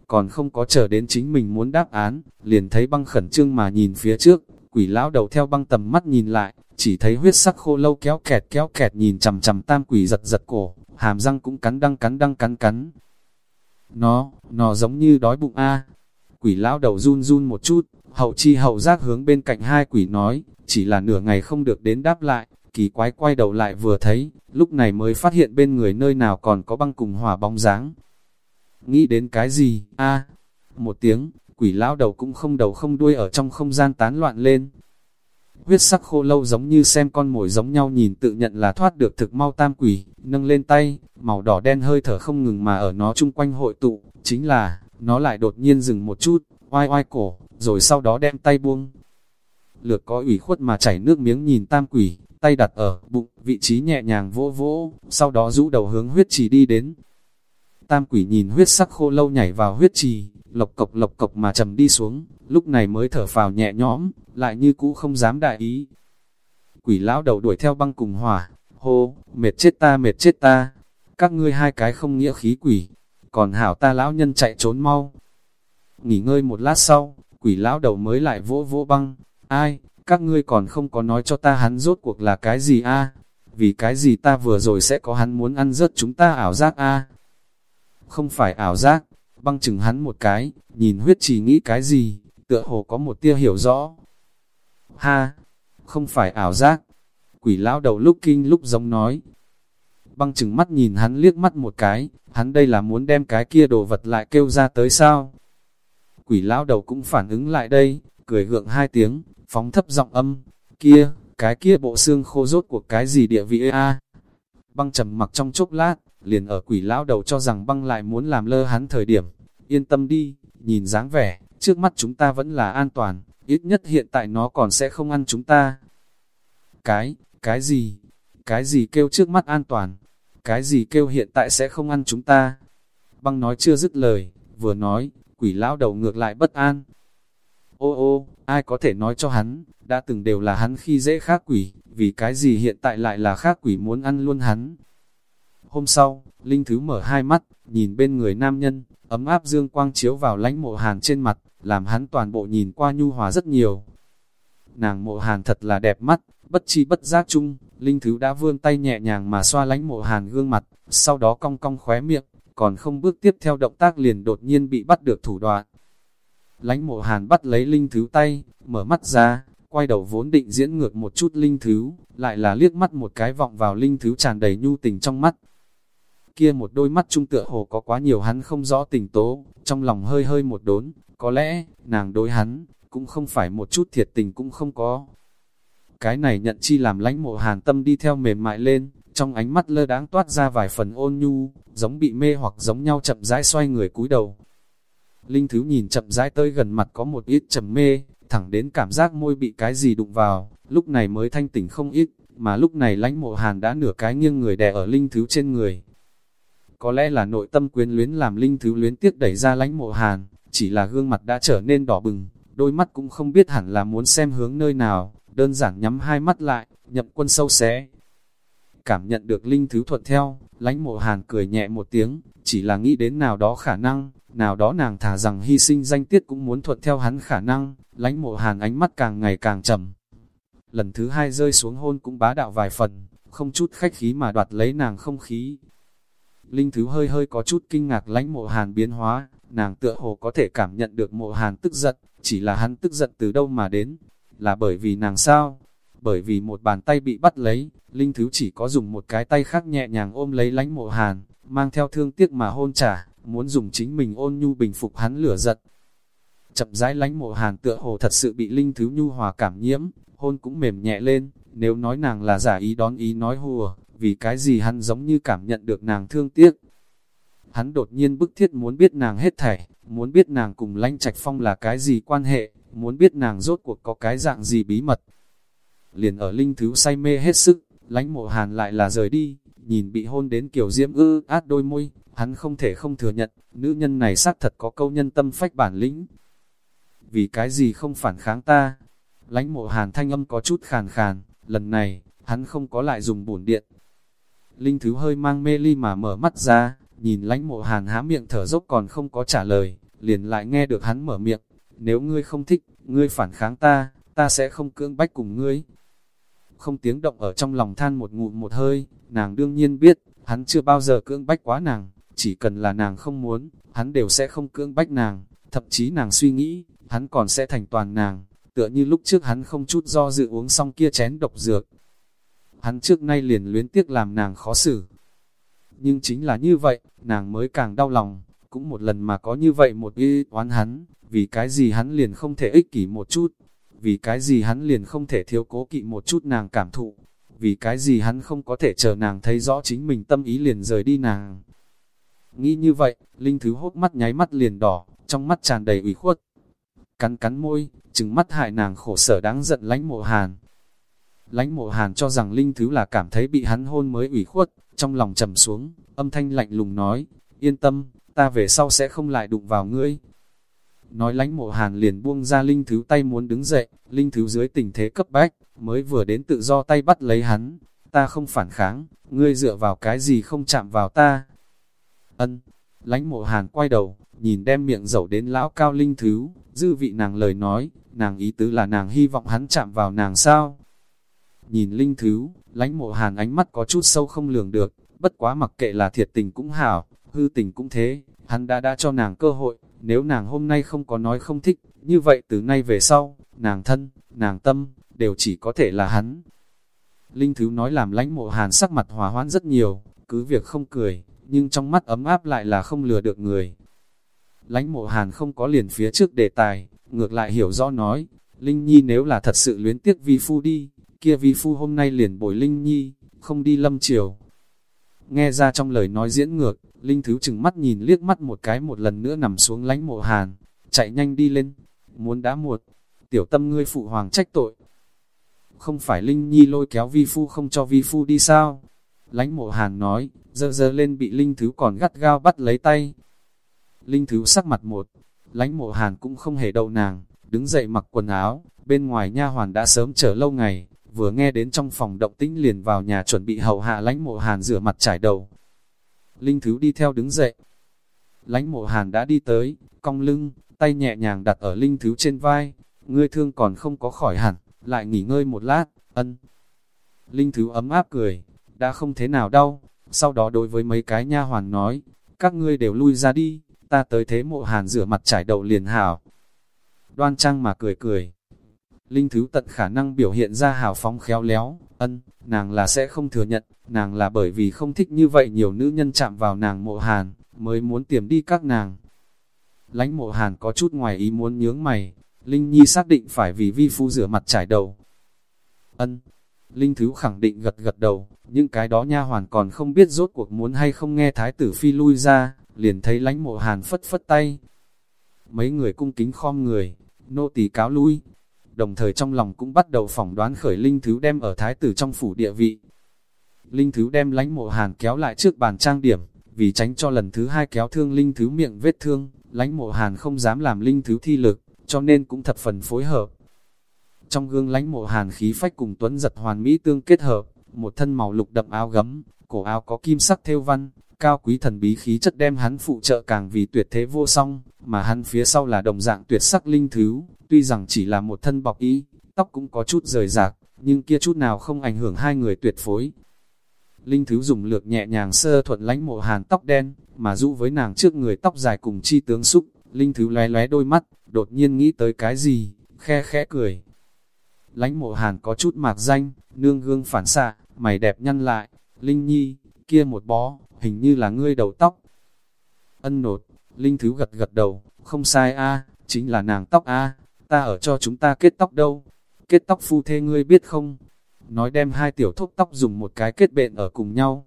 Còn không có chờ đến chính mình muốn đáp án, liền thấy băng khẩn trương mà nhìn phía trước, quỷ lão đầu theo băng tầm mắt nhìn lại, chỉ thấy huyết sắc khô lâu kéo kẹt kéo kẹt nhìn chằm chằm tam quỷ giật giật cổ, hàm răng cũng cắn đăng cắn đăng cắn cắn. Nó, nó giống như đói bụng a Quỷ lão đầu run run một chút, hậu chi hậu giác hướng bên cạnh hai quỷ nói, chỉ là nửa ngày không được đến đáp lại, kỳ quái quay đầu lại vừa thấy, lúc này mới phát hiện bên người nơi nào còn có băng cùng hỏa bóng dáng. Nghĩ đến cái gì, a một tiếng, quỷ lão đầu cũng không đầu không đuôi ở trong không gian tán loạn lên. Huyết sắc khô lâu giống như xem con mồi giống nhau nhìn tự nhận là thoát được thực mau tam quỷ, nâng lên tay, màu đỏ đen hơi thở không ngừng mà ở nó chung quanh hội tụ, chính là, nó lại đột nhiên dừng một chút, oai oai cổ, rồi sau đó đem tay buông. Lược có ủy khuất mà chảy nước miếng nhìn tam quỷ, tay đặt ở bụng, vị trí nhẹ nhàng vỗ vỗ, sau đó rũ đầu hướng huyết trì đi đến. Tam quỷ nhìn huyết sắc khô lâu nhảy vào huyết trì, lộc cộc lộc cộc mà trầm đi xuống, lúc này mới thở phào nhẹ nhõm, lại như cũ không dám đại ý. Quỷ lão đầu đuổi theo băng cùng hỏa, hô, mệt chết ta mệt chết ta, các ngươi hai cái không nghĩa khí quỷ, còn hảo ta lão nhân chạy trốn mau. Nghỉ ngơi một lát sau, quỷ lão đầu mới lại vỗ vỗ băng, ai, các ngươi còn không có nói cho ta hắn rốt cuộc là cái gì a vì cái gì ta vừa rồi sẽ có hắn muốn ăn rớt chúng ta ảo giác a Không phải ảo giác, băng chừng hắn một cái, nhìn huyết chỉ nghĩ cái gì, tựa hồ có một tia hiểu rõ. Ha, không phải ảo giác, quỷ lão đầu lúc kinh lúc giống nói, băng chừng mắt nhìn hắn liếc mắt một cái, hắn đây là muốn đem cái kia đồ vật lại kêu ra tới sao. Quỷ lão đầu cũng phản ứng lại đây, cười gượng hai tiếng, phóng thấp giọng âm, kia, cái kia bộ xương khô rốt của cái gì địa vị a Băng trầm mặc trong chốc lát, liền ở quỷ lão đầu cho rằng băng lại muốn làm lơ hắn thời điểm. Yên tâm đi, nhìn dáng vẻ, trước mắt chúng ta vẫn là an toàn, ít nhất hiện tại nó còn sẽ không ăn chúng ta. Cái, cái gì? Cái gì kêu trước mắt an toàn? Cái gì kêu hiện tại sẽ không ăn chúng ta? Băng nói chưa dứt lời, vừa nói, quỷ lão đầu ngược lại bất an. Ô ô, ai có thể nói cho hắn, đã từng đều là hắn khi dễ khác quỷ, vì cái gì hiện tại lại là khác quỷ muốn ăn luôn hắn. Hôm sau, Linh Thứ mở hai mắt, nhìn bên người nam nhân, ấm áp dương quang chiếu vào lánh mộ hàn trên mặt, làm hắn toàn bộ nhìn qua nhu hòa rất nhiều. Nàng mộ hàn thật là đẹp mắt, bất chi bất giác chung, Linh Thứ đã vươn tay nhẹ nhàng mà xoa lánh mộ hàn gương mặt, sau đó cong cong khóe miệng, còn không bước tiếp theo động tác liền đột nhiên bị bắt được thủ đoạn. Lánh mộ hàn bắt lấy Linh Thứ tay, mở mắt ra, quay đầu vốn định diễn ngược một chút Linh Thứ, lại là liếc mắt một cái vọng vào Linh Thứ tràn đầy nhu tình trong mắt. Kia một đôi mắt trung tựa hồ có quá nhiều hắn không rõ tình tố, trong lòng hơi hơi một đốn, có lẽ, nàng đối hắn, cũng không phải một chút thiệt tình cũng không có. Cái này nhận chi làm lãnh mộ hàn tâm đi theo mềm mại lên, trong ánh mắt lơ đáng toát ra vài phần ôn nhu, giống bị mê hoặc giống nhau chậm rãi xoay người cúi đầu. Linh Thứ nhìn chậm rãi tới gần mặt có một ít trầm mê, thẳng đến cảm giác môi bị cái gì đụng vào, lúc này mới thanh tỉnh không ít, mà lúc này lãnh mộ hàn đã nửa cái nghiêng người đè ở Linh Thứ trên người. Có lẽ là nội tâm quyến luyến làm Linh Thứ luyến tiếc đẩy ra lãnh mộ hàn, chỉ là gương mặt đã trở nên đỏ bừng, đôi mắt cũng không biết hẳn là muốn xem hướng nơi nào, đơn giản nhắm hai mắt lại, nhậm quân sâu xé. Cảm nhận được Linh Thứ thuận theo, lãnh mộ hàn cười nhẹ một tiếng, chỉ là nghĩ đến nào đó khả năng, nào đó nàng thả rằng hy sinh danh tiết cũng muốn thuận theo hắn khả năng, lãnh mộ hàn ánh mắt càng ngày càng trầm. Lần thứ hai rơi xuống hôn cũng bá đạo vài phần, không chút khách khí mà đoạt lấy nàng không khí. Linh Thứ hơi hơi có chút kinh ngạc lãnh mộ hàn biến hóa, nàng tựa hồ có thể cảm nhận được mộ hàn tức giận, chỉ là hắn tức giận từ đâu mà đến, là bởi vì nàng sao? Bởi vì một bàn tay bị bắt lấy, Linh Thứ chỉ có dùng một cái tay khác nhẹ nhàng ôm lấy lánh mộ hàn, mang theo thương tiếc mà hôn trả, muốn dùng chính mình ôn nhu bình phục hắn lửa giận. Chậm rãi lánh mộ hàn tựa hồ thật sự bị Linh Thứ nhu hòa cảm nhiễm, hôn cũng mềm nhẹ lên, nếu nói nàng là giả ý đón ý nói hùa, vì cái gì hắn giống như cảm nhận được nàng thương tiếc, Hắn đột nhiên bức thiết muốn biết nàng hết thảy, muốn biết nàng cùng lãnh trạch phong là cái gì quan hệ, muốn biết nàng rốt cuộc có cái dạng gì bí mật. Liền ở linh thứ say mê hết sức, lánh mộ hàn lại là rời đi, nhìn bị hôn đến kiểu diễm ư át đôi môi, hắn không thể không thừa nhận, nữ nhân này xác thật có câu nhân tâm phách bản lĩnh. Vì cái gì không phản kháng ta? Lánh mộ hàn thanh âm có chút khàn khàn, lần này, hắn không có lại dùng bổn điện. Linh thứ hơi mang mê ly mà mở mắt ra, Nhìn lánh mộ hàn há miệng thở dốc còn không có trả lời, liền lại nghe được hắn mở miệng, nếu ngươi không thích, ngươi phản kháng ta, ta sẽ không cưỡng bách cùng ngươi. Không tiếng động ở trong lòng than một ngụm một hơi, nàng đương nhiên biết, hắn chưa bao giờ cưỡng bách quá nàng, chỉ cần là nàng không muốn, hắn đều sẽ không cưỡng bách nàng, thậm chí nàng suy nghĩ, hắn còn sẽ thành toàn nàng, tựa như lúc trước hắn không chút do dự uống xong kia chén độc dược. Hắn trước nay liền luyến tiếc làm nàng khó xử, nhưng chính là như vậy, nàng mới càng đau lòng, cũng một lần mà có như vậy một y oán hắn, vì cái gì hắn liền không thể ích kỷ một chút, vì cái gì hắn liền không thể thiếu cố kỵ một chút nàng cảm thụ, vì cái gì hắn không có thể chờ nàng thấy rõ chính mình tâm ý liền rời đi nàng. Nghĩ như vậy, Linh Thứ hốt mắt nháy mắt liền đỏ, trong mắt tràn đầy ủy khuất. Cắn cắn môi, trừng mắt hại nàng khổ sở đáng giận lánh mộ hàn. Lánh mộ hàn cho rằng Linh Thứ là cảm thấy bị hắn hôn mới ủy khuất, trong lòng trầm xuống, âm thanh lạnh lùng nói, yên tâm, ta về sau sẽ không lại đụng vào ngươi. Nói lánh mộ hàn liền buông ra linh thứ tay muốn đứng dậy, linh thứ dưới tình thế cấp bách, mới vừa đến tự do tay bắt lấy hắn, ta không phản kháng, ngươi dựa vào cái gì không chạm vào ta. Ân, lánh mộ hàn quay đầu, nhìn đem miệng dẫu đến lão cao linh thứ, dư vị nàng lời nói, nàng ý tứ là nàng hy vọng hắn chạm vào nàng sao. Nhìn linh thứ, lánh mộ hàn ánh mắt có chút sâu không lường được, bất quá mặc kệ là thiệt tình cũng hảo, hư tình cũng thế, hắn đã đã cho nàng cơ hội, nếu nàng hôm nay không có nói không thích, như vậy từ nay về sau, nàng thân, nàng tâm, đều chỉ có thể là hắn. Linh Thứ nói làm lãnh mộ hàn sắc mặt hòa hoãn rất nhiều, cứ việc không cười, nhưng trong mắt ấm áp lại là không lừa được người. lãnh mộ hàn không có liền phía trước đề tài, ngược lại hiểu rõ nói, Linh Nhi nếu là thật sự luyến tiếc vi phu đi, kia vi phu hôm nay liền bồi Linh Nhi, không đi lâm chiều. Nghe ra trong lời nói diễn ngược, Linh Thứ chừng mắt nhìn liếc mắt một cái một lần nữa nằm xuống lánh mộ hàn, chạy nhanh đi lên, muốn đã muộn, tiểu tâm ngươi phụ hoàng trách tội. Không phải Linh Nhi lôi kéo vi phu không cho vi phu đi sao? Lánh mộ hàn nói, dơ dơ lên bị Linh Thứ còn gắt gao bắt lấy tay. Linh Thứ sắc mặt một, lánh mộ hàn cũng không hề đậu nàng, đứng dậy mặc quần áo, bên ngoài nha hoàn đã sớm chờ lâu ngày, vừa nghe đến trong phòng động tĩnh liền vào nhà chuẩn bị hầu hạ lánh mộ hàn rửa mặt trải đầu. Linh Thứ đi theo đứng dậy. Lánh mộ hàn đã đi tới, cong lưng, tay nhẹ nhàng đặt ở Linh Thứ trên vai, ngươi thương còn không có khỏi hẳn, lại nghỉ ngơi một lát, ân. Linh Thứ ấm áp cười, đã không thế nào đau, sau đó đối với mấy cái nha hoàn nói, các ngươi đều lui ra đi, ta tới thế mộ hàn rửa mặt trải đầu liền hảo. Đoan trang mà cười cười. Linh Thứ tận khả năng biểu hiện ra hào phóng khéo léo, ân, nàng là sẽ không thừa nhận, nàng là bởi vì không thích như vậy nhiều nữ nhân chạm vào nàng mộ hàn, mới muốn tiềm đi các nàng. Lánh mộ hàn có chút ngoài ý muốn nhướng mày, Linh Nhi xác định phải vì vi phu rửa mặt trải đầu. Ân, Linh Thứ khẳng định gật gật đầu, nhưng cái đó nha hoàn còn không biết rốt cuộc muốn hay không nghe thái tử phi lui ra, liền thấy lánh mộ hàn phất phất tay. Mấy người cung kính khom người, nô tỳ cáo lui, đồng thời trong lòng cũng bắt đầu phỏng đoán khởi Linh Thứ đem ở thái tử trong phủ địa vị. Linh Thứ đem lánh mộ hàn kéo lại trước bàn trang điểm, vì tránh cho lần thứ hai kéo thương Linh Thứ miệng vết thương, lánh mộ hàn không dám làm Linh Thứ thi lực, cho nên cũng thập phần phối hợp. Trong gương lánh mộ hàn khí phách cùng tuấn giật hoàn mỹ tương kết hợp, một thân màu lục đậm áo gấm, cổ áo có kim sắc thêu văn, cao quý thần bí khí chất đem hắn phụ trợ càng vì tuyệt thế vô song, mà hắn phía sau là đồng dạng tuyệt sắc linh thứ, tuy rằng chỉ là một thân bọc ý, tóc cũng có chút rời rạc, nhưng kia chút nào không ảnh hưởng hai người tuyệt phối. Linh thứ dùng lược nhẹ nhàng sơ thuận lánh mộ hàn tóc đen, mà rũ với nàng trước người tóc dài cùng chi tướng xúc, linh thứ lóe lóe đôi mắt, đột nhiên nghĩ tới cái gì, khe khẽ cười. Lánh mộ hàn có chút mạc danh, nương gương phản xạ, mày đẹp nhăn lại, Linh Nhi, kia một bó, hình như là ngươi đầu tóc. Ân nột, Linh Thứ gật gật đầu, không sai a chính là nàng tóc a ta ở cho chúng ta kết tóc đâu. Kết tóc phu thê ngươi biết không? Nói đem hai tiểu thúc tóc dùng một cái kết bện ở cùng nhau.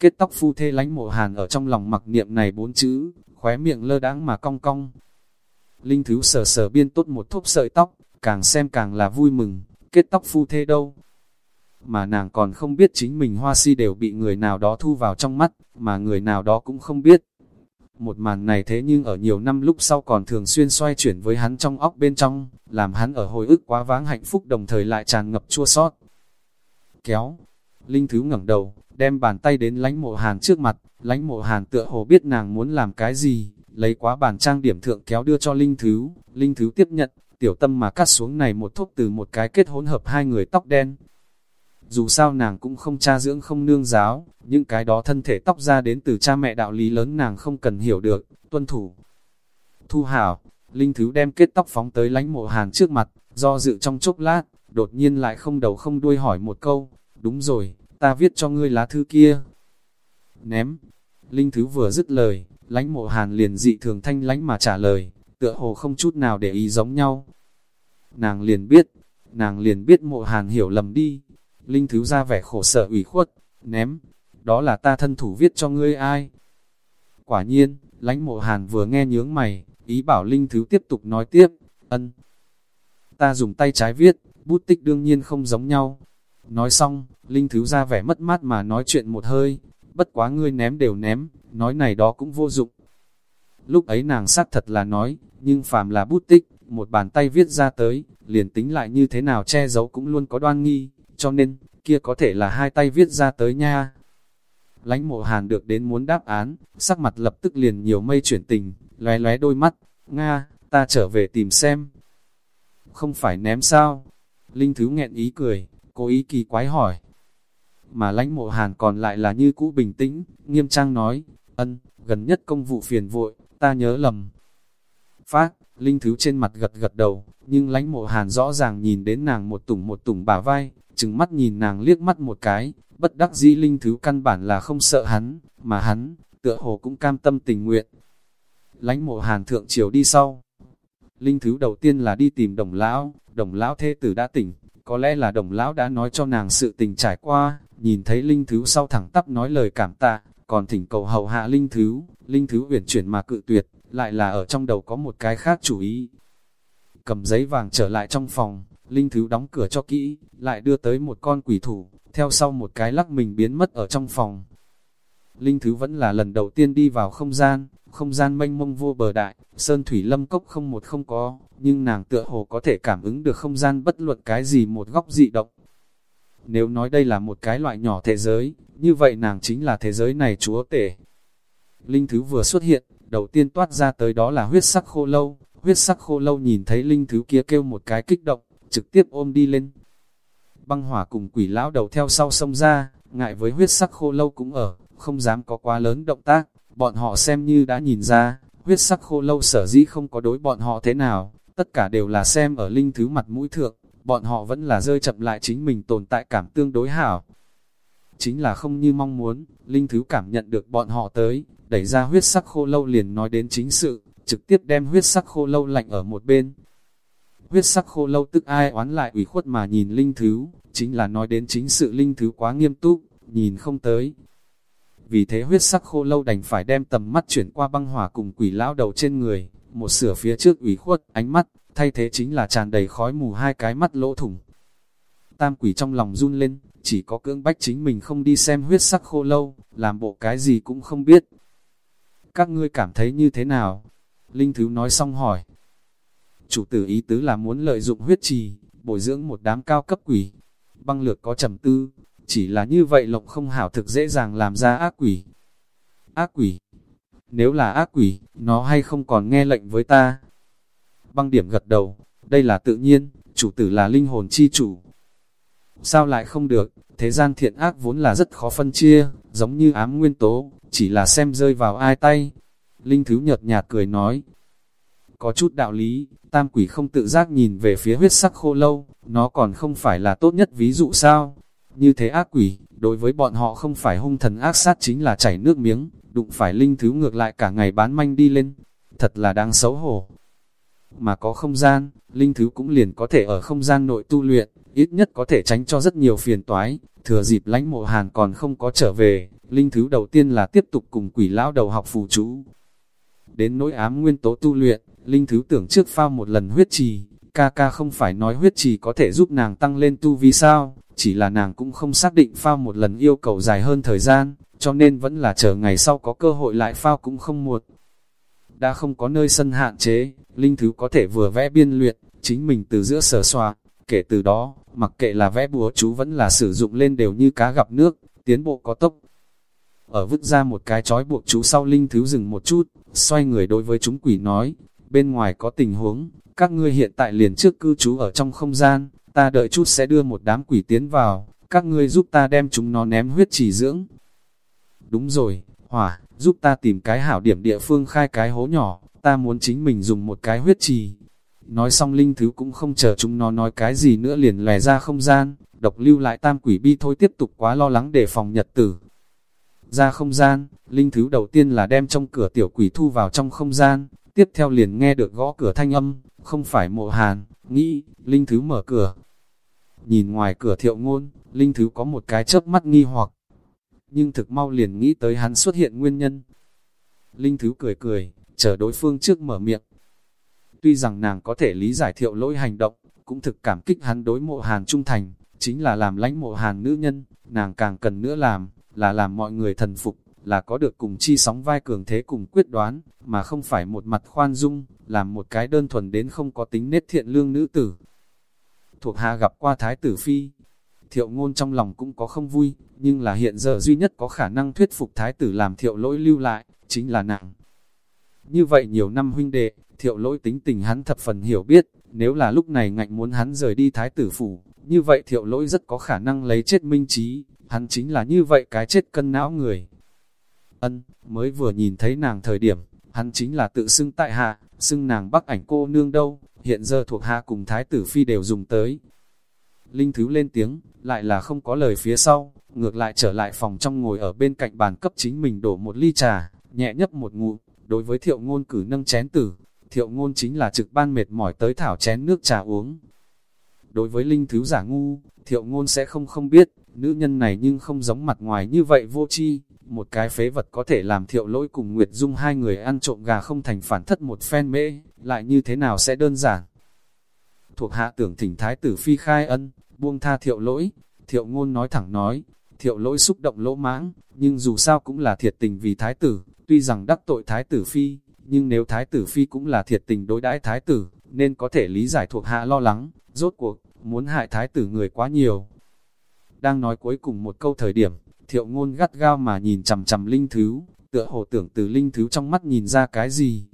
Kết tóc phu thê lánh mộ hàn ở trong lòng mặc niệm này bốn chữ, khóe miệng lơ đáng mà cong cong. Linh Thứ sờ sờ biên tốt một thúc sợi tóc, càng xem càng là vui mừng, kết tóc phu thê đâu. Mà nàng còn không biết chính mình hoa si đều bị người nào đó thu vào trong mắt, mà người nào đó cũng không biết. Một màn này thế nhưng ở nhiều năm lúc sau còn thường xuyên xoay chuyển với hắn trong óc bên trong, làm hắn ở hồi ức quá váng hạnh phúc đồng thời lại tràn ngập chua sót. Kéo, Linh Thứ ngẩng đầu, đem bàn tay đến lánh mộ hàn trước mặt, lánh mộ hàn tựa hồ biết nàng muốn làm cái gì, lấy quá bàn trang điểm thượng kéo đưa cho Linh Thứ, Linh Thứ tiếp nhận, tiểu tâm mà cắt xuống này một thúc từ một cái kết hỗn hợp hai người tóc đen. Dù sao nàng cũng không cha dưỡng không nương giáo, những cái đó thân thể tóc ra đến từ cha mẹ đạo lý lớn nàng không cần hiểu được, tuân thủ. Thu hảo, Linh Thứ đem kết tóc phóng tới lánh mộ hàn trước mặt, do dự trong chốc lát, đột nhiên lại không đầu không đuôi hỏi một câu, đúng rồi, ta viết cho ngươi lá thư kia. Ném, Linh Thứ vừa dứt lời, lánh mộ hàn liền dị thường thanh lánh mà trả lời, tựa hồ không chút nào để ý giống nhau. Nàng liền biết, nàng liền biết mộ hàn hiểu lầm đi. Linh Thứ ra vẻ khổ sở ủy khuất, ném, đó là ta thân thủ viết cho ngươi ai. Quả nhiên, lãnh mộ hàn vừa nghe nhướng mày, ý bảo Linh Thứ tiếp tục nói tiếp, ân. Ta dùng tay trái viết, bút tích đương nhiên không giống nhau. Nói xong, Linh Thứ ra vẻ mất mát mà nói chuyện một hơi, bất quá ngươi ném đều ném, nói này đó cũng vô dụng. Lúc ấy nàng xác thật là nói, nhưng phàm là bút tích, một bàn tay viết ra tới, liền tính lại như thế nào che giấu cũng luôn có đoan nghi, cho nên, kia có thể là hai tay viết ra tới nha. Lánh mộ hàn được đến muốn đáp án, sắc mặt lập tức liền nhiều mây chuyển tình, lóe lóe đôi mắt, Nga, ta trở về tìm xem. Không phải ném sao? Linh Thứ nghẹn ý cười, cố ý kỳ quái hỏi. Mà lãnh mộ hàn còn lại là như cũ bình tĩnh, nghiêm trang nói, ân, gần nhất công vụ phiền vội, ta nhớ lầm. Phát, Linh Thứ trên mặt gật gật đầu, nhưng lãnh mộ hàn rõ ràng nhìn đến nàng một tủng một tủng bả vai, chừng mắt nhìn nàng liếc mắt một cái, bất đắc dĩ Linh Thứ căn bản là không sợ hắn, mà hắn, tựa hồ cũng cam tâm tình nguyện. Lãnh mộ hàn thượng chiều đi sau. Linh Thứ đầu tiên là đi tìm đồng lão, đồng lão thê tử đã tỉnh, Có lẽ là đồng lão đã nói cho nàng sự tình trải qua, nhìn thấy linh thứ sau thẳng tắp nói lời cảm tạ, còn thỉnh cầu hầu hạ linh thứ, linh thứ uyển chuyển mà cự tuyệt, lại là ở trong đầu có một cái khác chủ ý. Cầm giấy vàng trở lại trong phòng, linh thứ đóng cửa cho kỹ, lại đưa tới một con quỷ thủ, theo sau một cái lắc mình biến mất ở trong phòng. Linh thứ vẫn là lần đầu tiên đi vào không gian, không gian mênh mông vô bờ đại, sơn thủy lâm cốc không một không có, nhưng nàng tựa hồ có thể cảm ứng được không gian bất luận cái gì một góc dị động. Nếu nói đây là một cái loại nhỏ thế giới, như vậy nàng chính là thế giới này chúa tể. Linh thứ vừa xuất hiện, đầu tiên toát ra tới đó là huyết sắc khô lâu, huyết sắc khô lâu nhìn thấy linh thứ kia kêu một cái kích động, trực tiếp ôm đi lên. Băng hỏa cùng quỷ lão đầu theo sau sông ra, ngại với huyết sắc khô lâu cũng ở, không dám có quá lớn động tác, bọn họ xem như đã nhìn ra, huyết sắc khô lâu sở dĩ không có đối bọn họ thế nào, tất cả đều là xem ở linh thứ mặt mũi thượng, bọn họ vẫn là rơi chậm lại chính mình tồn tại cảm tương đối hảo. Chính là không như mong muốn, linh thứ cảm nhận được bọn họ tới, đẩy ra huyết sắc khô lâu liền nói đến chính sự, trực tiếp đem huyết sắc khô lâu lạnh ở một bên. Huyết sắc khô lâu tức ai oán lại ủy khuất mà nhìn linh thứ, chính là nói đến chính sự linh thứ quá nghiêm túc, nhìn không tới, vì thế huyết sắc khô lâu đành phải đem tầm mắt chuyển qua băng hỏa cùng quỷ lão đầu trên người, một sửa phía trước ủy khuất, ánh mắt, thay thế chính là tràn đầy khói mù hai cái mắt lỗ thủng. Tam quỷ trong lòng run lên, chỉ có cưỡng bách chính mình không đi xem huyết sắc khô lâu, làm bộ cái gì cũng không biết. Các ngươi cảm thấy như thế nào? Linh Thứ nói xong hỏi. Chủ tử ý tứ là muốn lợi dụng huyết trì, bồi dưỡng một đám cao cấp quỷ. Băng lược có trầm tư, chỉ là như vậy lộc không hảo thực dễ dàng làm ra ác quỷ. Ác quỷ. Nếu là ác quỷ, nó hay không còn nghe lệnh với ta? Băng điểm gật đầu, đây là tự nhiên, chủ tử là linh hồn chi chủ. Sao lại không được, thế gian thiện ác vốn là rất khó phân chia, giống như ám nguyên tố, chỉ là xem rơi vào ai tay. Linh thứ nhợt nhạt cười nói, có chút đạo lý, tam quỷ không tự giác nhìn về phía huyết sắc khô lâu, nó còn không phải là tốt nhất ví dụ sao, như thế ác quỷ, đối với bọn họ không phải hung thần ác sát chính là chảy nước miếng, đụng phải linh thứ ngược lại cả ngày bán manh đi lên. Thật là đáng xấu hổ. Mà có không gian, linh thứ cũng liền có thể ở không gian nội tu luyện, ít nhất có thể tránh cho rất nhiều phiền toái. Thừa dịp lánh mộ hàn còn không có trở về, linh thứ đầu tiên là tiếp tục cùng quỷ lão đầu học phù chú. Đến nỗi ám nguyên tố tu luyện, linh thứ tưởng trước phao một lần huyết trì, ca ca không phải nói huyết trì có thể giúp nàng tăng lên tu vi sao, chỉ là nàng cũng không xác định phao một lần yêu cầu dài hơn thời gian, cho nên vẫn là chờ ngày sau có cơ hội lại phao cũng không muộn. Đã không có nơi sân hạn chế, linh thứ có thể vừa vẽ biên luyện, chính mình từ giữa sở xoa, kể từ đó, mặc kệ là vẽ búa chú vẫn là sử dụng lên đều như cá gặp nước, tiến bộ có tốc. Ở vứt ra một cái chói buộc chú sau linh thứ dừng một chút, xoay người đối với chúng quỷ nói, bên ngoài có tình huống, các ngươi hiện tại liền trước cư trú ở trong không gian, ta đợi chút sẽ đưa một đám quỷ tiến vào, các ngươi giúp ta đem chúng nó ném huyết trì dưỡng. Đúng rồi, hỏa, giúp ta tìm cái hảo điểm địa phương khai cái hố nhỏ, ta muốn chính mình dùng một cái huyết trì. Nói xong linh thứ cũng không chờ chúng nó nói cái gì nữa liền lè ra không gian, độc lưu lại tam quỷ bi thôi tiếp tục quá lo lắng để phòng nhật tử. Ra không gian, linh thứ đầu tiên là đem trong cửa tiểu quỷ thu vào trong không gian, tiếp theo liền nghe được gõ cửa thanh âm, không phải mộ hàn, nghĩ, linh thứ mở cửa, Nhìn ngoài cửa thiệu ngôn, Linh Thứ có một cái chớp mắt nghi hoặc. Nhưng thực mau liền nghĩ tới hắn xuất hiện nguyên nhân. Linh Thứ cười cười, chờ đối phương trước mở miệng. Tuy rằng nàng có thể lý giải thiệu lỗi hành động, cũng thực cảm kích hắn đối mộ hàn trung thành, chính là làm lãnh mộ hàn nữ nhân, nàng càng cần nữa làm, là làm mọi người thần phục, là có được cùng chi sóng vai cường thế cùng quyết đoán, mà không phải một mặt khoan dung, làm một cái đơn thuần đến không có tính nết thiện lương nữ tử thuộc hạ gặp qua Thái tử Phi. Thiệu ngôn trong lòng cũng có không vui, nhưng là hiện giờ duy nhất có khả năng thuyết phục Thái tử làm thiệu lỗi lưu lại, chính là nặng. Như vậy nhiều năm huynh đệ, thiệu lỗi tính tình hắn thập phần hiểu biết, nếu là lúc này ngạnh muốn hắn rời đi Thái tử phủ, như vậy thiệu lỗi rất có khả năng lấy chết minh trí, hắn chính là như vậy cái chết cân não người. Ân, mới vừa nhìn thấy nàng thời điểm, hắn chính là tự xưng tại hạ, xưng nàng bắc ảnh cô nương đâu, hiện giờ thuộc hạ cùng thái tử phi đều dùng tới. Linh Thứ lên tiếng, lại là không có lời phía sau, ngược lại trở lại phòng trong ngồi ở bên cạnh bàn cấp chính mình đổ một ly trà, nhẹ nhấp một ngụ, đối với thiệu ngôn cử nâng chén tử, thiệu ngôn chính là trực ban mệt mỏi tới thảo chén nước trà uống. Đối với linh thứ giả ngu, thiệu ngôn sẽ không không biết, nữ nhân này nhưng không giống mặt ngoài như vậy vô chi. Một cái phế vật có thể làm thiệu lỗi cùng Nguyệt Dung hai người ăn trộm gà không thành phản thất một phen mễ, lại như thế nào sẽ đơn giản. Thuộc hạ tưởng thỉnh thái tử phi khai ân, buông tha thiệu lỗi, thiệu ngôn nói thẳng nói, thiệu lỗi xúc động lỗ mãng, nhưng dù sao cũng là thiệt tình vì thái tử, tuy rằng đắc tội thái tử phi, nhưng nếu thái tử phi cũng là thiệt tình đối đãi thái tử, nên có thể lý giải thuộc hạ lo lắng, rốt cuộc, muốn hại thái tử người quá nhiều. Đang nói cuối cùng một câu thời điểm, thiệu ngôn gắt gao mà nhìn chầm chầm linh thứ, tựa hồ tưởng từ linh thứ trong mắt nhìn ra cái gì.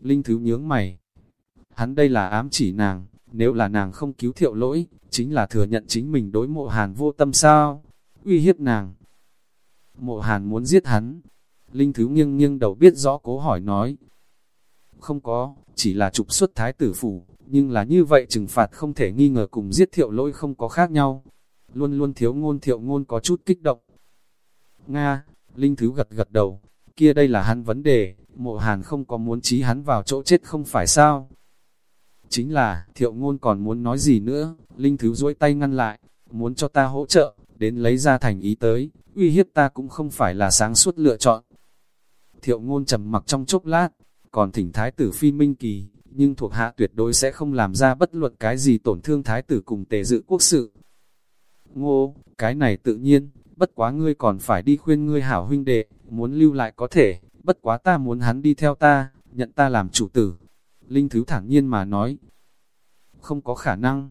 Linh thứ nhướng mày. Hắn đây là ám chỉ nàng, nếu là nàng không cứu thiệu lỗi, chính là thừa nhận chính mình đối mộ hàn vô tâm sao, uy hiếp nàng. Mộ hàn muốn giết hắn. Linh thứ nghiêng nghiêng đầu biết rõ cố hỏi nói. Không có, chỉ là trục xuất thái tử phủ, nhưng là như vậy trừng phạt không thể nghi ngờ cùng giết thiệu lỗi không có khác nhau. Luôn luôn thiếu ngôn thiệu ngôn có chút kích động. Nga, Linh Thứ gật gật đầu, kia đây là hắn vấn đề, mộ hàn không có muốn trí hắn vào chỗ chết không phải sao. Chính là, thiệu ngôn còn muốn nói gì nữa, Linh Thứ duỗi tay ngăn lại, muốn cho ta hỗ trợ, đến lấy ra thành ý tới, uy hiếp ta cũng không phải là sáng suốt lựa chọn. Thiệu ngôn trầm mặc trong chốc lát, còn thỉnh thái tử phi minh kỳ, nhưng thuộc hạ tuyệt đối sẽ không làm ra bất luận cái gì tổn thương thái tử cùng tề dự quốc sự. Ngô, cái này tự nhiên, bất quá ngươi còn phải đi khuyên ngươi hảo huynh đệ, muốn lưu lại có thể, bất quá ta muốn hắn đi theo ta, nhận ta làm chủ tử. Linh Thứ thẳng nhiên mà nói, không có khả năng.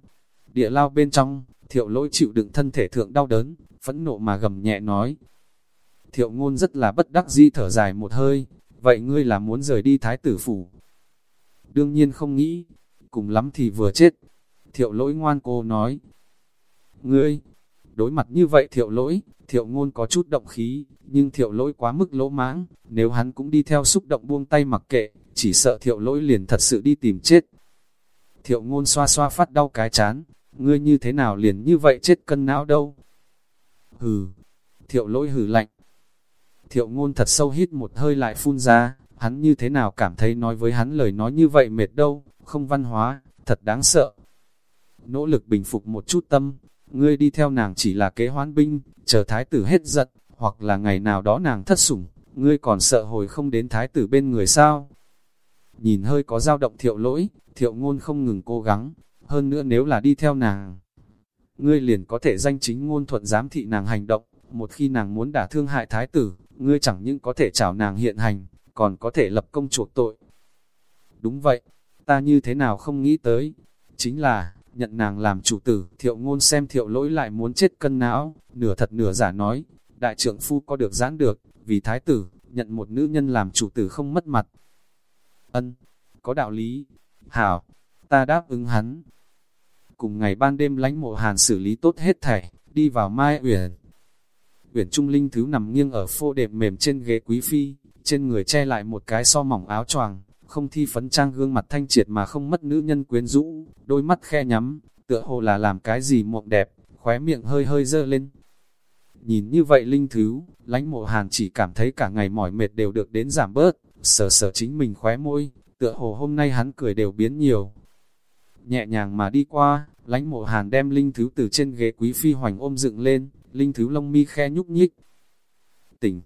Địa lao bên trong, thiệu lỗi chịu đựng thân thể thượng đau đớn, phẫn nộ mà gầm nhẹ nói. Thiệu ngôn rất là bất đắc di thở dài một hơi, vậy ngươi là muốn rời đi thái tử phủ. Đương nhiên không nghĩ, cùng lắm thì vừa chết. Thiệu lỗi ngoan cô nói. Ngươi, đối mặt như vậy thiệu lỗi, thiệu ngôn có chút động khí, nhưng thiệu lỗi quá mức lỗ mãng, nếu hắn cũng đi theo xúc động buông tay mặc kệ, chỉ sợ thiệu lỗi liền thật sự đi tìm chết. Thiệu ngôn xoa xoa phát đau cái chán, ngươi như thế nào liền như vậy chết cân não đâu. Hừ, thiệu lỗi hừ lạnh. Thiệu ngôn thật sâu hít một hơi lại phun ra, hắn như thế nào cảm thấy nói với hắn lời nói như vậy mệt đâu, không văn hóa, thật đáng sợ. Nỗ lực bình phục một chút tâm, ngươi đi theo nàng chỉ là kế hoán binh, chờ thái tử hết giận, hoặc là ngày nào đó nàng thất sủng, ngươi còn sợ hồi không đến thái tử bên người sao. Nhìn hơi có dao động thiệu lỗi, thiệu ngôn không ngừng cố gắng, hơn nữa nếu là đi theo nàng. Ngươi liền có thể danh chính ngôn thuận giám thị nàng hành động, một khi nàng muốn đả thương hại thái tử, ngươi chẳng những có thể chảo nàng hiện hành, còn có thể lập công chuộc tội. Đúng vậy, ta như thế nào không nghĩ tới, chính là, nhận nàng làm chủ tử, thiệu ngôn xem thiệu lỗi lại muốn chết cân não, nửa thật nửa giả nói, đại trưởng phu có được giãn được, vì thái tử, nhận một nữ nhân làm chủ tử không mất mặt. Ân, có đạo lý, hảo, ta đáp ứng hắn. Cùng ngày ban đêm lánh mộ hàn xử lý tốt hết thảy, đi vào mai uyển. Uyển Trung Linh thứ nằm nghiêng ở phô đệm mềm trên ghế quý phi, trên người che lại một cái so mỏng áo choàng, không thi phấn trang gương mặt thanh triệt mà không mất nữ nhân quyến rũ, đôi mắt khe nhắm, tựa hồ là làm cái gì mộng đẹp, khóe miệng hơi hơi dơ lên. Nhìn như vậy linh thứ, lánh mộ hàn chỉ cảm thấy cả ngày mỏi mệt đều được đến giảm bớt, sờ sờ chính mình khóe môi, tựa hồ hôm nay hắn cười đều biến nhiều. Nhẹ nhàng mà đi qua, lánh mộ hàn đem linh thứ từ trên ghế quý phi hoành ôm dựng lên, linh thứ lông mi khe nhúc nhích. Tỉnh,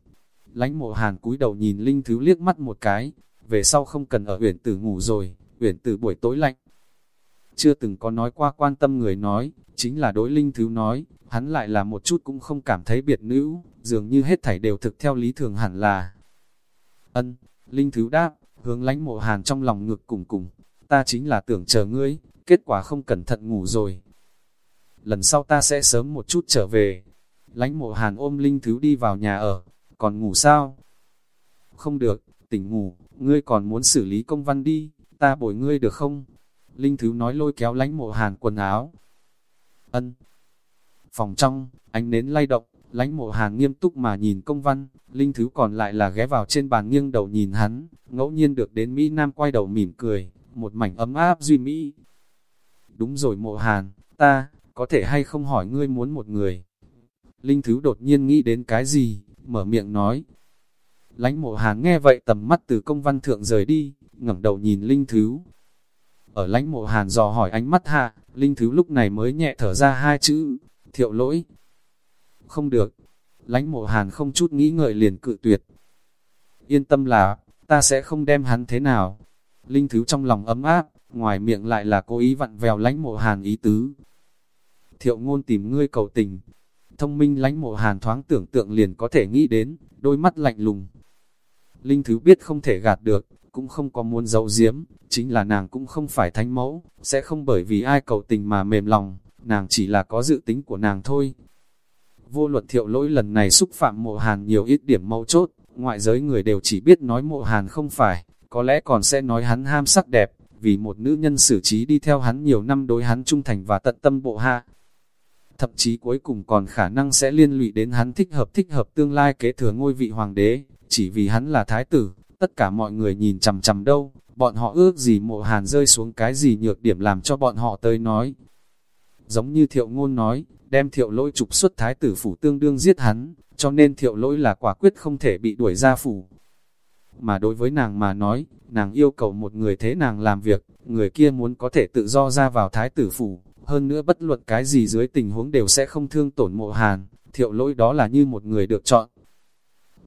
lánh mộ hàn cúi đầu nhìn linh thứ liếc mắt một cái, về sau không cần ở uyển tử ngủ rồi, uyển tử buổi tối lạnh. Chưa từng có nói qua quan tâm người nói, chính là đối linh thứ nói, hắn lại là một chút cũng không cảm thấy biệt nữ, dường như hết thảy đều thực theo lý thường hẳn là. Ân, linh thứ đáp, hướng lánh mộ hàn trong lòng ngực cùng cùng, ta chính là tưởng chờ ngươi, kết quả không cẩn thận ngủ rồi. Lần sau ta sẽ sớm một chút trở về. Lánh mộ hàn ôm linh thứ đi vào nhà ở, còn ngủ sao? Không được, tỉnh ngủ, ngươi còn muốn xử lý công văn đi, ta bồi ngươi được không? Linh Thứ nói lôi kéo lánh mộ hàn quần áo. Ân. Phòng trong, ánh nến lay động, lánh mộ hàn nghiêm túc mà nhìn công văn, Linh Thứ còn lại là ghé vào trên bàn nghiêng đầu nhìn hắn, ngẫu nhiên được đến Mỹ Nam quay đầu mỉm cười, một mảnh ấm áp duy Mỹ. Đúng rồi mộ hàn, ta, có thể hay không hỏi ngươi muốn một người? Linh Thứ đột nhiên nghĩ đến cái gì, mở miệng nói, Lánh mộ hàn nghe vậy tầm mắt từ công văn thượng rời đi, ngẩng đầu nhìn Linh Thứ. Ở lãnh mộ hàn dò hỏi ánh mắt hạ, Linh Thứ lúc này mới nhẹ thở ra hai chữ, thiệu lỗi. Không được, lãnh mộ hàn không chút nghĩ ngợi liền cự tuyệt. Yên tâm là, ta sẽ không đem hắn thế nào. Linh Thứ trong lòng ấm áp, ngoài miệng lại là cố ý vặn vèo lãnh mộ hàn ý tứ. Thiệu ngôn tìm ngươi cầu tình, thông minh lãnh mộ hàn thoáng tưởng tượng liền có thể nghĩ đến, đôi mắt lạnh lùng. Linh Thứ biết không thể gạt được, cũng không có muốn giấu giếm, chính là nàng cũng không phải thánh mẫu, sẽ không bởi vì ai cầu tình mà mềm lòng, nàng chỉ là có dự tính của nàng thôi. Vô luận thiệu lỗi lần này xúc phạm mộ hàn nhiều ít điểm mâu chốt, ngoại giới người đều chỉ biết nói mộ hàn không phải, có lẽ còn sẽ nói hắn ham sắc đẹp, vì một nữ nhân xử trí đi theo hắn nhiều năm đối hắn trung thành và tận tâm bộ hạ. Thậm chí cuối cùng còn khả năng sẽ liên lụy đến hắn thích hợp thích hợp tương lai kế thừa ngôi vị hoàng đế, chỉ vì hắn là thái tử, tất cả mọi người nhìn chằm chằm đâu, bọn họ ước gì mộ hàn rơi xuống cái gì nhược điểm làm cho bọn họ tới nói. Giống như thiệu ngôn nói, đem thiệu lỗi trục xuất thái tử phủ tương đương giết hắn, cho nên thiệu lỗi là quả quyết không thể bị đuổi ra phủ. Mà đối với nàng mà nói, nàng yêu cầu một người thế nàng làm việc, người kia muốn có thể tự do ra vào thái tử phủ, hơn nữa bất luận cái gì dưới tình huống đều sẽ không thương tổn mộ hàn, thiệu lỗi đó là như một người được chọn.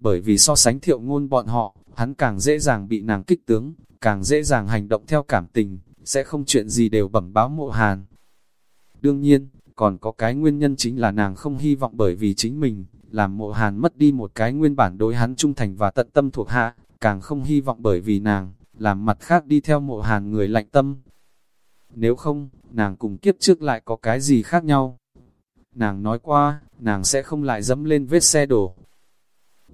Bởi vì so sánh thiệu ngôn bọn họ, hắn càng dễ dàng bị nàng kích tướng, càng dễ dàng hành động theo cảm tình, sẽ không chuyện gì đều bẩm báo mộ hàn. Đương nhiên, còn có cái nguyên nhân chính là nàng không hy vọng bởi vì chính mình, làm mộ hàn mất đi một cái nguyên bản đối hắn trung thành và tận tâm thuộc hạ, càng không hy vọng bởi vì nàng, làm mặt khác đi theo mộ hàn người lạnh tâm. Nếu không, nàng cùng kiếp trước lại có cái gì khác nhau. Nàng nói qua, nàng sẽ không lại dẫm lên vết xe đổ.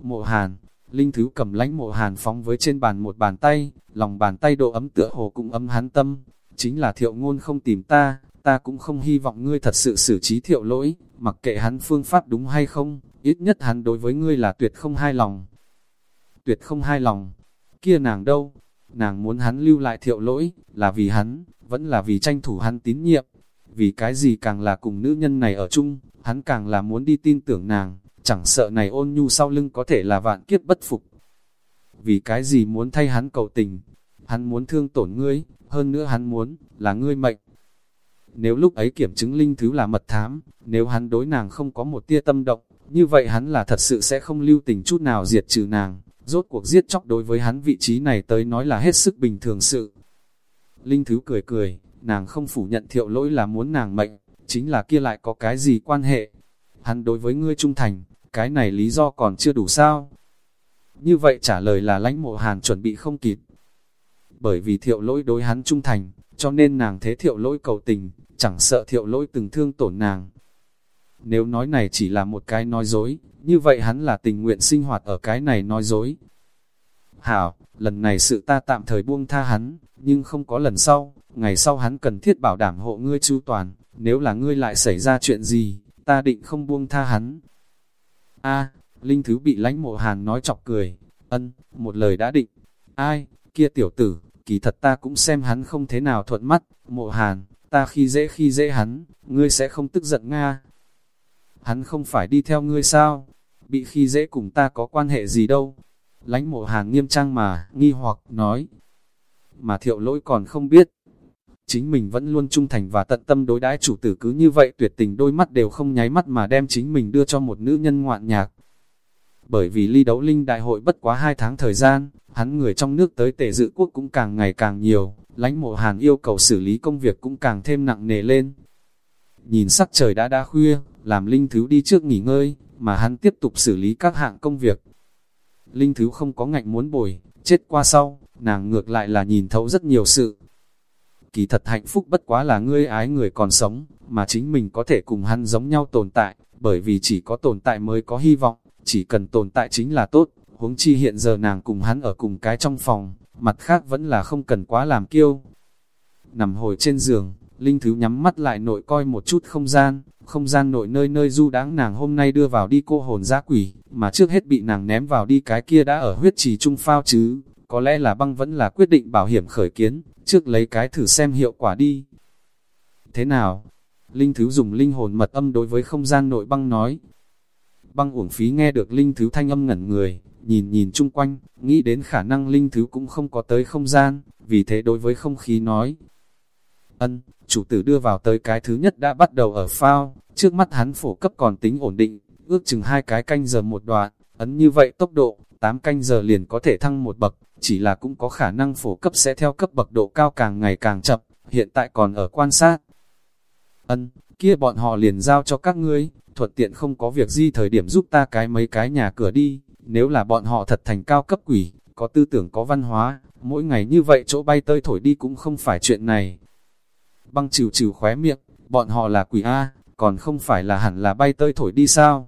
Mộ hàn, Linh Thứ cầm lánh mộ hàn phóng với trên bàn một bàn tay, lòng bàn tay độ ấm tựa hồ cũng ấm hắn tâm. Chính là thiệu ngôn không tìm ta, ta cũng không hy vọng ngươi thật sự xử trí thiệu lỗi, mặc kệ hắn phương pháp đúng hay không, ít nhất hắn đối với ngươi là tuyệt không hai lòng. Tuyệt không hai lòng, kia nàng đâu, nàng muốn hắn lưu lại thiệu lỗi, là vì hắn, vẫn là vì tranh thủ hắn tín nhiệm, vì cái gì càng là cùng nữ nhân này ở chung, hắn càng là muốn đi tin tưởng nàng, chẳng sợ này ôn nhu sau lưng có thể là vạn kiếp bất phục. Vì cái gì muốn thay hắn cầu tình, hắn muốn thương tổn ngươi, hơn nữa hắn muốn, là ngươi mệnh. Nếu lúc ấy kiểm chứng linh thứ là mật thám, nếu hắn đối nàng không có một tia tâm động, như vậy hắn là thật sự sẽ không lưu tình chút nào diệt trừ nàng, rốt cuộc giết chóc đối với hắn vị trí này tới nói là hết sức bình thường sự. Linh thứ cười cười, nàng không phủ nhận thiệu lỗi là muốn nàng mệnh, chính là kia lại có cái gì quan hệ. Hắn đối với ngươi trung thành, cái này lý do còn chưa đủ sao? Như vậy trả lời là lãnh mộ hàn chuẩn bị không kịp. Bởi vì thiệu lỗi đối hắn trung thành, cho nên nàng thế thiệu lỗi cầu tình, chẳng sợ thiệu lỗi từng thương tổn nàng. Nếu nói này chỉ là một cái nói dối, như vậy hắn là tình nguyện sinh hoạt ở cái này nói dối. Hảo, lần này sự ta tạm thời buông tha hắn, nhưng không có lần sau, ngày sau hắn cần thiết bảo đảm hộ ngươi chu toàn, nếu là ngươi lại xảy ra chuyện gì, ta định không buông tha hắn. A, Linh Thứ bị lãnh mộ hàn nói chọc cười, ân, một lời đã định, ai, kia tiểu tử, kỳ thật ta cũng xem hắn không thế nào thuận mắt, mộ hàn, ta khi dễ khi dễ hắn, ngươi sẽ không tức giận Nga. Hắn không phải đi theo ngươi sao, bị khi dễ cùng ta có quan hệ gì đâu. Lánh mộ hàn nghiêm trang mà, nghi hoặc, nói. Mà thiệu lỗi còn không biết. Chính mình vẫn luôn trung thành và tận tâm đối đãi chủ tử cứ như vậy tuyệt tình đôi mắt đều không nháy mắt mà đem chính mình đưa cho một nữ nhân ngoạn nhạc. Bởi vì ly đấu linh đại hội bất quá hai tháng thời gian, hắn người trong nước tới tể dự quốc cũng càng ngày càng nhiều, lãnh mộ hàn yêu cầu xử lý công việc cũng càng thêm nặng nề lên. Nhìn sắc trời đã đã khuya, làm Linh Thứ đi trước nghỉ ngơi, mà hắn tiếp tục xử lý các hạng công việc. Linh Thứ không có ngạnh muốn bồi, chết qua sau, nàng ngược lại là nhìn thấu rất nhiều sự. Kỳ thật hạnh phúc bất quá là ngươi ái người còn sống, mà chính mình có thể cùng hắn giống nhau tồn tại, bởi vì chỉ có tồn tại mới có hy vọng, chỉ cần tồn tại chính là tốt, huống chi hiện giờ nàng cùng hắn ở cùng cái trong phòng, mặt khác vẫn là không cần quá làm kiêu. Nằm hồi trên giường, Linh Thứ nhắm mắt lại nội coi một chút không gian, không gian nội nơi nơi du đáng nàng hôm nay đưa vào đi cô hồn giã quỷ, mà trước hết bị nàng ném vào đi cái kia đã ở huyết trì trung phao chứ, có lẽ là băng vẫn là quyết định bảo hiểm khởi kiến, trước lấy cái thử xem hiệu quả đi. Thế nào? Linh Thứ dùng linh hồn mật âm đối với không gian nội băng nói. Băng uổng phí nghe được Linh Thứ thanh âm ngẩn người, nhìn nhìn chung quanh, nghĩ đến khả năng Linh Thứ cũng không có tới không gian, vì thế đối với không khí nói. Ân, chủ tử đưa vào tới cái thứ nhất đã bắt đầu ở phao, trước mắt hắn phổ cấp còn tính ổn định, ước chừng hai cái canh giờ một đoạn, ấn như vậy tốc độ, 8 canh giờ liền có thể thăng một bậc, chỉ là cũng có khả năng phổ cấp sẽ theo cấp bậc độ cao càng ngày càng chậm, hiện tại còn ở quan sát. Ân, kia bọn họ liền giao cho các ngươi, thuận tiện không có việc gì thời điểm giúp ta cái mấy cái nhà cửa đi, nếu là bọn họ thật thành cao cấp quỷ, có tư tưởng có văn hóa, mỗi ngày như vậy chỗ bay tơi thổi đi cũng không phải chuyện này. Băng trừ trừ khóe miệng, bọn họ là quỷ A, còn không phải là hẳn là bay tơi thổi đi sao?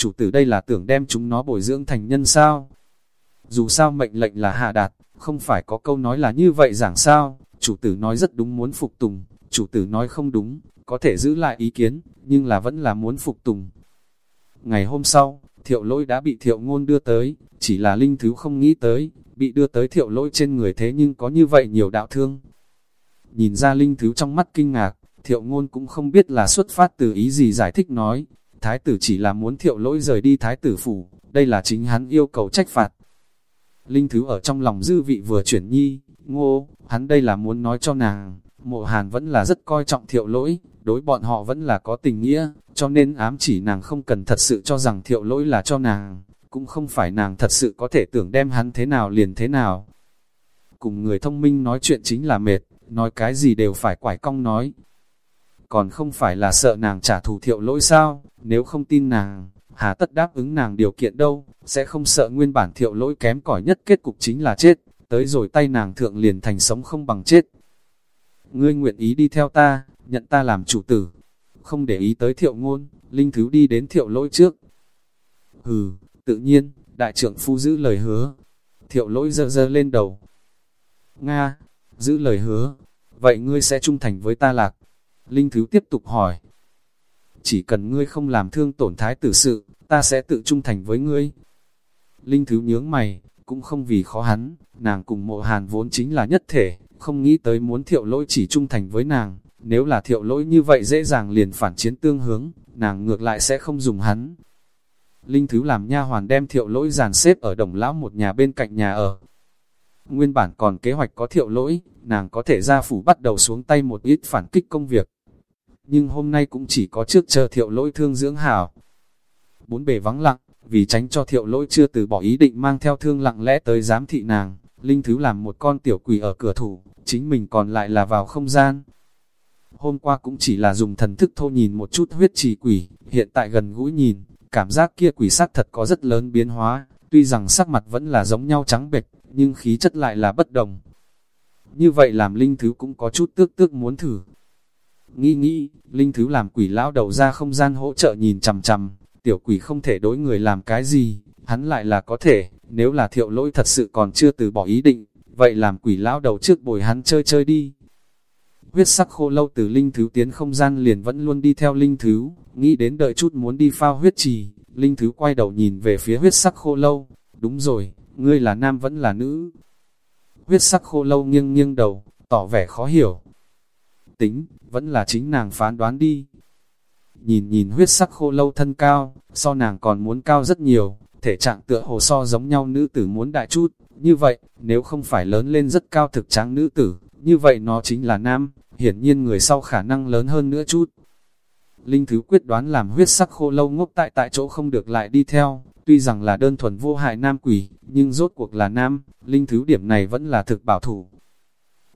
Chủ tử đây là tưởng đem chúng nó bồi dưỡng thành nhân sao? Dù sao mệnh lệnh là hạ đạt, không phải có câu nói là như vậy giảng sao? Chủ tử nói rất đúng muốn phục tùng, chủ tử nói không đúng, có thể giữ lại ý kiến, nhưng là vẫn là muốn phục tùng. Ngày hôm sau, thiệu lỗi đã bị thiệu ngôn đưa tới, chỉ là linh thứ không nghĩ tới, bị đưa tới thiệu lỗi trên người thế nhưng có như vậy nhiều đạo thương. Nhìn ra linh thứ trong mắt kinh ngạc, thiệu ngôn cũng không biết là xuất phát từ ý gì giải thích nói, thái tử chỉ là muốn thiệu lỗi rời đi thái tử phủ, đây là chính hắn yêu cầu trách phạt. Linh thứ ở trong lòng dư vị vừa chuyển nhi, ngô, hắn đây là muốn nói cho nàng, mộ hàn vẫn là rất coi trọng thiệu lỗi, đối bọn họ vẫn là có tình nghĩa, cho nên ám chỉ nàng không cần thật sự cho rằng thiệu lỗi là cho nàng, cũng không phải nàng thật sự có thể tưởng đem hắn thế nào liền thế nào. Cùng người thông minh nói chuyện chính là mệt, nói cái gì đều phải quải cong nói. Còn không phải là sợ nàng trả thù thiệu lỗi sao, nếu không tin nàng, hà tất đáp ứng nàng điều kiện đâu, sẽ không sợ nguyên bản thiệu lỗi kém cỏi nhất kết cục chính là chết, tới rồi tay nàng thượng liền thành sống không bằng chết. Ngươi nguyện ý đi theo ta, nhận ta làm chủ tử, không để ý tới thiệu ngôn, linh thứ đi đến thiệu lỗi trước. Hừ, tự nhiên, đại trưởng phu giữ lời hứa, thiệu lỗi dơ dơ lên đầu. Nga, giữ lời hứa, vậy ngươi sẽ trung thành với ta lạc. Linh thứ tiếp tục hỏi. Chỉ cần ngươi không làm thương tổn thái tử sự, ta sẽ tự trung thành với ngươi. Linh thứ nhướng mày, cũng không vì khó hắn, nàng cùng mộ hàn vốn chính là nhất thể, không nghĩ tới muốn thiệu lỗi chỉ trung thành với nàng, nếu là thiệu lỗi như vậy dễ dàng liền phản chiến tương hướng, nàng ngược lại sẽ không dùng hắn. Linh Thứ làm nha hoàn đem thiệu lỗi dàn xếp ở đồng lão một nhà bên cạnh nhà ở. Nguyên bản còn kế hoạch có thiệu lỗi, nàng có thể ra phủ bắt đầu xuống tay một ít phản kích công việc. Nhưng hôm nay cũng chỉ có trước chờ thiệu lỗi thương dưỡng hảo. Bốn bề vắng lặng, vì tránh cho thiệu lỗi chưa từ bỏ ý định mang theo thương lặng lẽ tới giám thị nàng, Linh Thứ làm một con tiểu quỷ ở cửa thủ, chính mình còn lại là vào không gian. Hôm qua cũng chỉ là dùng thần thức thô nhìn một chút huyết trì quỷ, hiện tại gần gũi nhìn, cảm giác kia quỷ sắc thật có rất lớn biến hóa, tuy rằng sắc mặt vẫn là giống nhau trắng bệch, nhưng khí chất lại là bất đồng. Như vậy làm Linh Thứ cũng có chút tước tước muốn thử. Nghĩ nghĩ, Linh Thứ làm quỷ lão đầu ra không gian hỗ trợ nhìn chằm chằm, tiểu quỷ không thể đối người làm cái gì, hắn lại là có thể, nếu là thiệu lỗi thật sự còn chưa từ bỏ ý định, vậy làm quỷ lão đầu trước bồi hắn chơi chơi đi. Huyết sắc khô lâu từ linh thứ tiến không gian liền vẫn luôn đi theo linh thứ, nghĩ đến đợi chút muốn đi phao huyết trì, linh thứ quay đầu nhìn về phía huyết sắc khô lâu, đúng rồi, ngươi là nam vẫn là nữ. Huyết sắc khô lâu nghiêng nghiêng đầu, tỏ vẻ khó hiểu. Tính, vẫn là chính nàng phán đoán đi. Nhìn nhìn huyết sắc khô lâu thân cao, so nàng còn muốn cao rất nhiều, thể trạng tựa hồ so giống nhau nữ tử muốn đại chút, như vậy, nếu không phải lớn lên rất cao thực tráng nữ tử, như vậy nó chính là nam, hiển nhiên người sau khả năng lớn hơn nữa chút. Linh Thứ quyết đoán làm huyết sắc khô lâu ngốc tại tại chỗ không được lại đi theo, tuy rằng là đơn thuần vô hại nam quỷ, nhưng rốt cuộc là nam, Linh Thứ điểm này vẫn là thực bảo thủ.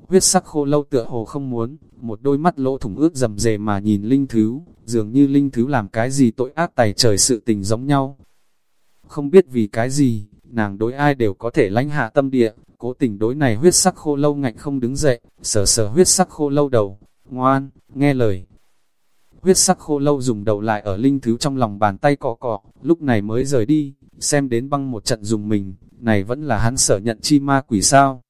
Huyết sắc khô lâu tựa hồ không muốn, một đôi mắt lỗ thủng ướt dầm dề mà nhìn Linh Thứ, dường như Linh Thứ làm cái gì tội ác tài trời sự tình giống nhau. Không biết vì cái gì, nàng đối ai đều có thể lánh hạ tâm địa, cố tình đối này huyết sắc khô lâu ngạnh không đứng dậy, sờ sờ huyết sắc khô lâu đầu, ngoan, nghe lời. Huyết sắc khô lâu dùng đầu lại ở linh thứ trong lòng bàn tay cọ cọ, lúc này mới rời đi, xem đến băng một trận dùng mình, này vẫn là hắn sở nhận chi ma quỷ sao.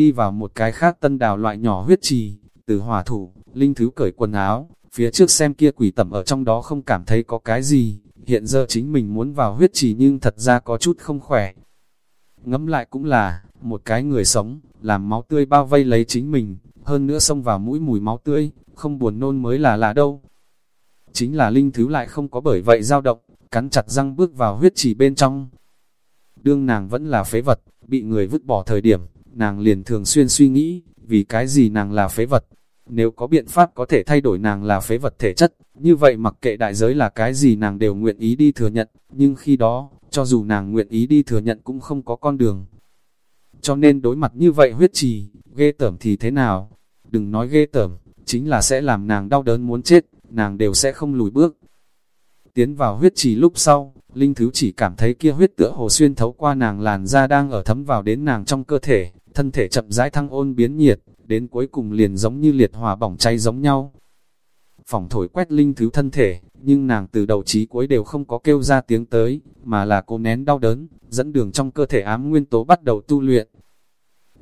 Đi vào một cái khác tân đào loại nhỏ huyết trì, từ hỏa thủ, linh thứ cởi quần áo, phía trước xem kia quỷ tẩm ở trong đó không cảm thấy có cái gì, hiện giờ chính mình muốn vào huyết trì nhưng thật ra có chút không khỏe. Ngẫm lại cũng là, một cái người sống, làm máu tươi bao vây lấy chính mình, hơn nữa xông vào mũi mùi máu tươi, không buồn nôn mới là lạ đâu. Chính là linh thứ lại không có bởi vậy dao động, cắn chặt răng bước vào huyết trì bên trong. Đương nàng vẫn là phế vật, bị người vứt bỏ thời điểm, nàng liền thường xuyên suy nghĩ, vì cái gì nàng là phế vật. nếu có biện pháp có thể thay đổi nàng là phế vật thể chất, như vậy mặc kệ đại giới là cái gì nàng đều nguyện ý đi thừa nhận, nhưng khi đó, cho dù nàng nguyện ý đi thừa nhận cũng không có con đường. Cho nên đối mặt như vậy huyết trì, ghê tởm thì thế nào? Đừng nói ghê tởm, chính là sẽ làm nàng đau đớn muốn chết, nàng đều sẽ không lùi bước. Tiến vào huyết trì lúc sau, Linh Thứ chỉ cảm thấy kia huyết tựa hồ xuyên thấu qua nàng làn da đang ở thấm vào đến nàng trong cơ thể, thân thể chậm rãi thăng ôn biến nhiệt, đến cuối cùng liền giống như liệt hỏa bỏng cháy giống nhau. Phòng thổi quét Linh Thứ thân thể, nhưng nàng từ đầu chí cuối đều không có kêu ra tiếng tới, mà là cô nén đau đớn, dẫn đường trong cơ thể ám nguyên tố bắt đầu tu luyện.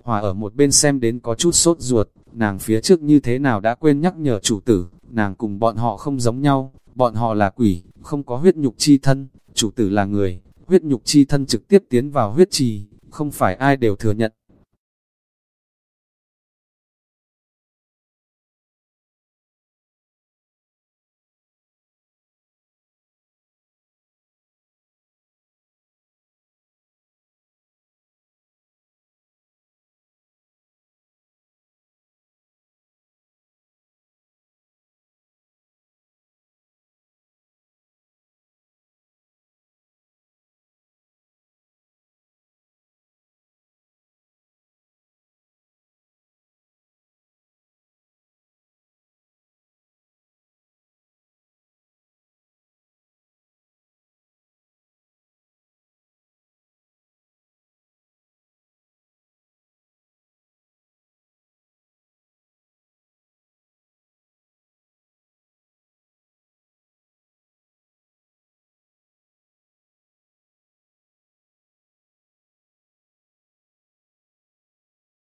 Hòa ở một bên xem đến có chút sốt ruột, nàng phía trước như thế nào đã quên nhắc nhở chủ tử, nàng cùng bọn họ không giống nhau, bọn họ là quỷ, không có huyết nhục chi thân, chủ tử là người, huyết nhục chi thân trực tiếp tiến vào huyết trì, không phải ai đều thừa nhận.